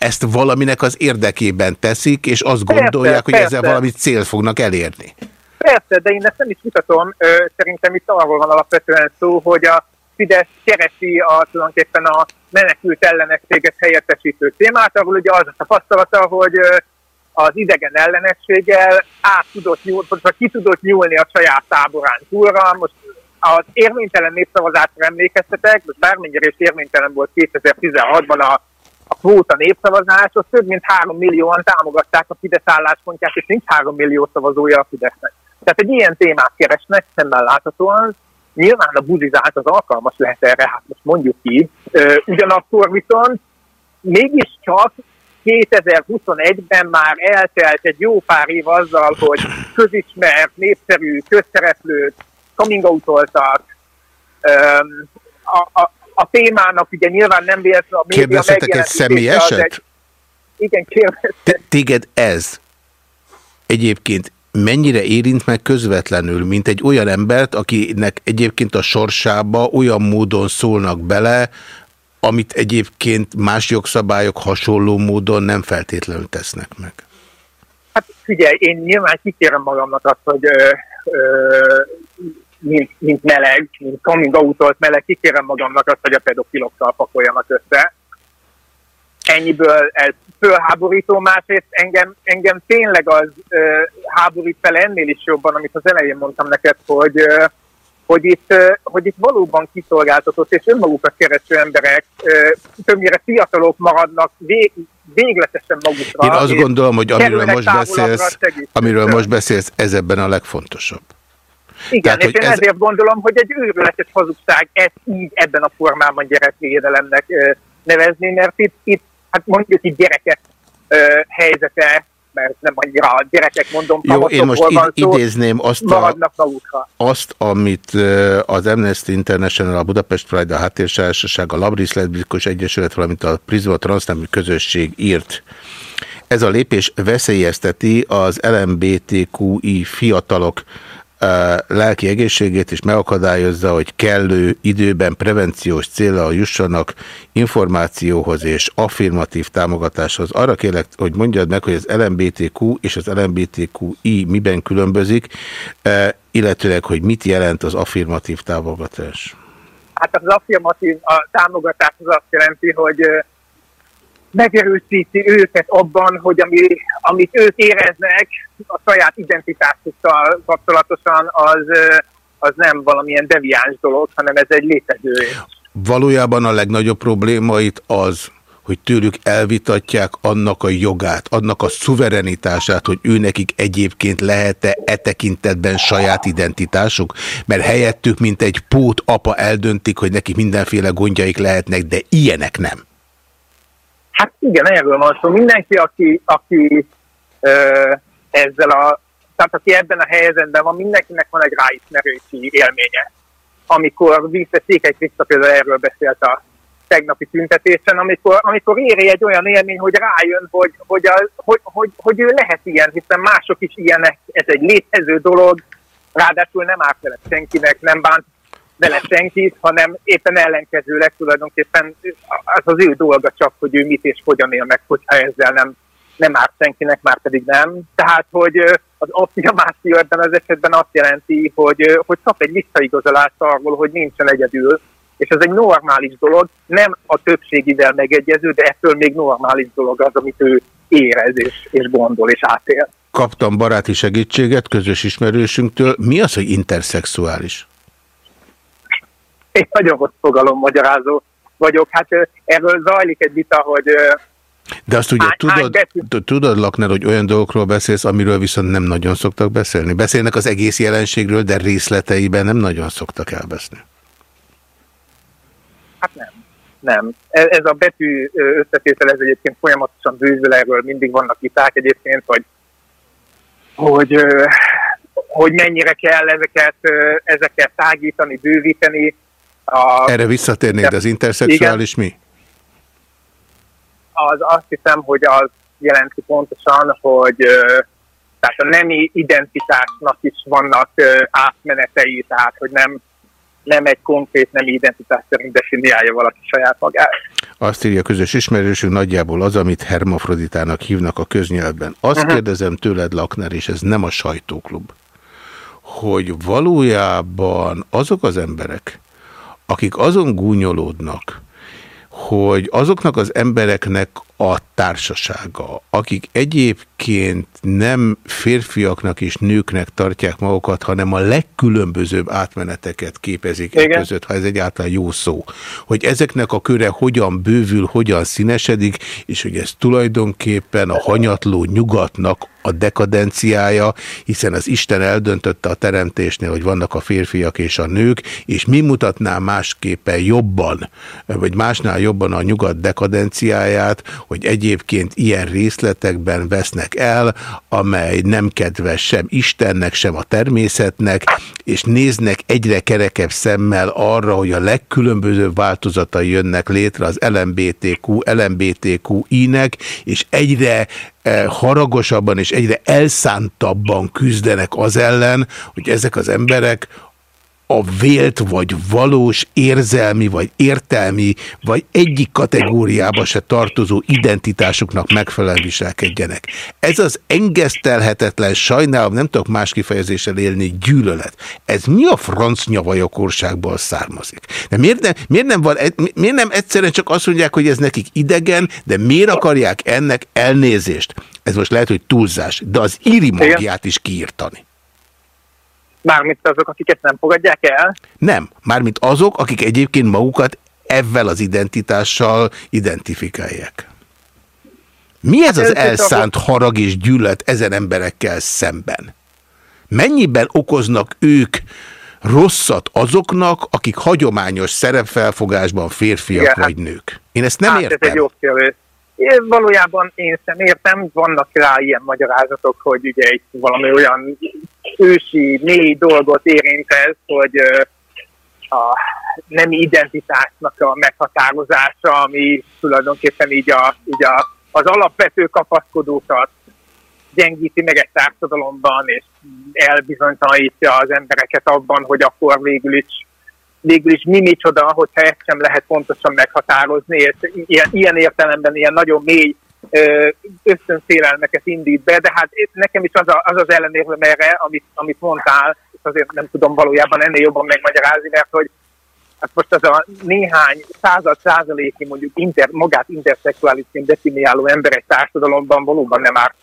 ezt valaminek az érdekében teszik, és azt persze, gondolják, hogy persze. ezzel valami cél fognak elérni. Persze, de én ezt nem is mutatom. Szerintem itt arról van alapvetően szó, hogy a Fidesz keresi a, tulajdonképpen a menekült ellenességet helyettesítő témát, ahol ugye az a tapasztalata, hogy az idegen ellenességgel át tudott nyúlni, vagy ki tudott nyúlni a saját táborán túlra. Most az érvénytelen népszavazásra emlékeztetek, most bármennyire is érvénytelen volt 2016-ban a a kvóta népszavazás, az több mint három millióan támogatták a Fidesz álláspontját, és nincs három millió szavazója a Fidesznek. Tehát egy ilyen témát keresnek, szemmel láthatóan, nyilván a buzizás az alkalmas lehet erre, hát most mondjuk így. Ugyanakkor viszont mégiscsak 2021-ben már eltelt egy jó pár év azzal, hogy közismert, népszerű, közszereplőt coming out a, a, a témának ugye nyilván nem véletlen a média Kérdezhetek egy személyeset? Egy... Igen, kérdeztek. Téged ez egyébként mennyire érint meg közvetlenül, mint egy olyan embert, akinek egyébként a sorsába olyan módon szólnak bele, amit egyébként más jogszabályok hasonló módon nem feltétlenül tesznek meg? Hát figyelj, én nyilván kikérem magamnak azt, hogy ö, ö, mint, mint meleg, mint coming out meleg, kikérem magamnak azt, hogy a pedofilokkal pakoljanak össze. Ennyiből ez fölháborító, másrészt engem, engem tényleg az ö, háborít fel ennél is jobban, amit az elején mondtam neked, hogy, ö, hogy, itt, ö, hogy itt valóban kiszolgáltatott és önmagukat kereső emberek, ö, többnyire fiatalok maradnak vég, végletesen magukra. Én azt gondolom, hogy amiről most beszélsz, amiről most beszélsz, ez ebben a legfontosabb. Igen, Tehát, és én ez... ezért gondolom, hogy egy őrületes hazugság ezt így ebben a formában gyerekvédelemnek nevezni, mert itt, itt hát mondjuk itt gyerekek helyzete, mert nem annyira a gyerekek mondom, Jó, én most id idézném azt, a, azt, amit az Amnesty International, a Budapest Pride, a Háttérsársasság, a Labris Leszbikus Egyesület, valamint a Prisma Transznemű Közösség írt. Ez a lépés veszélyezteti az LMBTQI fiatalok lelki egészségét, és megakadályozza, hogy kellő időben prevenciós célra jussanak információhoz és affirmatív támogatáshoz. Arra kérlek, hogy mondjad meg, hogy az LMBTQ és az LMBTQI miben különbözik, illetőleg, hogy mit jelent az affirmatív támogatás? Hát az affirmatív a támogatás az azt jelenti, hogy megerősíti őket abban, hogy ami, amit ők éreznek a saját identitásukkal kapcsolatosan, az, az nem valamilyen deviáns dolog, hanem ez egy létező. Valójában a legnagyobb problémait az, hogy tőlük elvitatják annak a jogát, annak a szuverenitását, hogy ő nekik egyébként lehet-e e tekintetben saját identitásuk, mert helyettük, mint egy pót apa eldöntik, hogy neki mindenféle gondjaik lehetnek, de ilyenek nem. Hát igen, erről van szó. Mindenki, aki, aki ö, ezzel a, tehát aki ebben a helyzetben van, mindenkinek van egy ráismerősi élménye. Amikor vissza Székely Kriszta például erről beszélt a tegnapi tüntetésen, amikor, amikor éri egy olyan élmény, hogy rájön, hogy, hogy, a, hogy, hogy, hogy ő lehet ilyen, hiszen mások is ilyenek, ez egy létező dolog, ráadásul nem árt senkinek, nem bánt vele senkit, hanem éppen ellenkezőleg tulajdonképpen az az ő dolga csak, hogy ő mit és hogyan él meg, hogyha ezzel nem, nem árt senkinek, már pedig nem. Tehát, hogy az affirmáció ebben az esetben azt jelenti, hogy, hogy kap egy visszaigazolást arról, hogy nincsen egyedül, és ez egy normális dolog, nem a többségivel megegyező, de ettől még normális dolog az, amit ő érez és, és gondol és átél. Kaptam baráti segítséget közös ismerősünktől. Mi az, hogy interszexuális? Én nagyon rossz fogalom magyarázó vagyok. Hát erről zajlik egy vita, hogy de azt ugye tudod, tudod, Lakner, hogy olyan dolgokról beszélsz, amiről viszont nem nagyon szoktak beszélni. Beszélnek az egész jelenségről, de részleteiben nem nagyon szoktak elbeszni. Hát nem. Nem. Ez, ez a betű összetétel, ez egyébként folyamatosan bővül, erről mindig vannak viták egyébként, hogy, hogy, hogy mennyire kell ezeket, ezeket tágítani, bővíteni. A, Erre visszatérnéd, de az interszexuális igen, mi? Az azt hiszem, hogy az jelenti pontosan, hogy tehát a nemi identitásnak is vannak átmenetei, tehát hogy nem nem egy konkrét nem identitás szerint definiálja valaki saját magát. Azt írja a közös ismerősünk nagyjából az, amit hermafroditának hívnak a köznyelvben. Azt uh mhm. -huh. kérdezem tőled, Lakner, és ez nem a sajtóklub, hogy valójában azok az emberek, akik azon gúnyolódnak, hogy azoknak az embereknek a társasága, akik egyébként nem férfiaknak és nőknek tartják magukat, hanem a legkülönbözőbb átmeneteket képezik e között, ha ez egyáltalán jó szó, hogy ezeknek a köre hogyan bővül, hogyan színesedik, és hogy ez tulajdonképpen a hanyatló nyugatnak a dekadenciája, hiszen az Isten eldöntötte a teremtésnél, hogy vannak a férfiak és a nők, és mi mutatná másképpen jobban, vagy másnál jobban a nyugat dekadenciáját, hogy egyébként ilyen részletekben vesznek el, amely nem kedves sem Istennek, sem a természetnek, és néznek egyre kerekebb szemmel arra, hogy a legkülönbözőbb változatai jönnek létre az LMBTQ, LMBTQ-inek, és egyre haragosabban és egyre elszántabban küzdenek az ellen, hogy ezek az emberek a vélt, vagy valós, érzelmi, vagy értelmi, vagy egyik kategóriába se tartozó identitásuknak megfelelően viselkedjenek. Ez az engesztelhetetlen, sajnálom, nem tudok más kifejezéssel élni, gyűlölet. Ez mi a franc nyavajakorságból származik? De miért nem, miért, nem van, miért nem egyszerűen csak azt mondják, hogy ez nekik idegen, de miért akarják ennek elnézést? Ez most lehet, hogy túlzás, de az íri magját is kiírtani. Mármint azok, akik ezt nem fogadják el? Nem, mármint azok, akik egyébként magukat ezzel az identitással identifikálják. Mi ez az elszánt harag és gyűlölet ezen emberekkel szemben? Mennyiben okoznak ők rosszat azoknak, akik hagyományos szerepfelfogásban férfiak Igen, vagy nők? Én ezt nem hát értem. Ez egy jó kérdés. Én valójában én sem értem, vannak rá ilyen magyarázatok, hogy ugye itt valami olyan ősi, mély dolgot érint ez, hogy a nemi identitásnak a meghatározása, ami tulajdonképpen így, a, így a, az alapvető kapaszkodókat gyengíti meg egy társadalomban, és elbizonytalanítja az embereket abban, hogy akkor végül is végül is mi micsoda, hogyha ezt sem lehet pontosan meghatározni, és ilyen, ilyen értelemben ilyen nagyon mély ösztönfélelmeket indít be, de hát nekem is az a, az, az ellenérvem erre, amit, amit mondtál, és azért nem tudom valójában ennél jobban megmagyarázni, mert hogy hát most az a néhány század százaléki mondjuk inter, magát interszexuálisként definiáló ember egy társadalomban valóban nem árt,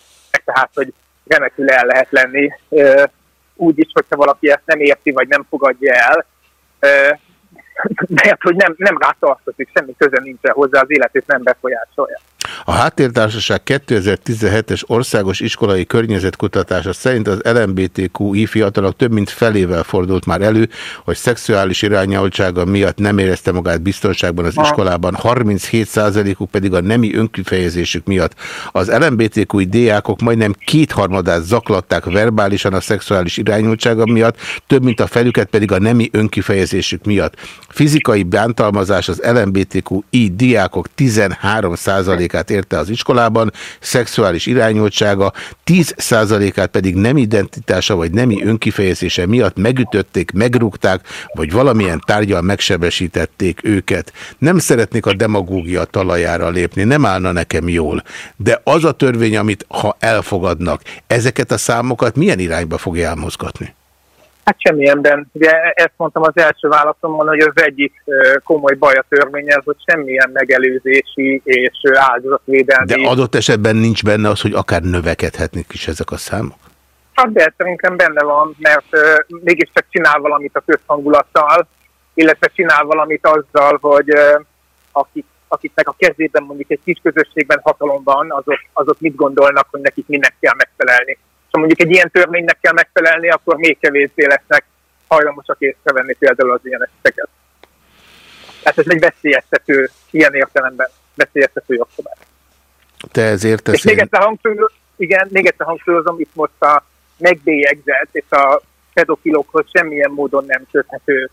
tehát hogy remekül el lehet lenni, úgy is, hogyha valaki ezt nem érti, vagy nem fogadja el, mert hogy nem, nem rá tartozik, semmi köze nincsen hozzá, az életét nem befolyásolja. A Háttértársaság 2017-es országos iskolai környezetkutatása szerint az LMBTQI fiatalok több mint felével fordult már elő, hogy szexuális irányultsága miatt nem érezte magát biztonságban az iskolában, 37%-uk pedig a nemi önkifejezésük miatt. Az LMBTQI diákok majdnem kétharmadát zaklatták verbálisan a szexuális irányultsága miatt, több mint a felüket pedig a nemi önkifejezésük miatt. Fizikai bántalmazás az LMBTQI diákok 13%-át érte az iskolában, szexuális irányultsága 10%-át pedig nem identitása vagy nemi önkifejezése miatt megütötték, megrúgták, vagy valamilyen tárgyal megsebesítették őket. Nem szeretnék a demagógia talajára lépni, nem állna nekem jól, de az a törvény, amit ha elfogadnak, ezeket a számokat milyen irányba fogja elmozgatni? Hát semmilyenben. Ugye ezt mondtam az első válaszomban, hogy az egyik komoly baj a törvényel, hogy semmilyen megelőzési és áldozatvédelmi... De adott esetben nincs benne az, hogy akár növekedhetnek is ezek a számok? Hát de szerintem benne van, mert uh, mégiscsak csinál valamit a közhangulattal, illetve csinál valamit azzal, hogy uh, akik, akiknek a kezében mondjuk egy kis közösségben hatalom van, azok, azok mit gondolnak, hogy nekik minek kell megfelelni ha mondjuk egy ilyen törvénynek kell megfelelni, akkor még kevésbé lesznek hajlamosak észrevenni például az ilyen eseteket. Tehát ez egy veszélyeztető, ilyen értelemben veszélyeztető jogszabály. Te ezért teszél... És még egyszer, hangsúlyozom, igen, még egyszer hangsúlyozom, itt most a megbélyegzett és a pedofilokhoz semmilyen módon nem köthető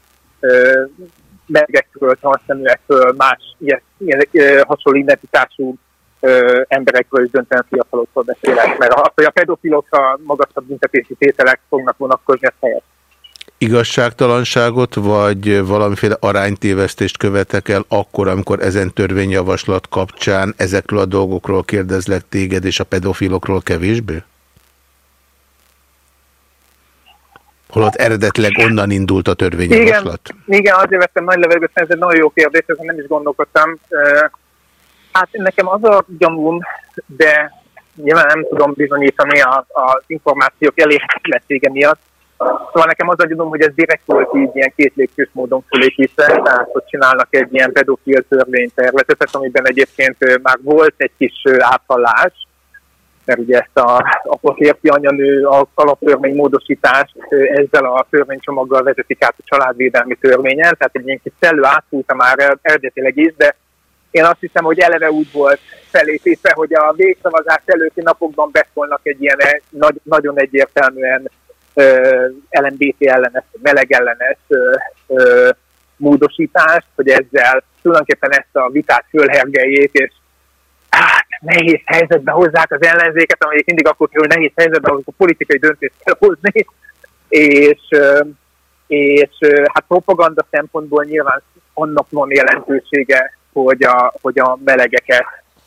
mergekről, transzneműekről, más ilyen, ilyen, ilyen hasonló identitású ö, emberekről és döntően fiatalokról beszélek, mert az, hogy a pedofilokra magasabb büntetési tételek fognak vonatkozni, ez helyes. Igazságtalanságot, vagy valamiféle aránytévesztést követek el akkor, amikor ezen törvényjavaslat kapcsán ezekről a dolgokról kérdezlek téged, és a pedofilokról kevésbé? Holott eredetleg onnan indult a törvényjavaslat. Igen, igen azért vettem nagy levegőt, ez egy nagyon jó kérdés, ezen nem is gondolkodtam. Hát nekem az a gyanúm, de nyilván nem tudom bizonyítani az információk elérhetetlensége miatt. Szóval nekem az a gyanúm, hogy ez direkt volt így ilyen két lépcsős módon fölépítve, tehát hogy csinálnak egy ilyen pedofil törvénytervezetet, amiben egyébként már volt egy kis áfallás, mert ugye ezt a, a férfi anyanő a alaptörvény módosítást ezzel a törvénycsomaggal vezetik át a családvédelmi törvényen, tehát egy ilyen kis szellő átfújta már eredetileg is, de én azt hiszem, hogy eleve úgy volt felépítve, hogy a végszavazás előtti napokban beszólnak egy ilyen eh, nagy, nagyon egyértelműen uh, LMBT ellenes, meleg ellenes uh, módosítást, hogy ezzel tulajdonképpen ezt a vitát fölhergeljék, és hát, nehéz helyzetbe hozzák az ellenzéket, amelyik mindig akkor kerül nehéz helyzetbe, amikor politikai döntést kell hozni, és, és hát propaganda szempontból nyilván annak van jelentősége, hogy a, hogy a melegeket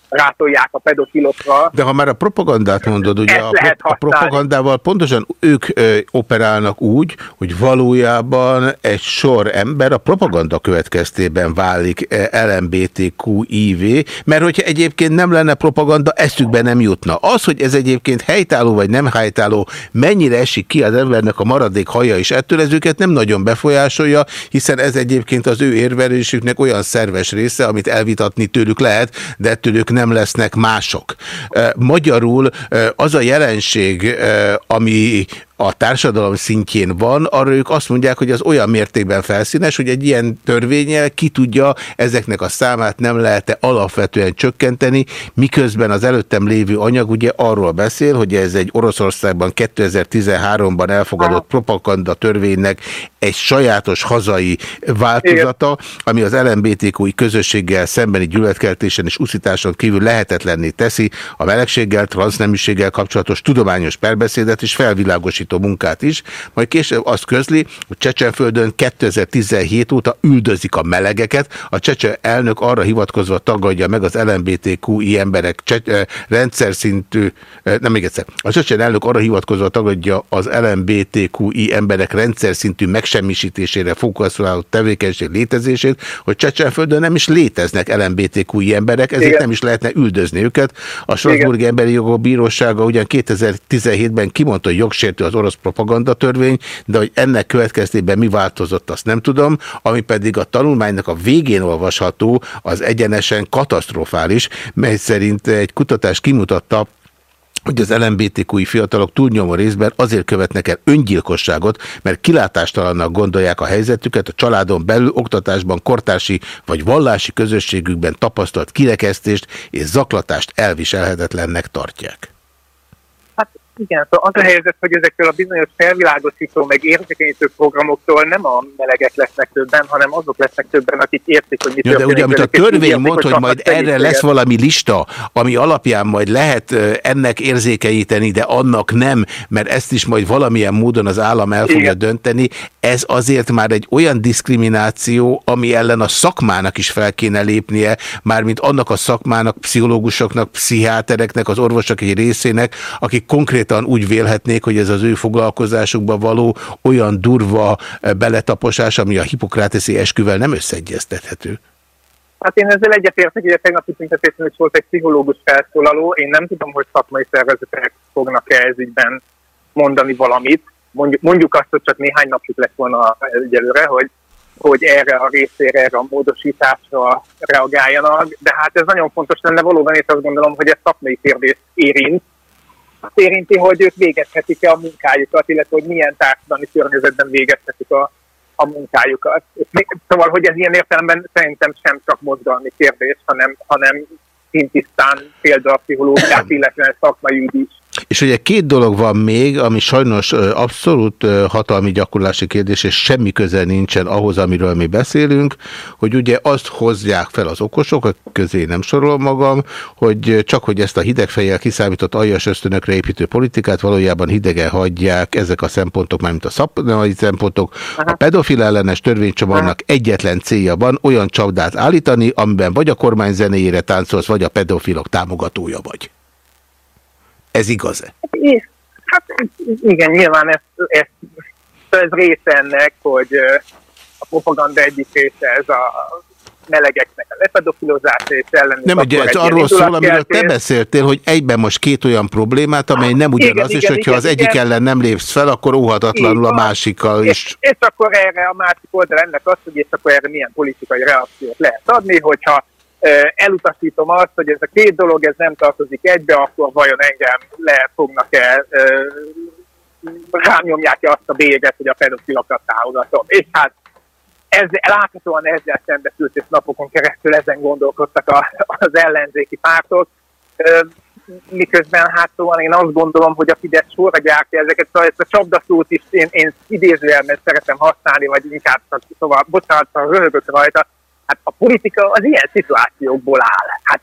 rátolják a pedofilokra. De ha már a propagandát mondod, ugye a, a propagandával pontosan ők ö, operálnak úgy, hogy valójában egy sor ember a propaganda következtében válik LMBTQIV, mert hogyha egyébként nem lenne propaganda, eszükbe nem jutna. Az, hogy ez egyébként helytálló vagy nem helytálló, mennyire esik ki az embernek a maradék haja is ettől, ez őket nem nagyon befolyásolja, hiszen ez egyébként az ő érvelésüknek olyan szerves része, amit elvitatni tőlük lehet, de ettől ők nem lesznek mások. Magyarul az a jelenség, ami a társadalom szintjén van, arra ők azt mondják, hogy az olyan mértékben felszínes, hogy egy ilyen törvényel ki tudja, ezeknek a számát nem lehet -e alapvetően csökkenteni, miközben az előttem lévő anyag ugye arról beszél, hogy ez egy Oroszországban 2013-ban elfogadott propaganda törvénynek egy sajátos hazai változata, ami az LMBTQI közösséggel szembeni gyűlöletkeltésen és uszításon kívül lehetetlenné teszi a melegséggel, transzneműséggel kapcsolatos tudományos perbeszédet és felvilágosít biztosító munkát is, majd később azt közli, hogy Csecsenföldön 2017 óta üldözik a melegeket, a csecsen elnök arra hivatkozva tagadja meg az LMBTQI emberek cse rendszer szintű, nem még egyszer, a csecsen elnök arra hivatkozva tagadja az LMBTQI emberek rendszer szintű megsemmisítésére fókuszáló tevékenység létezését, hogy Csecsenföldön nem is léteznek LMBTQI emberek, ezért Igen. nem is lehetne üldözni őket. A Strasburgi Emberi Jogok Bírósága ugyan 2017-ben kimondta, hogy jogsértő az orosz propaganda törvény, de hogy ennek következtében mi változott, azt nem tudom, ami pedig a tanulmánynak a végén olvasható, az egyenesen katasztrofális, mely szerint egy kutatás kimutatta, hogy az LMBTQ-i fiatalok túlnyomó részben azért követnek el öngyilkosságot, mert kilátástalannak gondolják a helyzetüket, a családon belül, oktatásban, kortársi vagy vallási közösségükben tapasztalt kirekesztést és zaklatást elviselhetetlennek tartják. Igen, szóval az a helyzet, hogy ezektől a bizonyos felvilágosító, meg érzékenyítő programoktól nem a melegek lesznek többen, hanem azok lesznek többen, akik értik, hogy mit ja, De ugye, amit a törvény mond, hogy, hogy majd erre lesz valami lista, ami alapján majd lehet ennek érzékenyíteni, de annak nem, mert ezt is majd valamilyen módon az állam el fogja Igen. dönteni, ez azért már egy olyan diszkrimináció, ami ellen a szakmának is fel kéne lépnie, mármint annak a szakmának, pszichológusoknak, pszichiátereknek, az orvosok egy részének, akik konkrét konkrétan úgy vélhetnék, hogy ez az ő foglalkozásukban való olyan durva eh, beletaposás, ami a hipokráteszi esküvel nem összeegyeztethető. Hát én ezzel egyetértek, hogy a tegnapi tüntetésen is volt egy pszichológus felszólaló. Én nem tudom, hogy szakmai szervezetek fognak-e ez ügyben mondani valamit. Mondjuk, mondjuk azt, hogy csak néhány napjuk lett volna egyelőre, hogy, hogy erre a részére, erre a módosításra reagáljanak. De hát ez nagyon fontos lenne valóban, és azt gondolom, hogy ez szakmai kérdés érint, azt érinti, hogy ők végezhetik-e a munkájukat, illetve hogy milyen társadalmi környezetben végezhetik a, a munkájukat. Szóval, hogy ez ilyen értelemben szerintem sem csak mozgalmi kérdés, hanem, hanem szintisztán például a pszichológiát, illetve szakmai ügy is. És ugye két dolog van még, ami sajnos abszolút hatalmi gyakorlási kérdés, és semmi köze nincsen ahhoz, amiről mi beszélünk, hogy ugye azt hozzák fel az okosok, a közé nem sorol magam, hogy csak hogy ezt a hidegfejjel kiszámított aljas ösztönökre építő politikát valójában hidegen hagyják ezek a szempontok, mármint a szapnai szempontok. A pedofil ellenes törvénycsomagnak egyetlen célja van olyan csapdát állítani, amiben vagy a kormány zenéjére táncolsz, vagy a pedofilok támogatója vagy. Ez igaz-e? Hát igen, nyilván ez, ez, ez része ennek, hogy a propaganda egyik része ez a melegeknek a lepedofilozása és ellen. Nem, ugye ez arról szól, amiről te beszéltél, hogy egyben most két olyan problémát, amely nem ugyanaz, igen, és igen, hogyha igen, az egyik igen. ellen nem lépsz fel, akkor óhatatlanul a másikkal is. És, és akkor erre a másik oldal ennek az, hogy és akkor erre milyen politikai reakciót lehet adni, hogyha elutasítom azt, hogy ez a két dolog ez nem tartozik egybe, akkor vajon engem le fognak-e, rám nyomják-e azt a béget, hogy a pedofilokat támogatom. És hát ez, láthatóan ezzel szembesült, és napokon keresztül ezen gondolkodtak a, az ellenzéki pártok, miközben hát szóval én azt gondolom, hogy a Fidesz sorra gyártja ezeket, szóval ezt a csapdaszót is én, én idézőjelben szeretem használni, vagy inkább csak, szóval bocsánat, röhögök rajta, Hát a politika az ilyen szituációkból áll. Hát,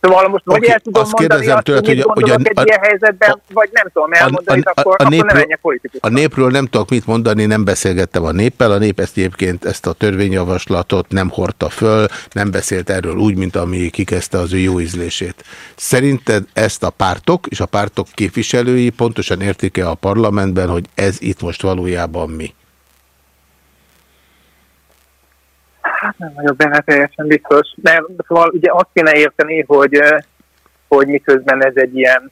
Szóval most vagy okay, el tudom azt mondani azt, tőled, hogy, hogy a, egy a, ilyen helyzetben, a, vagy nem tudom elmondani, a, a, akkor, a, népről, akkor nem politikus. A népről nem tudok mit mondani, nem beszélgettem a néppel, a nép ezt egyébként ezt a törvényjavaslatot nem hordta föl, nem beszélt erről úgy, mint ami kikezdte az ő jó ízlését. Szerinted ezt a pártok és a pártok képviselői pontosan értik-e a parlamentben, hogy ez itt most valójában mi? Hát nem vagyok benne teljesen biztos. De szóval ugye azt kéne érteni, hogy, hogy miközben ez egy ilyen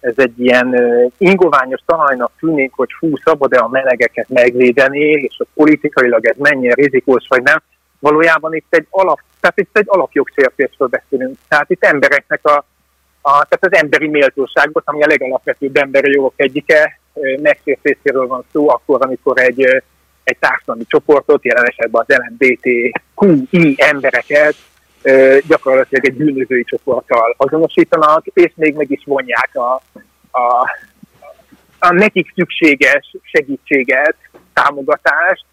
ez egy ilyen ingoványos talajnak tűnik, hogy hú, szabad-e a melegeket megvédeni, és a politikailag ez mennyire rizikós vagy nem. Valójában itt egy alap, tehát itt egy alapjogsértésről beszélünk. Tehát itt embereknek a, a tehát az emberi méltóságot, ami a legalapvetőbb emberi jogok egyike, megsértéséről van szó, akkor, amikor egy egy társadalmi csoportot, jelen esetben az LMBTQI embereket gyakorlatilag egy bűnözői csoporttal azonosítanak, és még meg is vonják a, a, a nekik szükséges segítséget, támogatást,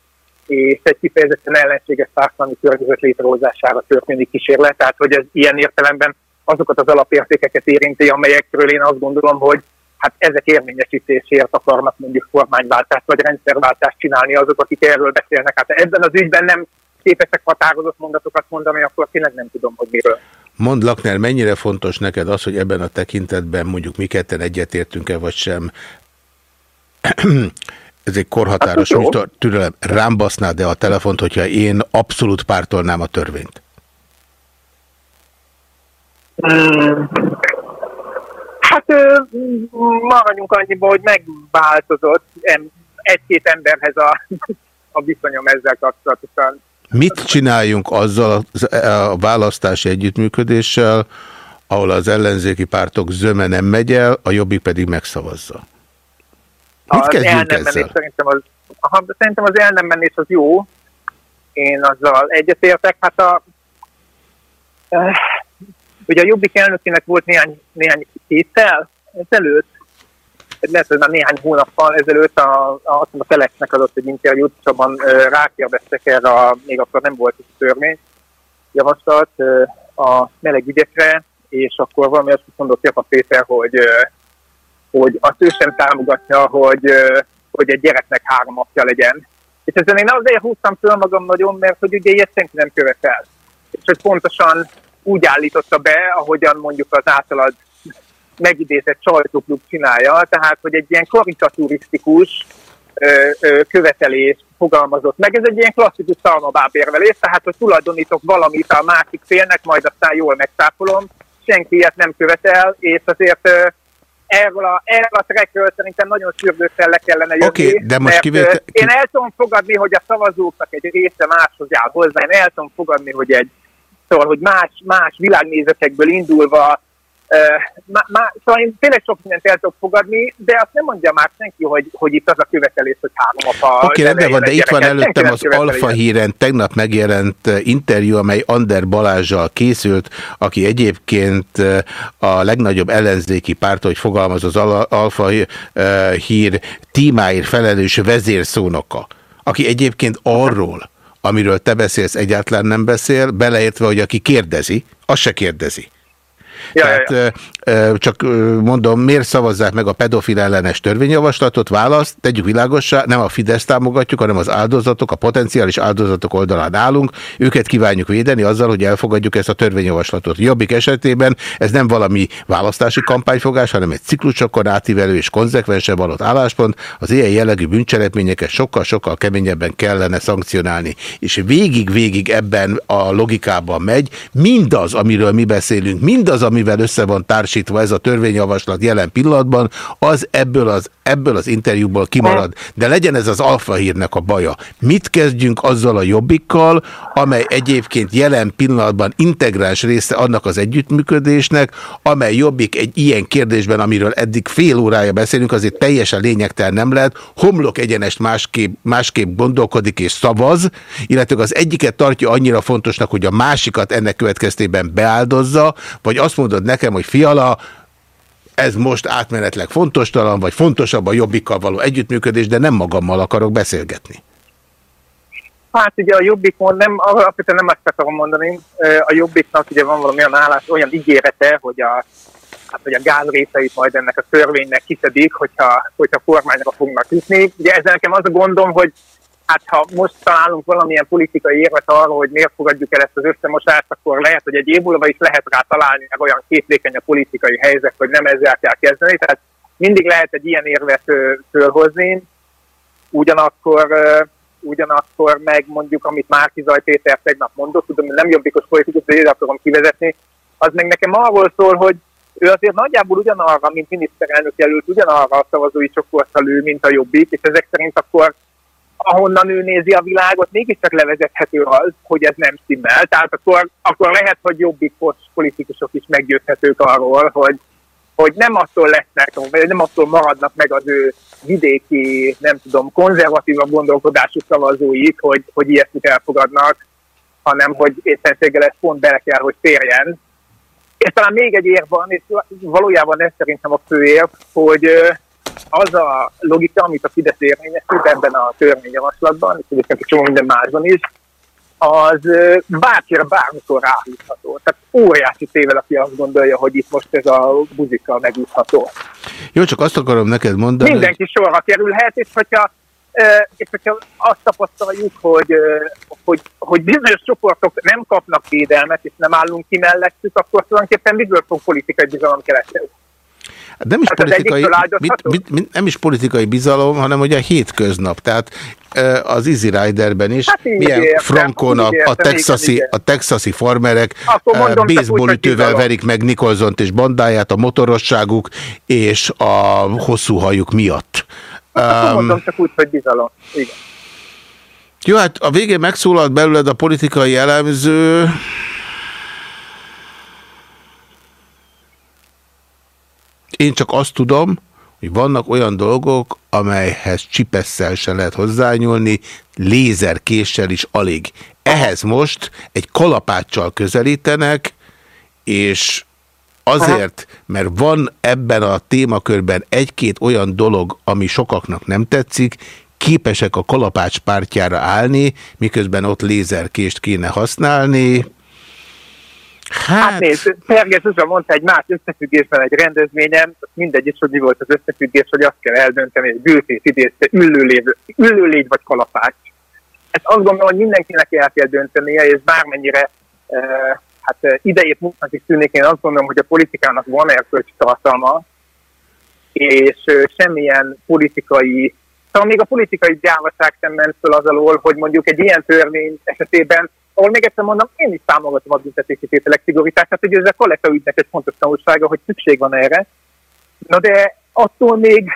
és egy kifejezetten ellenséges társadalmi környezet létrehozására történik kísérlet, tehát hogy ez ilyen értelemben azokat az alapértékeket érinti, amelyekről én azt gondolom, hogy hát ezek érvényesítésért akarnak mondjuk kormányváltást vagy rendszerváltást csinálni azok, akik erről beszélnek. Hát ebben az ügyben nem képesek határozott mondatokat mondani, akkor tényleg nem tudom, hogy miről. Mondd Lakner, mennyire fontos neked az, hogy ebben a tekintetben mondjuk mi ketten egyetértünk-e vagy sem? Ez egy korhatáros hát, műsor, türelem, rám basznád -e a telefont, hogyha én abszolút pártolnám a törvényt? Hmm. Hát maradjunk annyiba, hogy meg változott egy-két emberhez a, a viszonyom ezzel kapcsolatosan. Mit csináljunk azzal a választási együttműködéssel, ahol az ellenzéki pártok zöme nem megy el, a jobbik pedig megszavazza? Mit az kezdjünk ezzel? Szerintem az, aha, szerintem az el nem menés az jó. Én azzal egyetértek. Hát a, ugye a Jobbik elnökének volt néhány, néhány héttel ezelőtt, lehet, hogy már néhány hónappal ezelőtt a, a, a Telexnek adott egy interjút, abban rákérdeztek erre, a, még akkor nem volt is törvény javaslat a meleg ügyekre, és akkor valami azt mondott Japa Péter, hogy, hogy azt ő sem támogatja, hogy, hogy egy gyereknek három apja legyen. És ezen én azért húztam föl magam nagyon, mert hogy ugye ilyet senki nem követel. És hogy pontosan úgy állította be, ahogyan mondjuk az általad megidézett sajtóklub csinálja, tehát hogy egy ilyen karikaturisztikus ö, ö, követelés fogalmazott meg. Ez egy ilyen klasszikus szalmabábérvelés, tehát hogy tulajdonítok valamit a másik félnek, majd aztán jól megszápolom, senki ilyet nem követel, és azért ö, erről a, erről a trackről szerintem nagyon sürgősen le kellene jönni. Okay, de most kivétel... Én el tudom fogadni, hogy a szavazóknak egy része máshoz áll hozzá, én el tudom fogadni, hogy egy szóval, hogy más, más világnézetekből indulva má, má, szóval én tényleg sok mindent el tudok fogadni, de azt nem mondja már senki, hogy, hogy itt az a követelés, hogy három apa. Oké, okay, rendben van, de itt van előttem az Alfa híren tegnap megjelent interjú, amely Ander Balázsjal készült, aki egyébként a legnagyobb ellenzéki párt, hogy fogalmaz az Alfa hír tímáért felelős vezérszónoka, aki egyébként arról, amiről te beszélsz, egyáltalán nem beszél, beleértve, hogy aki kérdezi, az se kérdezi. Ja, Tehát ja, ja. csak mondom, miért szavazzák meg a pedofil ellenes törvényjavaslatot? Választ, tegyük világossá, nem a Fidesz támogatjuk, hanem az áldozatok, a potenciális áldozatok oldalán állunk. Őket kívánjuk védeni azzal, hogy elfogadjuk ezt a törvényjavaslatot. Jobbik esetében ez nem valami választási kampányfogás, hanem egy ciklusokon átívelő és konzekvensen valott álláspont. Az ilyen jellegű bűncselekményeket sokkal-sokkal keményebben kellene szankcionálni. És végig-végig ebben a logikában megy mindaz, amiről mi beszélünk, mindaz, amivel össze van társítva ez a törvényjavaslat jelen pillanatban, az ebből az, ebből az interjúból kimarad. De legyen ez az alfa hírnek a baja. Mit kezdjünk azzal a jobbikkal, amely egyébként jelen pillanatban integráns része annak az együttműködésnek, amely jobbik egy ilyen kérdésben, amiről eddig fél órája beszélünk, azért teljesen lényegtelen nem lehet, homlok egyenest másképp, másképp gondolkodik és szavaz, illetve az egyiket tartja annyira fontosnak, hogy a másikat ennek következtében beáldozza, vagy azt mondod nekem, hogy fiala, ez most átmenetleg fontos talán, vagy fontosabb a jobbikkal való együttműködés, de nem magammal akarok beszélgetni. Hát ugye a jobbik mond, nem, alapvetően nem azt akarom mondani, a jobbiknak ugye van valami olyan állás, olyan ígérete, hogy a, hát, hogy a gáz részeit majd ennek a törvénynek kiszedik, hogyha, hogyha kormányra fognak jutni. Ugye ezzel nekem az a gondom, hogy hát ha most találunk valamilyen politikai érvet arra, hogy miért fogadjuk el ezt az összemosást, akkor lehet, hogy egy év múlva is lehet rá találni, meg olyan képlékeny a politikai helyzet, hogy nem ezzel kell kezdeni. Tehát mindig lehet egy ilyen érvet fölhozni, ugyanakkor, ugyanakkor meg mondjuk, amit Márki Zaj Péter tegnap mondott, tudom, hogy nem jobbikos politikus, de én akarom kivezetni, az meg nekem arról szól, hogy ő azért nagyjából ugyanarra, mint miniszterelnök jelölt, ugyanarra a szavazói csoporttal ő, mint a jobbik, és ezek szerint akkor ahonnan ő nézi a világot, mégiscsak levezethető az, hogy ez nem stimmel. Tehát akkor, akkor lehet, hogy jobbik politikusok is meggyőzhetők arról, hogy, hogy nem attól lesznek, vagy nem attól maradnak meg az ő vidéki, nem tudom, konzervatívabb gondolkodású szavazóik, hogy, hogy ilyesmit elfogadnak, hanem hogy észenséggel ez pont bele kell, hogy férjen. És talán még egy ér van, és valójában ez szerintem a fő ér, hogy az a logika, amit a Fidesz érvényesít ebben a törvényjavaslatban, és egyébként csomó minden másban is, az bárkire bármikor ráhúzható. Tehát óriási tével, aki azt gondolja, hogy itt most ez a buzika megúszható. Jó, csak azt akarom neked mondani. Mindenki hogy... sorra kerülhet, és hogyha, és hogyha azt tapasztaljuk, hogy, hogy, hogy bizonyos csoportok nem kapnak védelmet, és nem állunk ki mellettük, akkor tulajdonképpen miből fog politikai bizalom keresni? Nem is, hát politikai, mit, mit, mit, nem is politikai bizalom, hanem ugye a hétköznap. Tehát az Easy Riderben is, hát milyen értem, Frankon a, a, texasi, igen, a texasi farmerek baseballütővel verik meg Nikolzont és bandáját a motorosságuk és a hosszú hajuk miatt. Um, mondom csak úgy, hogy bizalom. Igen. Jó, hát a végén megszólalt belőled a politikai elemző. Én csak azt tudom, hogy vannak olyan dolgok, amelyhez csipesszel se lehet hozzányúlni, lézerkéssel is alig. Ehhez most egy kalapáccsal közelítenek, és azért, mert van ebben a témakörben egy-két olyan dolog, ami sokaknak nem tetszik, képesek a kalapács pártjára állni, miközben ott lézerkést kéne használni. Hát, hát nézd, Szerges Zsuzsa mondta egy más összefüggésben egy rendezvényen, mindegy is, hogy mi volt az összefüggés, hogy azt kell eldönteni, hogy bőfét idézte, ülőlégy vagy kalapács. Ezt azt gondolom, hogy mindenkinek el kell döntenie, és bármennyire e, hát idejét mutatnak is tűnik, én azt gondolom, hogy a politikának van erkölcsi tartalma, és semmilyen politikai Szóval még a politikai gyávaság sem ment föl az alól, hogy mondjuk egy ilyen törvény esetében, ahol még egyszer mondom, én is támogatom a büntetési tételek szigorítását, hogy ez a kollekta ügynek egy fontos tanulsága, hogy szükség van erre. Na de attól még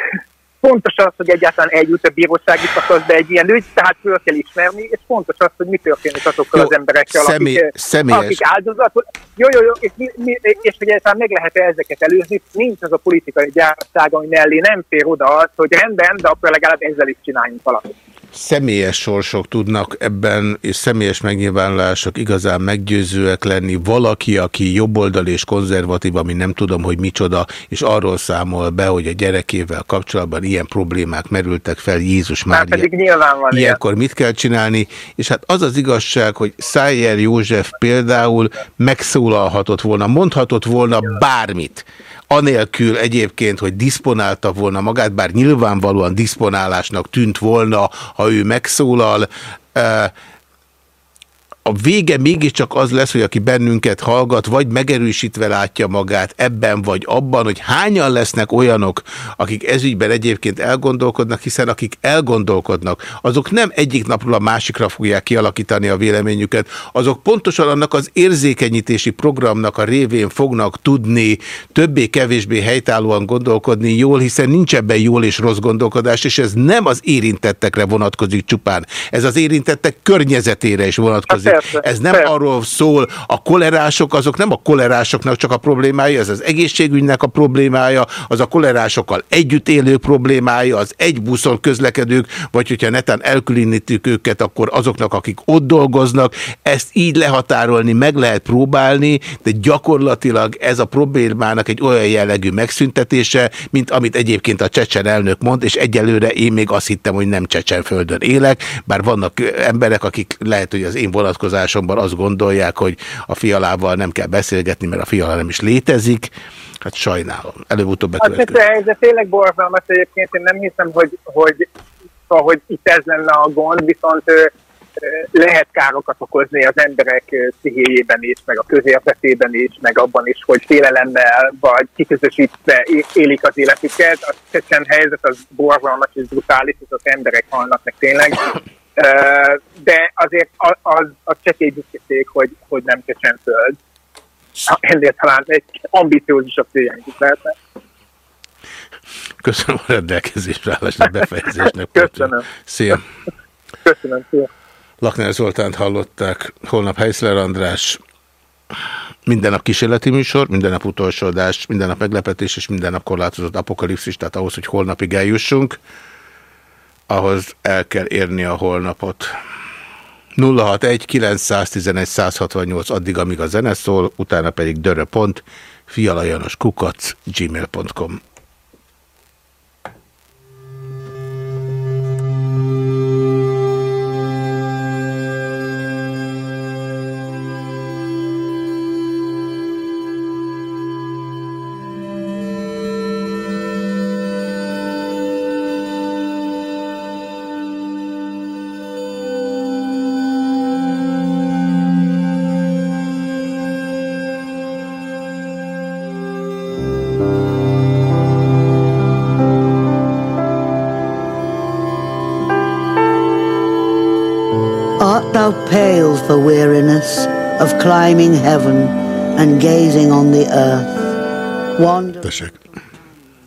fontos az, hogy egyáltalán eljut a bírósági szakaszba egy ilyen ügy, tehát föl kell ismerni, és fontos az, hogy mi történik azokkal jó, az emberekkel, személy, akik, személyes. akik áldozatok. Jó, jó, jó, és, mi, mi, és hogy egyáltalán meg lehet -e ezeket előzni, nincs az a politikai gyárság, ami mellé nem fér oda az, hogy rendben, de akkor legalább ezzel is csináljunk valamit személyes sorsok tudnak ebben, és személyes megnyilvánulások igazán meggyőzőek lenni. Valaki, aki jobboldal és konzervatív, ami nem tudom, hogy micsoda, és arról számol be, hogy a gyerekével kapcsolatban ilyen problémák merültek fel, Jézus már pedig nyilván van ilyenkor ilyen. mit kell csinálni, és hát az az igazság, hogy Szájer József például megszólalhatott volna, mondhatott volna bármit anélkül egyébként, hogy diszponálta volna magát, bár nyilvánvalóan diszponálásnak tűnt volna, ha ő megszólal, a vége mégiscsak az lesz, hogy aki bennünket hallgat, vagy megerősítve látja magát ebben vagy abban, hogy hányan lesznek olyanok, akik ezügyben egyébként elgondolkodnak, hiszen akik elgondolkodnak, azok nem egyik napról a másikra fogják kialakítani a véleményüket, azok pontosan annak az érzékenyítési programnak a révén fognak tudni többé-kevésbé helytállóan gondolkodni jól, hiszen nincs ebben jól és rossz gondolkodás, és ez nem az érintettekre vonatkozik csupán. Ez az érintettek környezetére is vonatkozik. Persze, ez nem persze. arról szól, a kolerások, azok nem a kolerásoknak csak a problémája, ez az egészségügynek a problémája, az a kolerásokkal együtt élő problémája, az egy buszon közlekedők, vagy hogyha netán elkülönítjük őket, akkor azoknak, akik ott dolgoznak, ezt így lehatárolni meg lehet próbálni, de gyakorlatilag ez a problémának egy olyan jellegű megszüntetése, mint amit egyébként a csecsen elnök mond, és egyelőre én még azt hittem, hogy nem csecsen földön élek, bár vannak emberek, akik lehet, hogy az én vonatkozó vonatkozásomban azt gondolják, hogy a fialával nem kell beszélgetni, mert a fiala nem is létezik. Hát sajnálom. Előbb-utóbb bekövetkezik. Hát ez, tényleg borzalmas egyébként. Én nem hiszem, hogy, hogy, hogy itt ez lenne a gond, viszont lehet károkat okozni az emberek pszichéjében is, meg a közérzetében is, meg abban is, hogy félelemmel vagy kiközösítve élik az életüket. A csecsen helyzet az borzalmas és brutális, és az emberek halnak meg tényleg de azért az, az, az csekély büszkeség, hogy, hogy nem föld. Ennél talán egy ambiciózusabb céljáink lehetne. Köszönöm a rendelkezésre állásnak befejezésnek. Köszönöm. Szia. Köszönöm, szia. Lakner Zoltánt hallották, holnap Heiszler András, minden nap kísérleti műsor, minden nap utolsó adás, minden nap meglepetés és minden nap korlátozott apokalipszis, tehát ahhoz, hogy holnapig eljussunk ahhoz el kell érni a holnapot. 061 911 168 addig, amíg a zene szól, utána pedig dörö.pont, fialajanos kukac, gmail.com. climbing heaven and gazing on the earth. Wander... Tessék.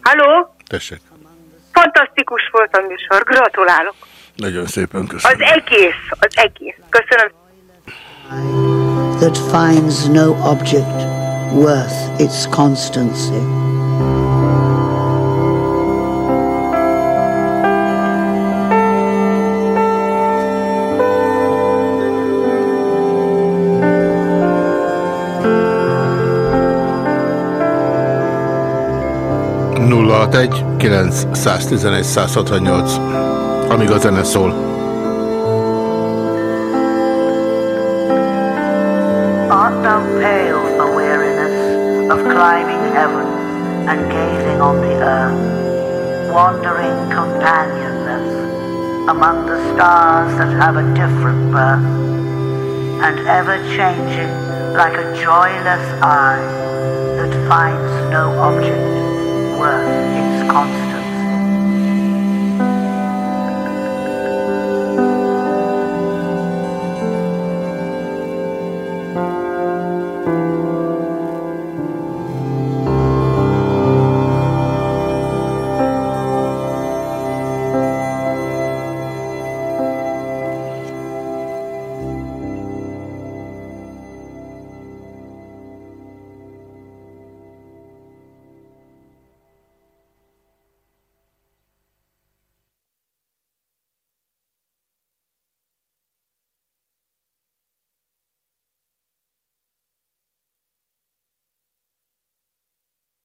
Halló? Tessék. Fantasztikus volt a műsor, gratulálok. Nagyon szépen köszönöm. Az egész, az egész. Köszönöm. That finds no object worth its constancy. Egy 911 168 amíg a zene szól. Art thou pale for weariness of climbing heaven and gazing on the earth, wandering companionless among the stars that have a different birth, and ever changing like a joyless eye that finds no object worth its constant.